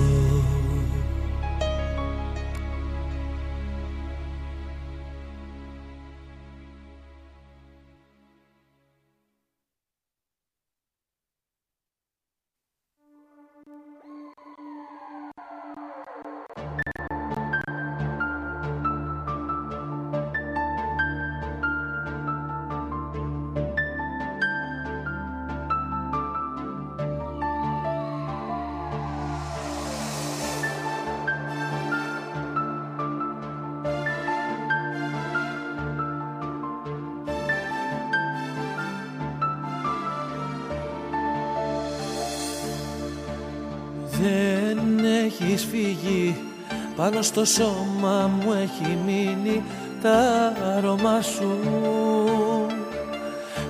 στο σώμα μου έχει μείνει τα αρώμα σου.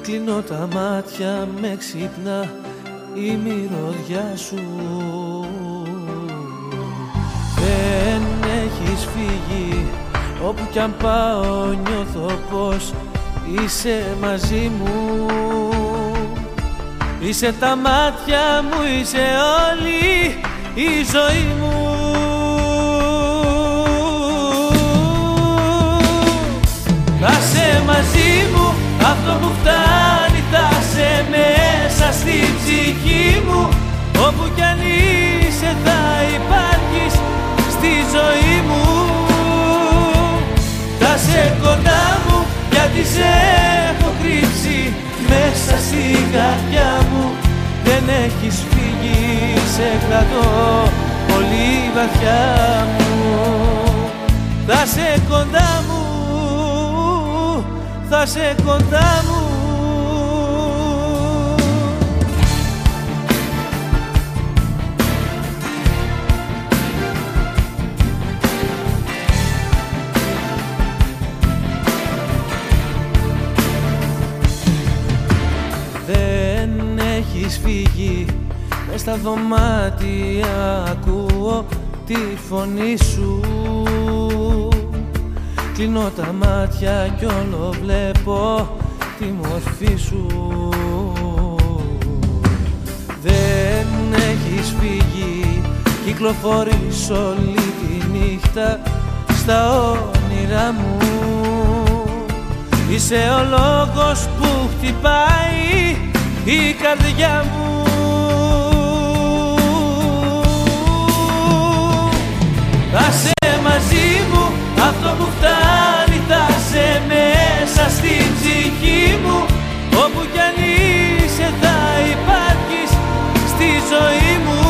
Κλείνω τα μάτια με ξύπνα η μυρωδιά σου. Δεν έχεις φύγει όπου κι αν πάω νιώθω πως είσαι μαζί μου. Είσαι τα μάτια μου, είσαι όλη η ζωή μου μαζί μου, αυτό που φτάνει θα σε μέσα στη ψυχή μου. Όπου κι αν είσαι θα υπάρχεις στη ζωή μου. Θα σε κοντά μου γιατί σε έχω κρύψει μέσα στη καρδιά μου. Δεν έχεις φύγει, σε κρατώ πολύ βαθιά μου. Θα σε κοντά μου θα σε κοντά μου. Δεν έχεις φύγει μες στα δωμάτια ακούω τη φωνή σου Κλείνω τα μάτια κι όλο βλέπω τη μορφή σου. Δεν έχεις φύγει, κυκλοφορείς όλη τη νύχτα στα όνειρά μου. Είσαι ο λόγος που χτυπάει η καρδιά μου. Θα σε μαζί μου αυτό που φτάνει θα σε μέσα στην ψυχή μου. Όπου κι αν είσαι θα υπάρχεις στη ζωή μου.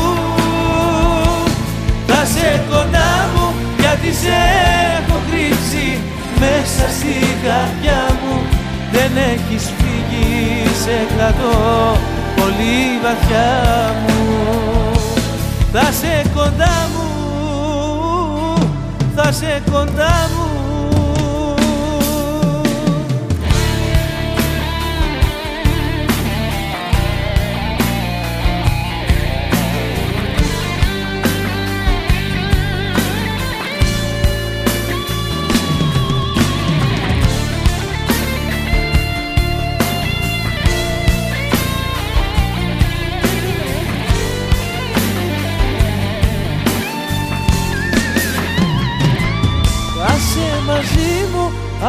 Θα σε κοντά μου γιατί σε έχω κρύψει μέσα στη καρδιά μου. Δεν έχεις φύγει, σε κρατώ πολύ βαθιά μου. Θα σε κοντά μου θα σε κοντά μου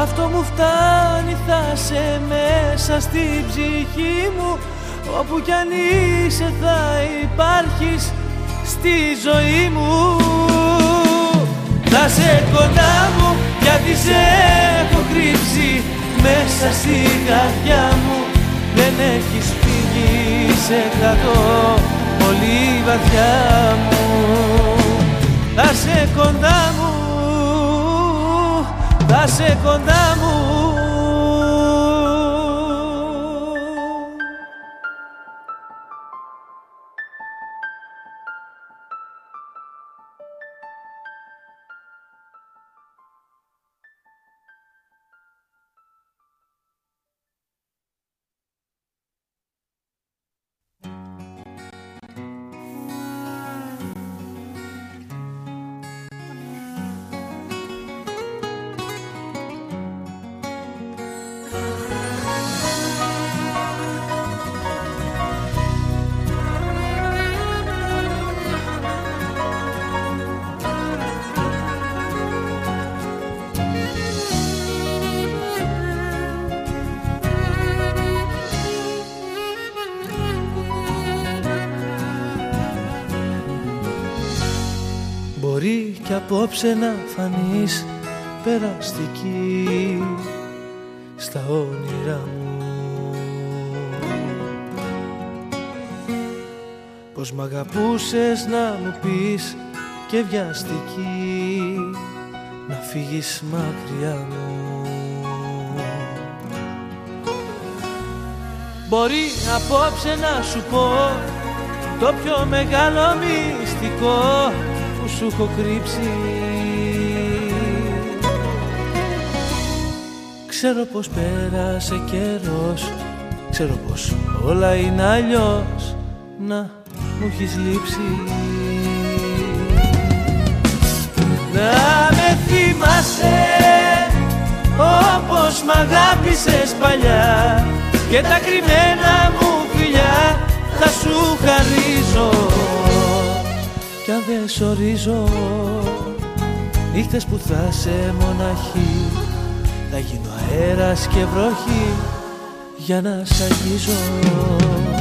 Αυτό μου φτάνει θα σε μέσα στην ψυχή μου. Όπου κι αν είσαι θα υπάρχεις στη ζωή μου. Θα σε κοντά μου γιατί σε έχω κρύψει μέσα στη καρδιά μου. Δεν έχεις φύγει σε κρατώ πολύ βαθιά μου. Θα σε κοντά μου, θα σε κοντά μου απόψε να φανείς περαστική στα όνειρά μου. Πως μ' αγαπούσες να μου πεις και βιαστική να φύγεις μακριά μου. Μπορεί απόψε να σου πω το πιο μεγάλο μυστικό που σου έχω κρύψει. Ξέρω πως πέρασε καιρός Ξέρω πως όλα είναι αλλιώς. Να μου έχεις λείψει. Να με θυμάσαι Όπως μ' αγάπησες παλιά. Και τα κρυμμένα μου φιλιά θα σου χαρίζω κι αν δεν σ' ορίζω Νύχτες που θα σε μοναχή Θα γίνω αέρας και βροχή Για να σ' αγγίζω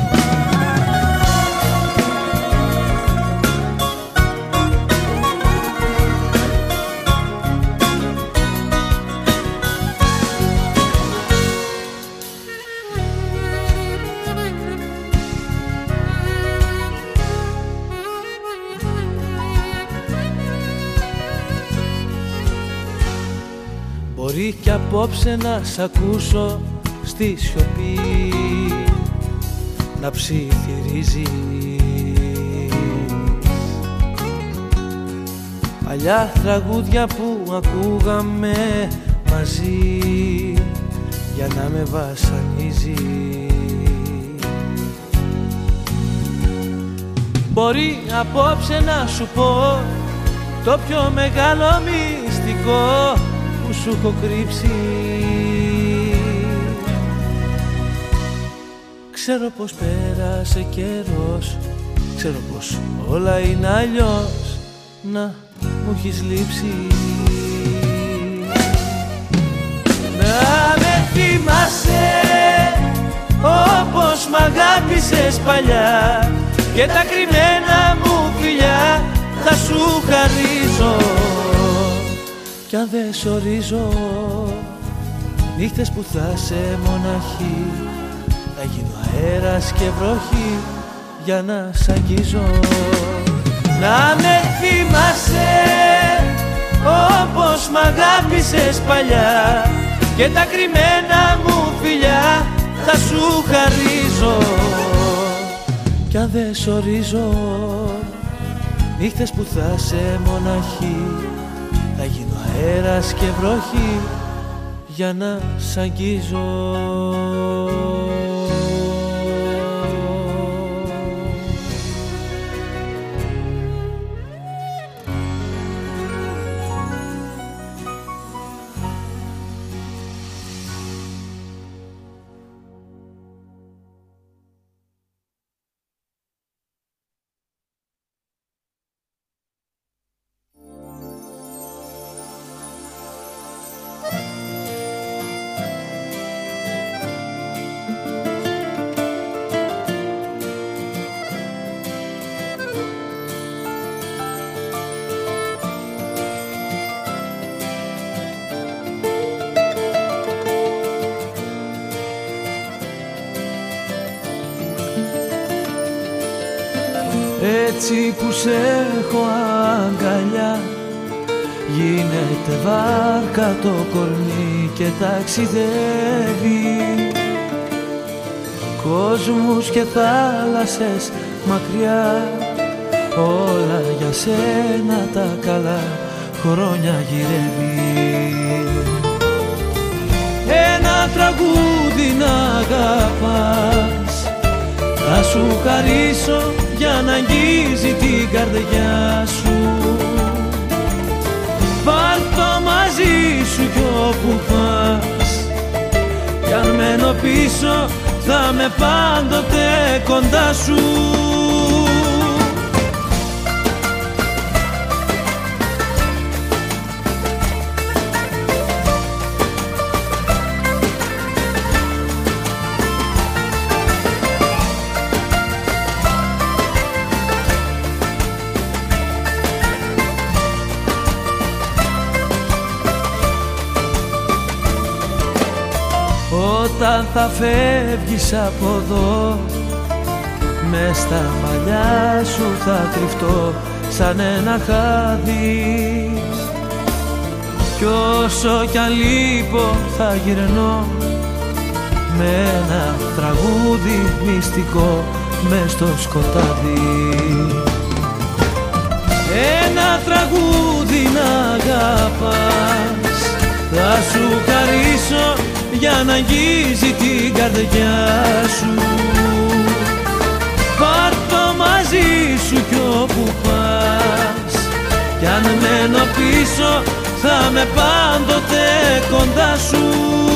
απόψε να σ' ακούσω στη σιωπή. Να ψιθυρίζει. Παλιά τραγούδια που ακούγαμε μαζί για να με βασανίζει. Μπορεί απόψε να σου πω το πιο μεγάλο μυστικό σου έχω κρύψει. Ξέρω πως πέρασε καιρός Ξέρω πως όλα είναι αλλιώς. Να μου έχεις λείψει. Να με θυμάσαι Όπως μ' αγάπησες παλιά. Και τα κρυμμένα μου φιλιά Θα σου χαρίζω κι αν δεν σ' ορίζω Νύχτες που θα σε μοναχή Θα γίνω αέρας και βροχή Για να σ' αγγίζω. Να με θυμάσαι Όπως μ' αγάπησες παλιά Και τα κρυμμένα μου φιλιά Θα σου χαρίζω. Κι αν δεν σ' ορίζω Νύχτες που θα σε μοναχή Θα γίνω αέρας και βροχή για να σ' αγγίζω έτσι που σε έχω αγκαλιά. Γίνεται βάρκα το κορμί και ταξιδεύει. Κόσμους και θάλασσες μακριά Όλα για σένα τα καλά χρόνια γυρεύει. Ένα τραγούδι να αγαπάς Θα σου χαρίσω για να αγγίζει την καρδιά σου. Πάρ' το μαζί σου κι όπου πας. Κι αν μένω πίσω θα με πάντοτε κοντά σου θα φεύγεις από εδώ. Με στα μαλλιά σου θα κρυφτώ σαν ένα χάδι. Κι όσο κι αν λείπω θα γυρνώ με ένα τραγούδι μυστικό μες στο σκοτάδι. Ένα τραγούδι να αγαπάς. Θα σου χαρίσω για να αγγίζει την καρδιά σου. Πάρ' το μαζί σου κι όπου πας. Κι αν μένω πίσω θα με πάντοτε κοντά σου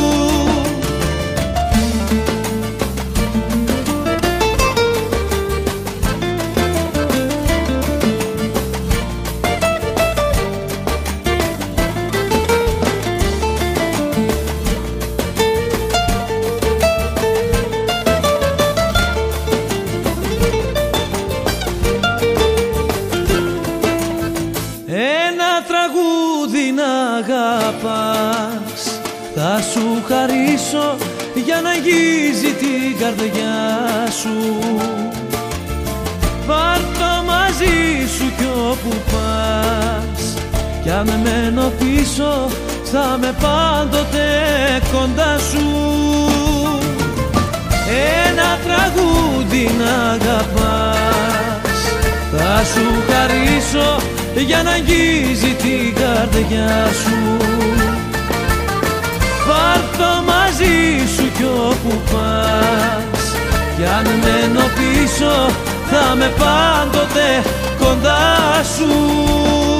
καρδιά σου. Πάρ' το μαζί σου κι όπου πας. Κι αν μένω πίσω θα με πάντοτε κοντά σου. Ένα τραγούδι να αγαπάς. Θα σου χαρίσω για να αγγίζει την καρδιά σου. Πάρ' το μαζί σου κι όπου πας Κι αν μένω πίσω θα με πάντοτε κοντά σου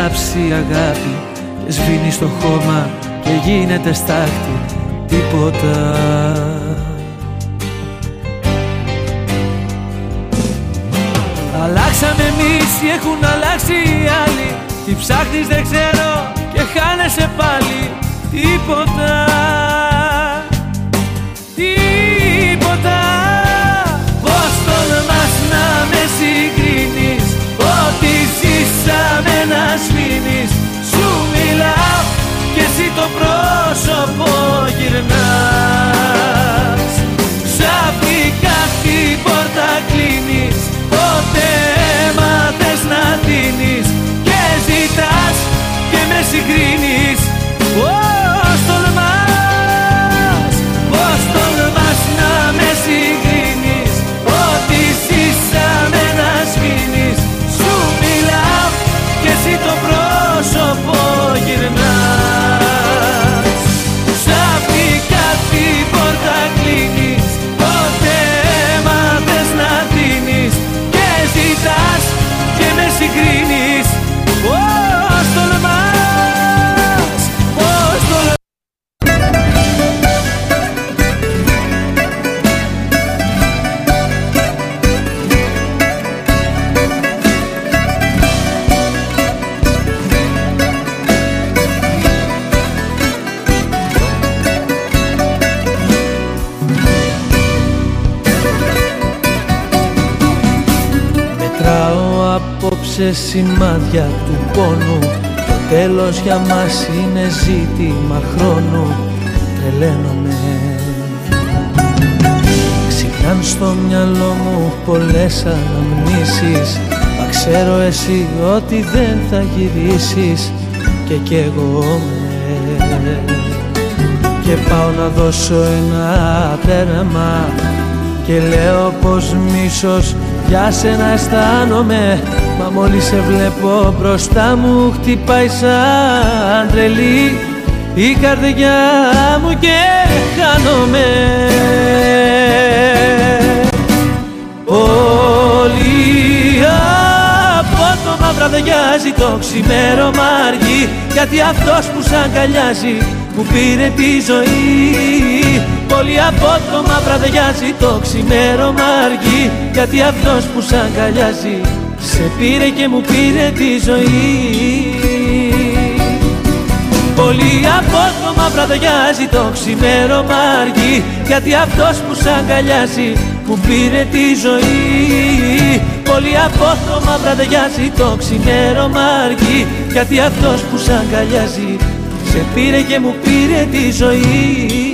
που έχει ανάψει η αγάπη και σβήνει στο χώμα και γίνεται στάχτη. Τίποτα. Αλλάξαμε εμείς ή έχουν αλλάξει οι άλλοι. Τι ψάχνεις δεν ξέρω και χάνεσαι πάλι. Τίποτα Τίποτα σε σημάδια του πόνου. Το τέλος για μας είναι ζήτημα χρόνου. Τρελαίνομαι. Ξυπνάν στο μυαλό μου πολλές αναμνήσεις. Μα ξέρω εσύ ότι δεν θα γυρίσεις. Και κι εγώ Και πάω να δώσω ένα τέρμα Και λέω πως μίσος για σένα αισθάνομαι Μα μόλις σε βλέπω μπροστά μου χτυπάει σαν τρελή η καρδιά μου και χάνομαι. Πολύ απότομα βραδιάζει το ξημέρωμα αργή γιατί αυτός που σ' αγκαλιάζει μου πήρε τη ζωή Πολύ απότομα βραδιάζει το ξημέρωμα αργή. Γιατί αυτός που σ' αγκαλιάζει σε πήρε και μου πήρε τη ζωή. Πολύ απότομα βραδιάζει το ξημέρωμα αργή. Γιατί αυτός που σ' αγκαλιάζει μου πήρε τη ζωή. Πολύ απότομα βραδιάζει το ξημέρωμα αργή. Γιατί αυτός που σ' αγκαλιάζει σε πήρε και μου πήρε τη ζωή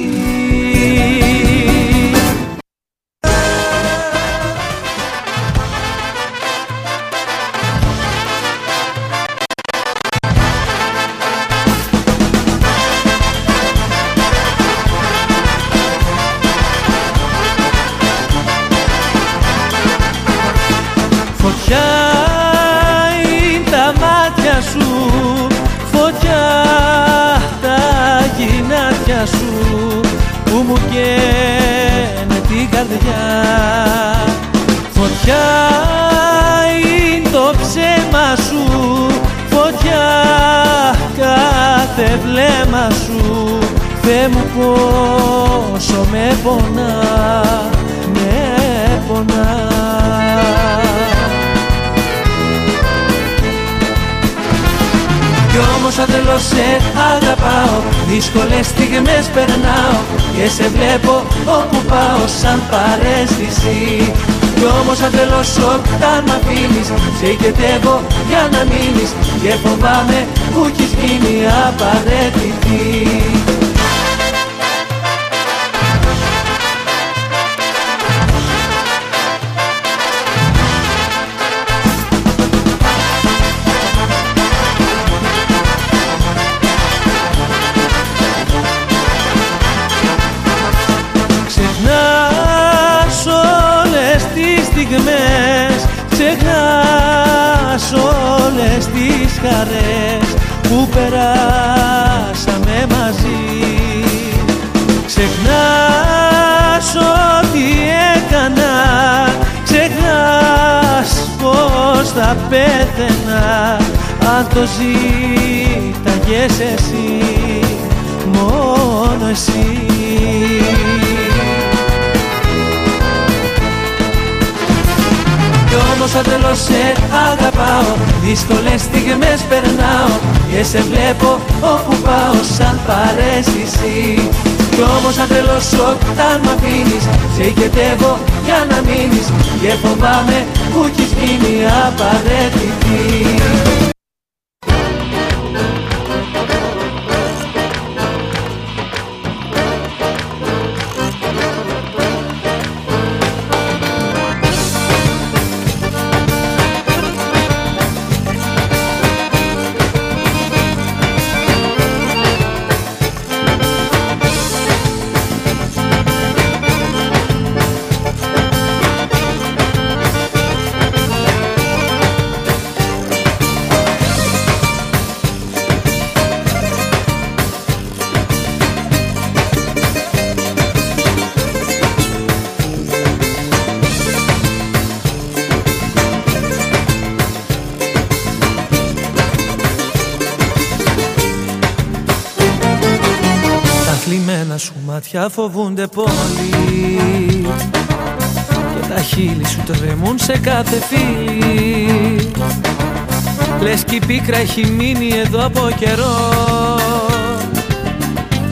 πίκρα έχει μείνει εδώ από καιρό.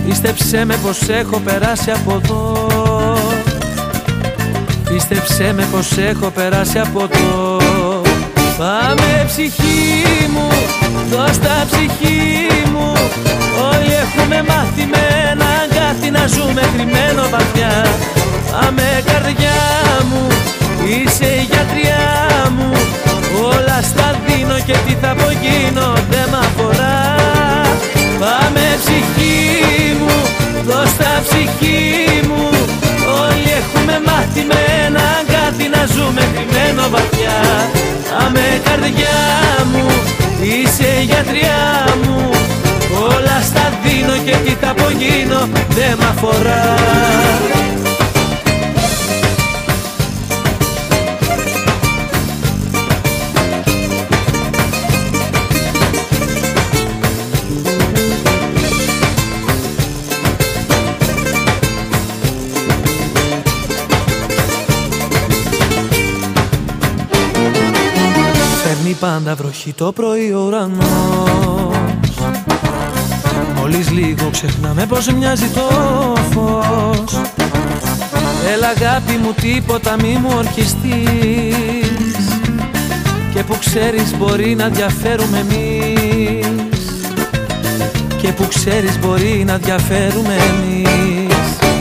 Πίστεψέ με πως έχω περάσει από εδώ. Πίστεψέ με πως έχω περάσει από εδώ. Πάμε ψυχή μου, δώσ' τα ψυχή μου. Όλοι έχουμε μάθει με ένα αγκάθι να ζούμε κρυμμένο βαθιά. Πάμε καρδιά μου, είσαι η γιατριά μου Όλα στα δίνω και τι θα απογίνω δεν μ' αφορά. Πάμε ψυχή μου, δώσ' τα ψυχή μου. Όλοι έχουμε μάθει με ένα αγκάθι να ζούμε κρυμμένο βαθιά. Αμέ καρδιά μου, είσαι η γιατριά μου. Όλα στα δίνω και τι θα απογίνω δεν μ' αφορά βροχή το πρωί ο ουρανός. Μόλις λίγο ξεχνάμε πως μοιάζει το φως. Έλα αγάπη μου τίποτα μη μου ορκιστείς. Και που ξέρεις μπορεί να διαφέρουμε εμείς. Και που ξέρεις μπορεί να διαφέρουμε εμείς.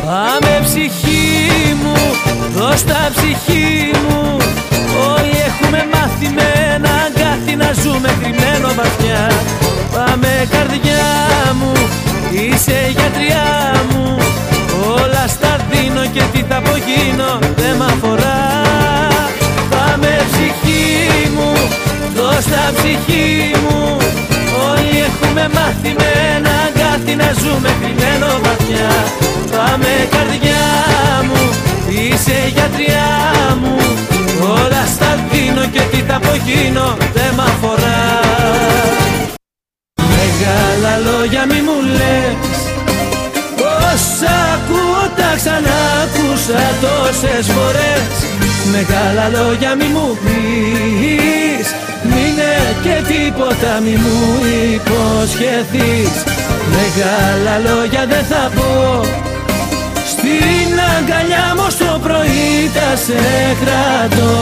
Πάμε ψυχή μου, δώσ' τα ψυχή μου. Όλοι έχουμε μάθει με ένα αγκάθι να ζούμε κρυμμένο βαθιά. Πάμε καρδιά μου, είσαι η γιατριά μου. Όλα στα δίνω και τι θα απογίνω δεν μ' αφορά. Πάμε ψυχή μου, δώσ' τα ψυχή μου. Όλοι έχουμε μάθει με ένα αγκάθι να ζούμε κρυμμένο βαθιά. Πάμε καρδιά μου, είσαι η γιατριά μου. Όλα στα δίνω και τι θα απογίνω δεν μ' αφορά. Μεγάλα λόγια μη μου λες. Όσα ακούω τα ξανακούσα τόσες φορές. Μεγάλα λόγια μη μου πεις. Μείνε και τίποτα μη μου υποσχεθείς. Μεγάλα λόγια δεν θα πω. Στην αγκαλιά μου στο πρωί τα σε κρατώ.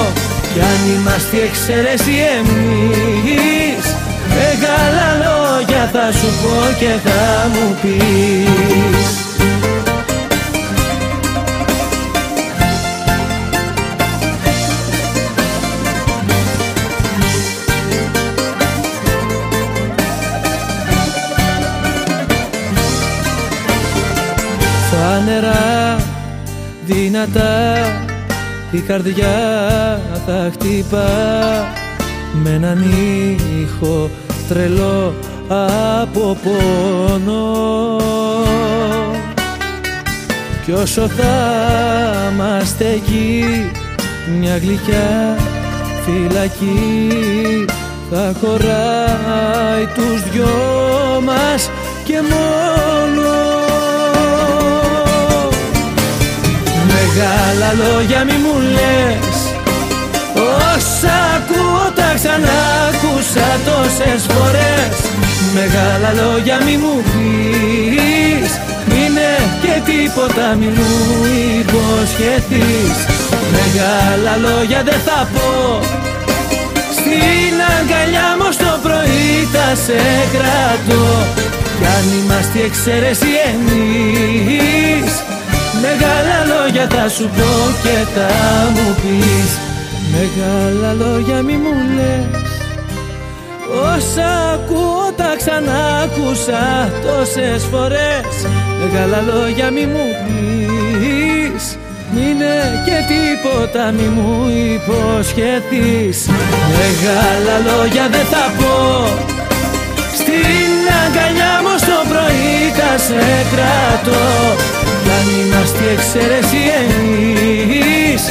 Κι αν είμαστε εξαίρεση εμείς Μεγάλα λόγια θα σου πω και θα μου πεις. Φανερά, δυνατά η καρδιά θα χτυπά. Με έναν ήχο τρελό από πόνο. Κι όσο θα είμαστε εκεί μια γλυκιά φυλακή θα χωράει τους δυο μας και μόνο Μεγάλα λόγια μη μου λες. Όσα ακούω τα ξανακούσα τόσες φορές. Μεγάλα λόγια μη μου πεις. Μείνε και τίποτα μη μου υποσχεθείς. Μεγάλα λόγια δεν θα πω. Στην αγκαλιά μου στο πρωί θα σε κρατώ. Κι αν είμαστε εξαίρεση εμείς Μεγάλα λόγια θα σου πω και θα μου πεις. Μεγάλα λόγια μη μου λες. Όσα ακούω τα ξανάκουσα τόσες φορές. Μεγάλα λόγια μη μου πεις. Μείνε και τίποτα μη μου υποσχεθείς. Μεγάλα λόγια δεν θα πω. Στην αγκαλιά μου στο πρωί θα σε κρατώ Κι αν είμαστε εξαίρεση εμείς.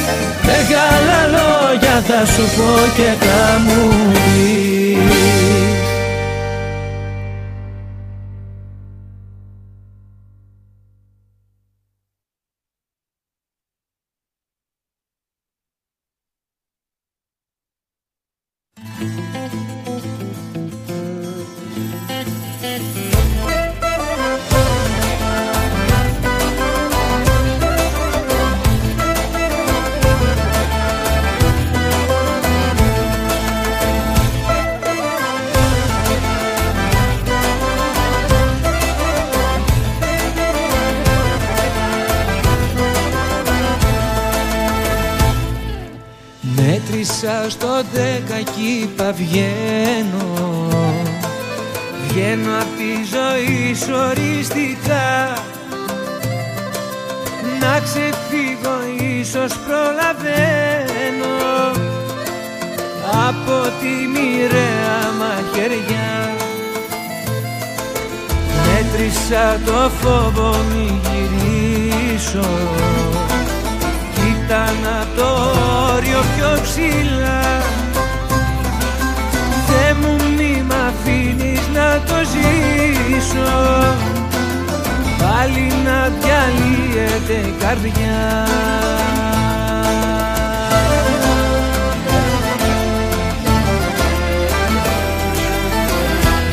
Μεγάλα λόγια θα σου πω και θα μου πεις δέκα κι είπα βγαίνω. Βγαίνω απ' τη ζωή σου οριστικά. Να ξεφύγω ίσως προλαβαίνω. Από τη μοιραία μαχαιριά. Μέτρησα το φόβο μη γυρίσω διαλύεται η καρδιά.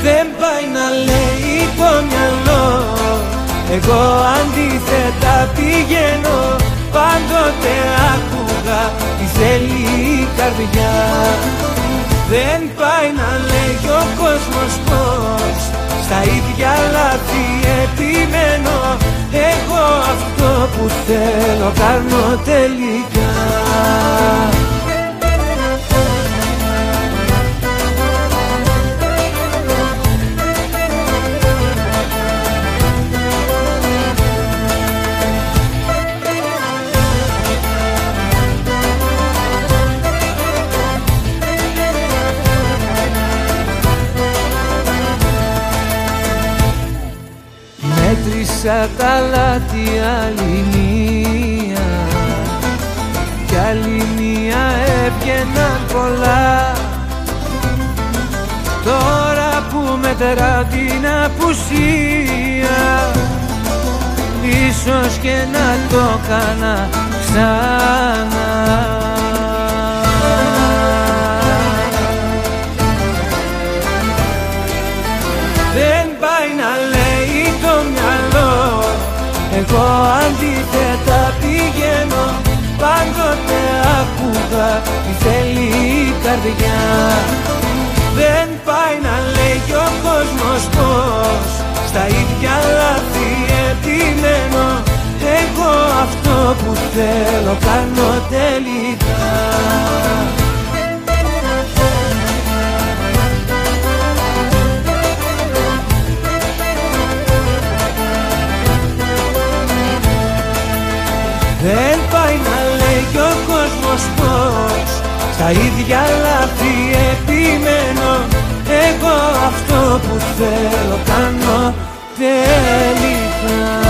Δεν πάει να λέει το μυαλό. Εγώ αντίθετα πηγαίνω. Πάντοτε άκουγα τι θέλει η καρδιά. Δεν πάει να λέει ο κόσμος πως Στα ίδια λάθη επιμένω Εγώ αυτό που θέλω κάνω τελικά Μέτρησα τα λάθη άλλη μία. Κι άλλη μία έβγαιναν πολλά. Τώρα που μετρά την απουσία Ίσως και να το κάνα ξανά Εγώ αντίθετα πηγαίνω Πάντοτε άκουγα τι θέλει η καρδιά. Δεν πάει να λέει κι ο κόσμος πως Στα ίδια λάθη επιμένω. Εγώ αυτό που θέλω κάνω τελικά ο κόσμος πως Στα ίδια λάθη επιμένω. Εγώ αυτό που θέλω κάνω τελικά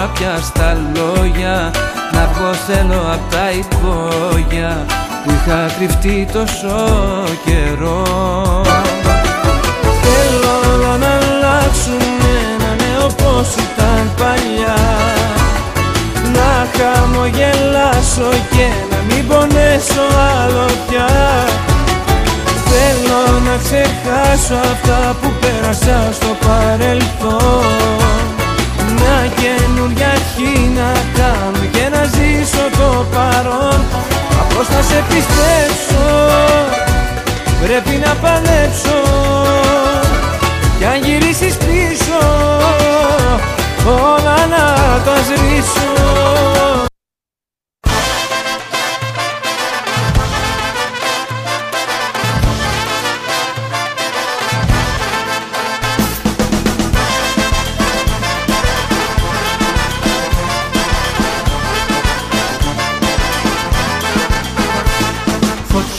βάζω τώρα πια στα λόγια Να βγω θέλω απ' τα υπόγεια Που είχα κρυφτεί τόσο καιρό. Θέλω να αλλάξουν ένα νέο πως ήταν παλιά. Να χαμογελάσω και να μην πονέσω άλλο πια. Θέλω να ξεχάσω αυτά που πέρασα στο παρελθόν. Μια καινούργια αρχή να κάνω και να ζήσω το παρόν. Μα πώς θα σε πιστέψω Πρέπει να παλέψω. Κι αν γυρίσεις πίσω όλα να τα σβήσω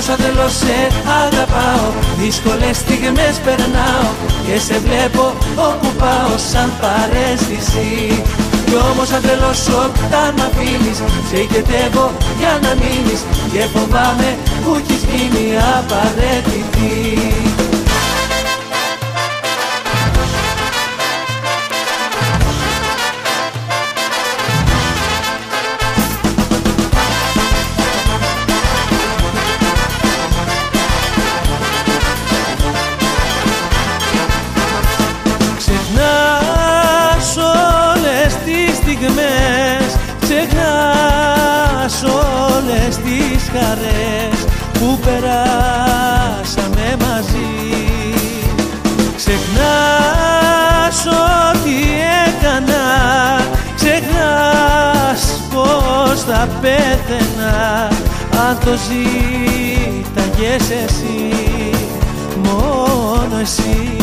Κι όμως αν θέλω σε αγαπάω. Δύσκολες στιγμές περνάω Και σε βλέπω όπου πάω σαν παρέστηση. Κι όμως αν θέλω σου όταν μ' αφήνεις. Σε ηγετεύω για να μείνεις Και φοβάμαι που έχεις γίνει απαραίτητη χαρές που περάσαμε μαζί. Ξεχνάς ό,τι έκανα Ξεχνάς πως θα πέθαινα Αν το ζήταγες εσύ Μόνο εσύ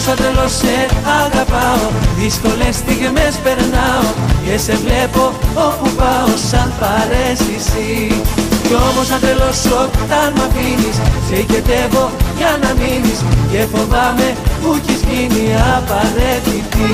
όμως αν θέλω σε αγαπάω. Δύσκολες στιγμές περνάω Και σε βλέπω όπου πάω σαν παρέστηση. Κι όμως αν θέλω σου όταν μ' αφήνεις. Σε οικετεύω για να μείνεις Και φοβάμαι που έχεις γίνει απαραίτητη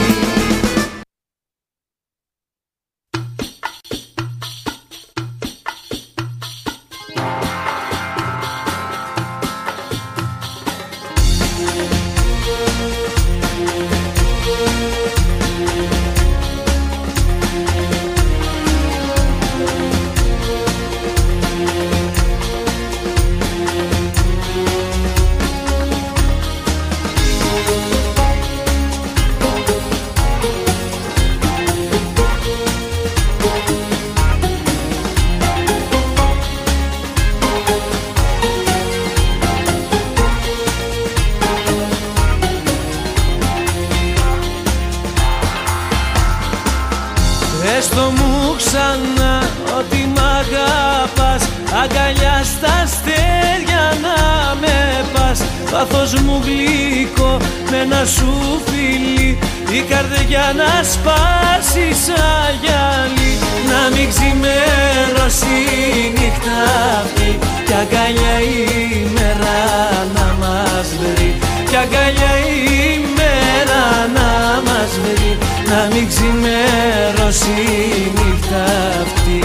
η νύχτα αυτή.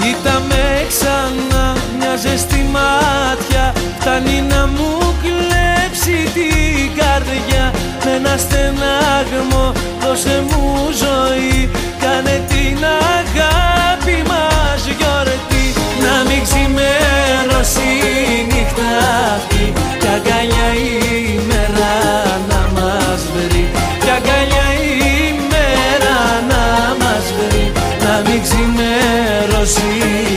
Κοίτα με ξανά μια ζεστή μάτια. Φτάνει να μου κλέψει την καρδιά. Με ένα στενάγμο δώσε μου ζωή. Κάνε την αγάπη μας γιορτή. Να μην ξημερώσει see.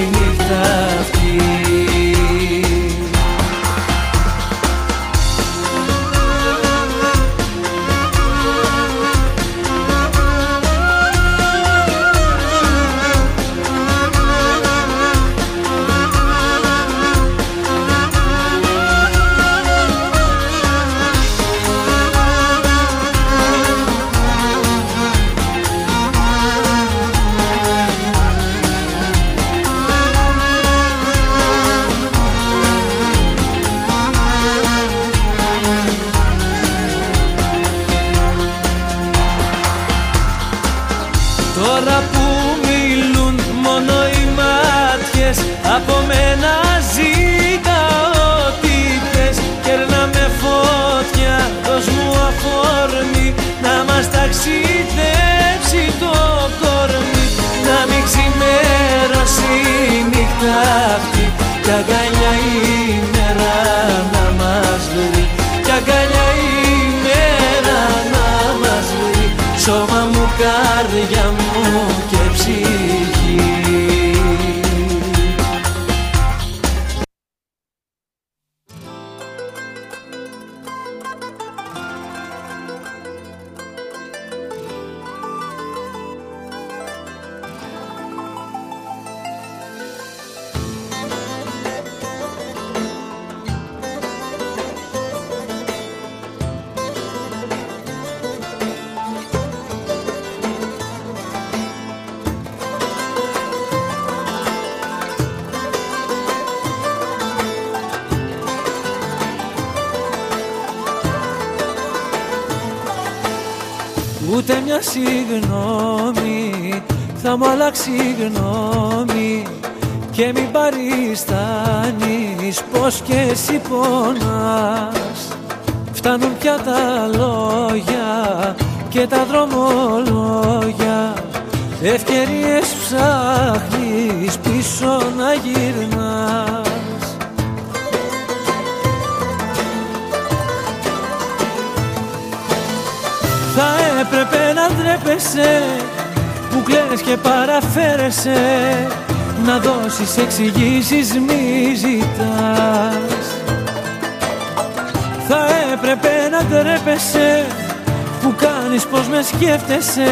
Και τα δρομολόγια. Ευκαιρίες ψάχνεις πίσω να γυρνάς. Θα έπρεπε να ντρέπεσαι που κλαις και παραφέρεσαι. Να δώσεις εξηγήσεις μη ζητάς. Θα έπρεπε να ντρέπεσαι που κάνεις πως με σκέφτεσαι.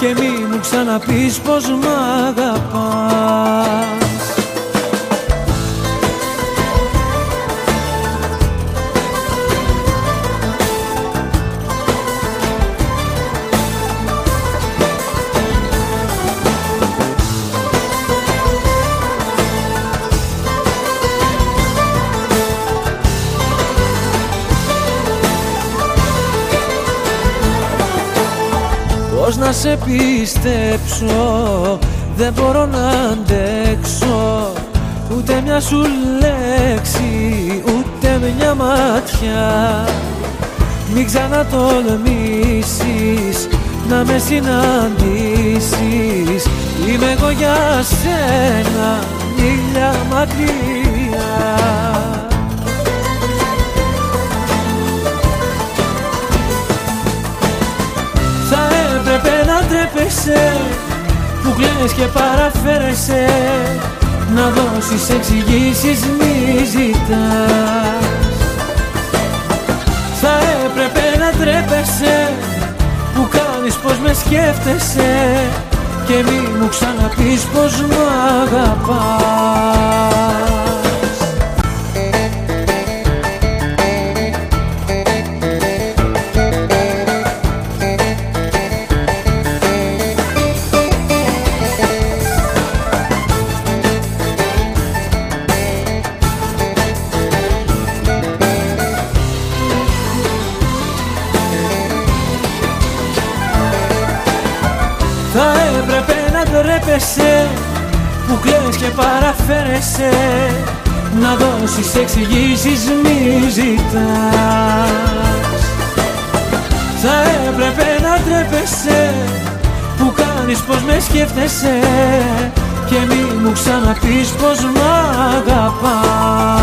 Και μη μου ξαναπείς πως μ' αγαπάς να σε πιστέψω. Δεν μπορώ να αντέξω. Ούτε μια σου λέξη Ούτε μια ματιά. Μην ξανατολμήσεις Να με συναντήσεις. Είμαι εγώ για σένα Μίλια μακριά έπρεπε να ντρέπεσαι που κλαις και παραφέρεσαι. Να δώσεις εξηγήσεις μη ζητάς. Θα έπρεπε να ντρέπεσαι που κάνεις πως με σκέφτεσαι. Και μη μου ξαναπείς πως μου αγαπάς που κλαις και παραφέρεσαι. Να δώσεις εξηγήσεις μη ζητάς. Θα έπρεπε να τρέπεσαι που κάνεις πως με σκέφτεσαι. Και μη μου ξαναπείς πως μ' αγαπάς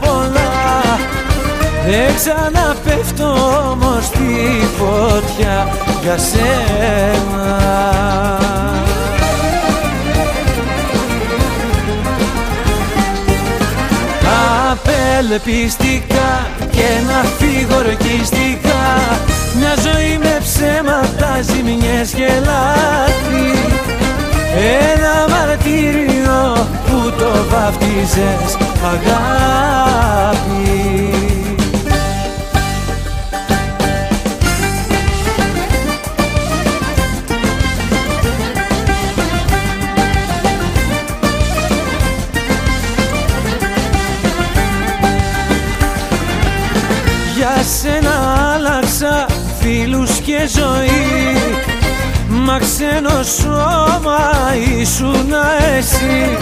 πολλά. Δεν ξαναπέφτω όμως στη φωτιά για σένα. Απελπιστικά και να φύγω ορκιστικά Μια ζωή με ψέματα, ζημιές και λάθη. Ένα μαρτύριο που το βαφτίζες αγάπη. Για σένα άλλαξα φίλους και ζωή. Μα ξένο σώμα ήσουν εσύ.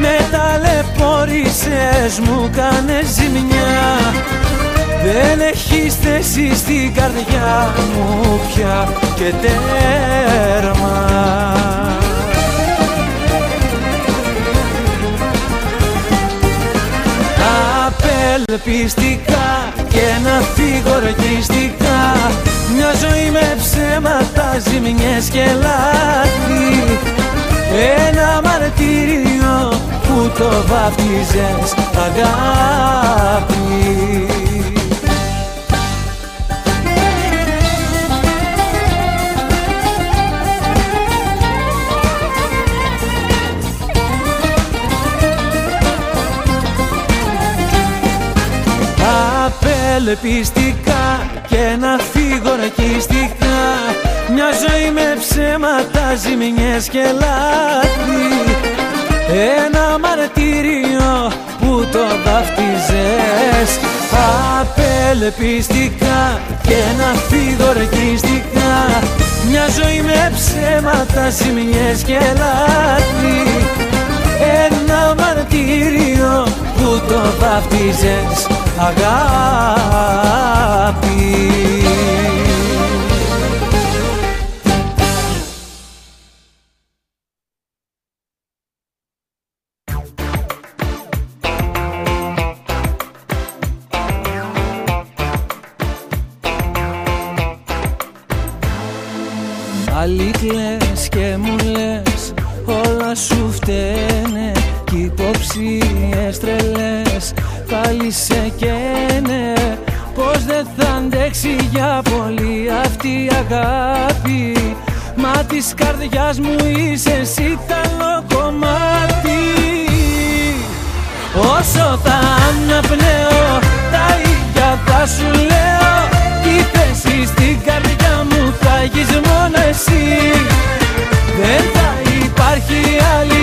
Με ταλαιπώρησες μου κάνε ζημιά. Δεν έχεις θέση στην καρδιά μου πια και τέρμα. Απελπιστικά και να φύγω ορκιστικά Μια ζωή με ψέματα, ζημιές και λάθη. Ένα μαρτύριο που το βαφτίζες αγάπη. Ελπιστικά και να φύγω ρακιστικά Μια ζωή με ψέματα, ζημιές και λάθη. Ένα μαρτύριο που το βαφτίζες. Απελπιστικά και να φύγω ρακιστικά Μια ζωή με ψέματα, ζημιές και λάθη. Ένα μαρτύριο που το βαφτίζες αγάπη θα αντέξει για πολύ αυτή η αγάπη. Μα της καρδιάς μου είσαι εσύ τα κομμάτι Όσο θα αναπνέω τα ίδια θα σου λέω. Τι θέση στην καρδιά μου θα έχεις μόνο εσύ. Δεν θα υπάρχει άλλη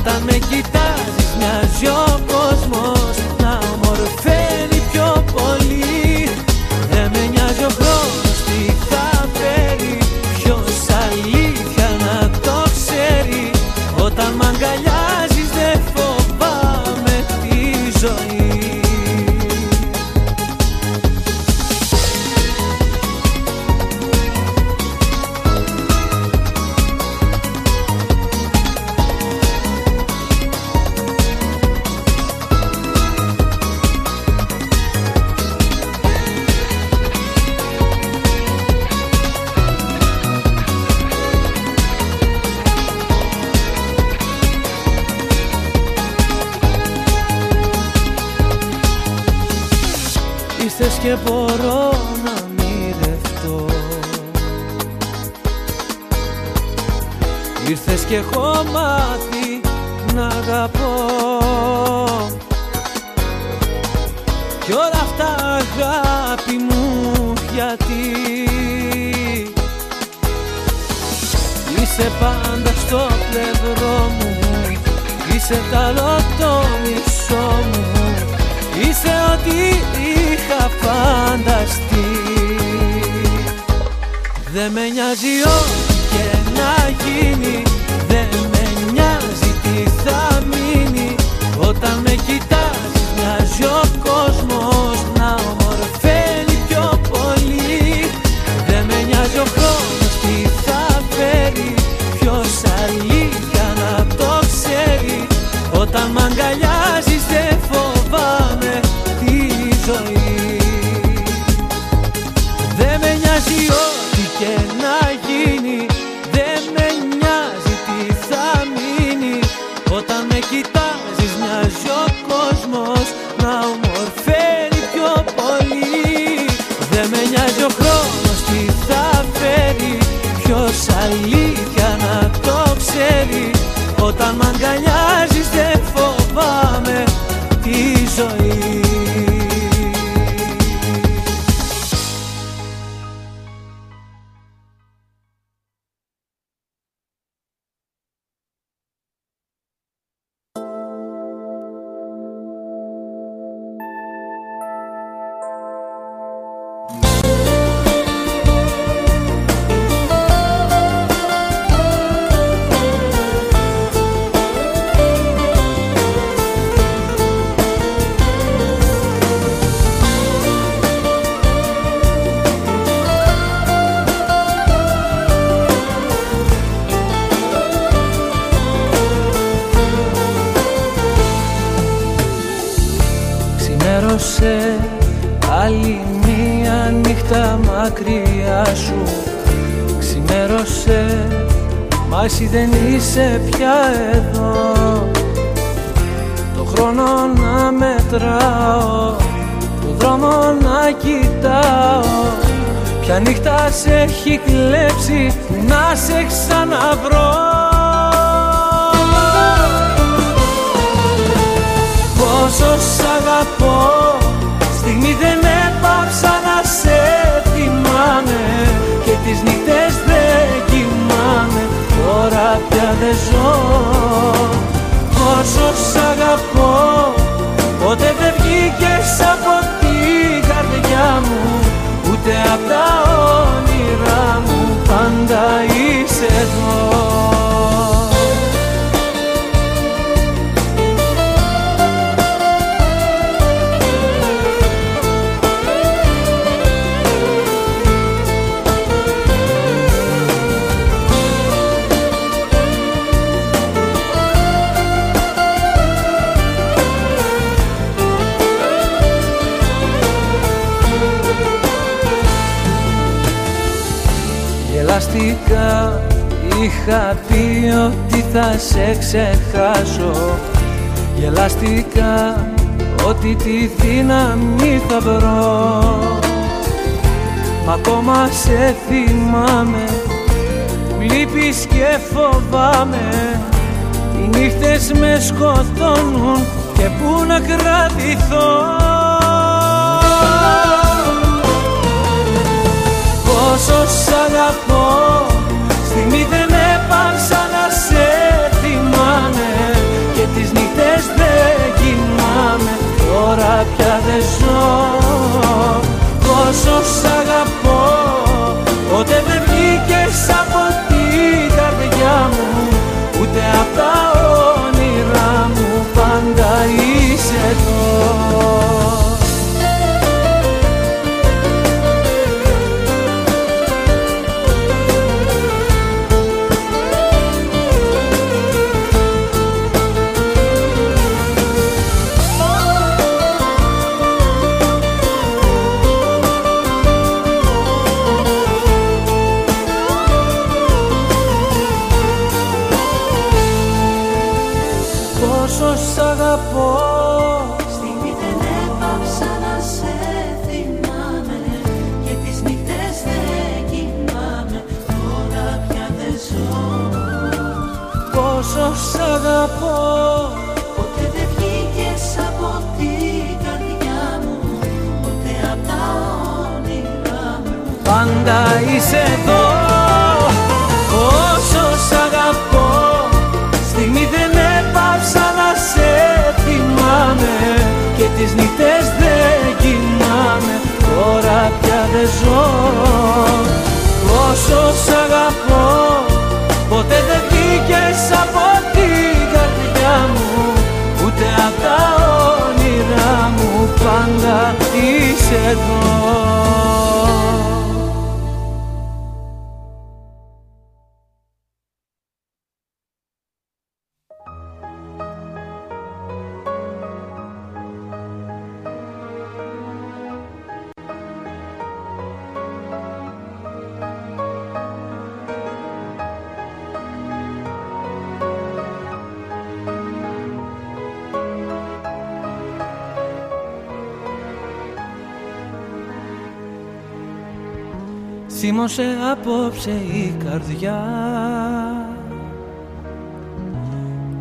Όταν με κοιτάζεις μοιάζει ο κόσμος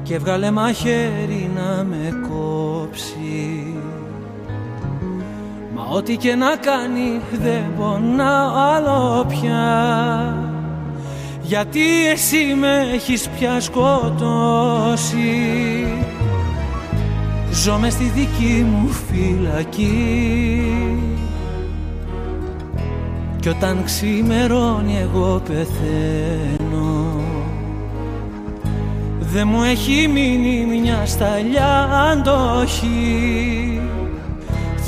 και βγάλε μαχαίρι να με κόψει. Μα ό,τι και να κάνει δεν πονάω άλλο πια. Γιατί εσύ με έχεις πια σκοτώσει; Ζω μες στη δική μου φυλακή. Κι όταν ξημερώνει εγώ πεθαίνω Δεν μου έχει μείνει μια σταλιά αντοχή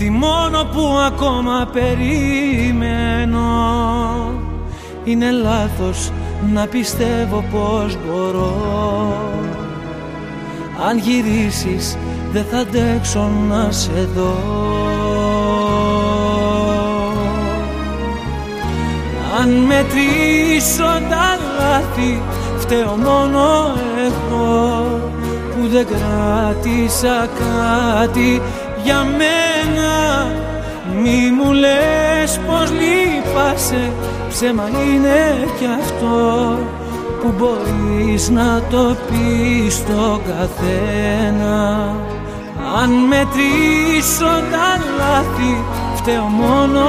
Θυμώνω που ακόμα περιμένω Είναι λάθος να πιστεύω πως μπορώ. Αν γυρίσεις δεν θα αντέξω να σε δω. Αν μετρήσω τα λάθη φταίω μόνο εγώ που δεν κράτησα κάτι. Για μένα μη μου λες πως λείπασαι ψέμα είναι κι αυτό που μπορείς να το πεις στον καθένα. Αν μετρήσω τα λάθη φταίω μόνο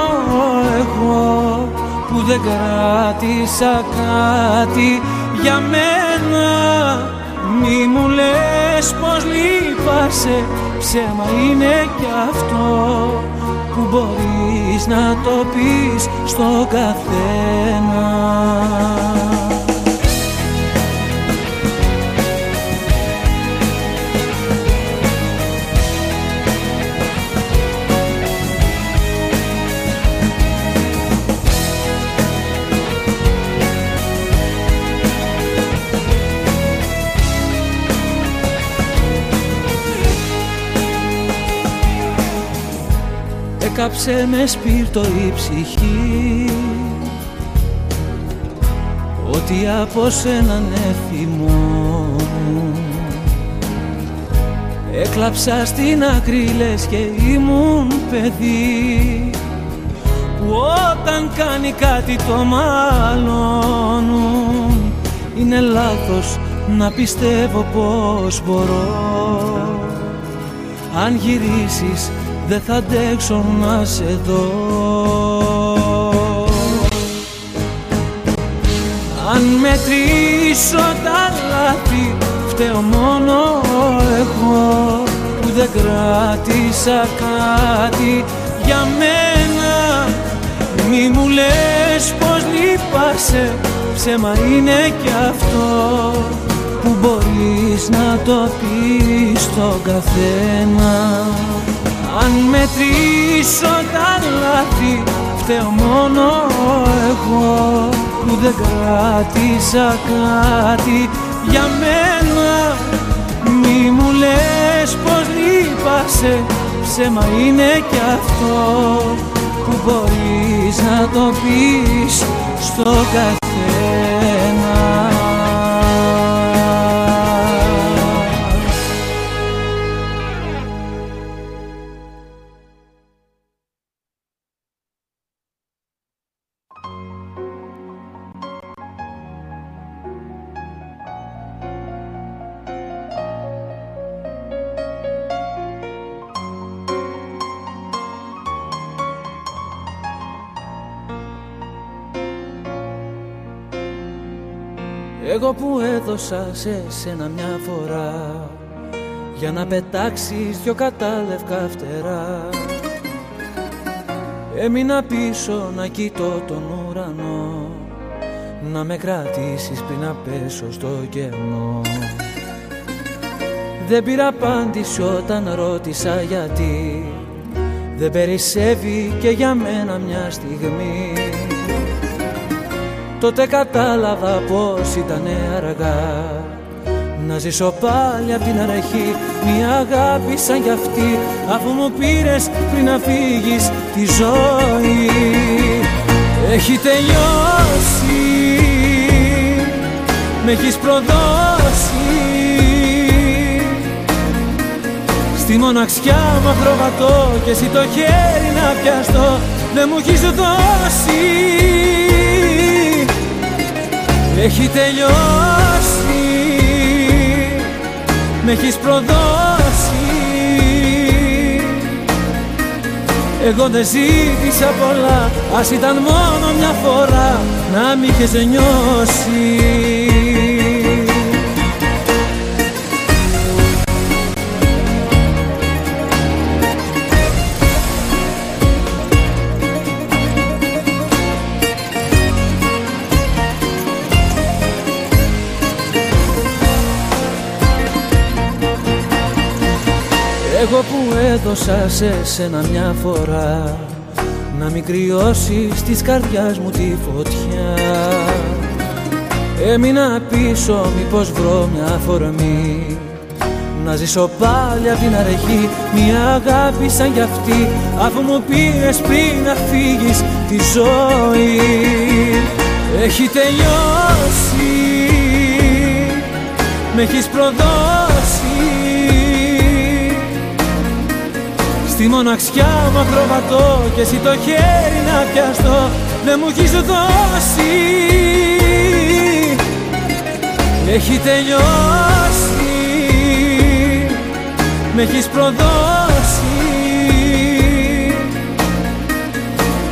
εγώ που δεν κράτησα κάτι. Για μένα Μη μου λες πως λείπασαι ψέμα είναι κι αυτό που μπορείς να το πεις στο καθένα Έκαψε με σπίρτο η ψυχή. Ότι από σένα θυμό Έκλαψα στην άκρη λες και ήμουν παιδί. Που όταν κάνει κάτι το μάλλον Είναι λάθος να πιστεύω πως μπορώ. Αν γυρίσεις δεν θα αντέξω να σε δω. Αν μετρήσω τα λάθη φταίω μόνο εγώ που δεν κράτησα κάτι. Για μένα Μη μου λες πως λείπασαι ψέμα είναι κι αυτό που μπορείς να το πεις στον καθένα Αν μετρήσω τα λάθη φταίω μόνο εγώ που δεν κράτησα κάτι. Για μένα Μη μου λες πως λείπασαι ψέμα είναι κι αυτό που μπορείς να το πεις στο καθένα έδωσα σε σένα μια φορά Για να πετάξεις δυο κατάλευκα φτερά. Έμεινα πίσω να κοιτώ τον ουρανό Να με κρατήσεις πριν να πέσω στο κενό. Δεν πήρα απάντηση όταν ρώτησα γιατί. Δεν περισσεύει και για μένα μια στιγμή Τότε κατάλαβα πως ήταν αργά. Να ζήσω πάλι απ' την αρχή Μια αγάπη σαν κι αυτή. Αφού μου πήρες πριν να φύγεις τη ζωή. Έχει τελειώσει Με έχεις προδώσει. Στη μοναξιά μου ακροβατώ Και εσύ το χέρι να πιαστώ. Δεν μου έχεις δώσει έχει τελειώσει. Με έχεις προδώσει. Εγώ δεν ζήτησα πολλά. Ας ήταν μόνο μια φορά Να μ' είχες νιώσει Εγώ που έδωσα σε σένα μια φορά Να μην κρυώσεις της καρδιάς μου τη φωτιά. Έμεινα πίσω μήπως βρω μια φορμή Να ζήσω πάλι απ' την αρχή Μια αγάπη σαν κι αυτή Αφού μου πήρες πριν να φύγεις τη ζωή. Έχει τελειώσει Με έχεις προδώσει Στη μοναξιά μου ακροβατώ και εσύ το χέρι να πιαστώ. Δεν μου έχεις δώσει. Έχει τελειώσει. Με έχεις προδώσει.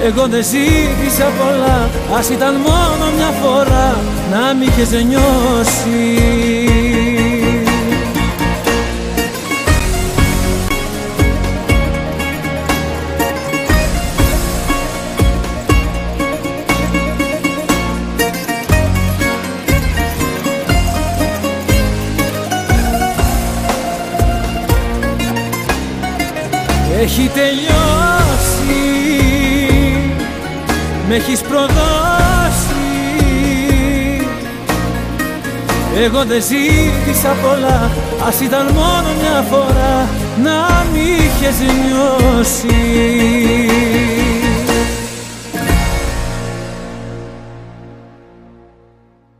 Εγώ δεν ζήτησα πολλά Ας ήταν μόνο μια φορά Να μ' είχες νιώσει Έχει τελειώσει Με έχεις προδώσει. Εγώ δεν ζήτησα πολλά Ας ήταν μόνο μια φορά Να μ' είχες νιώσει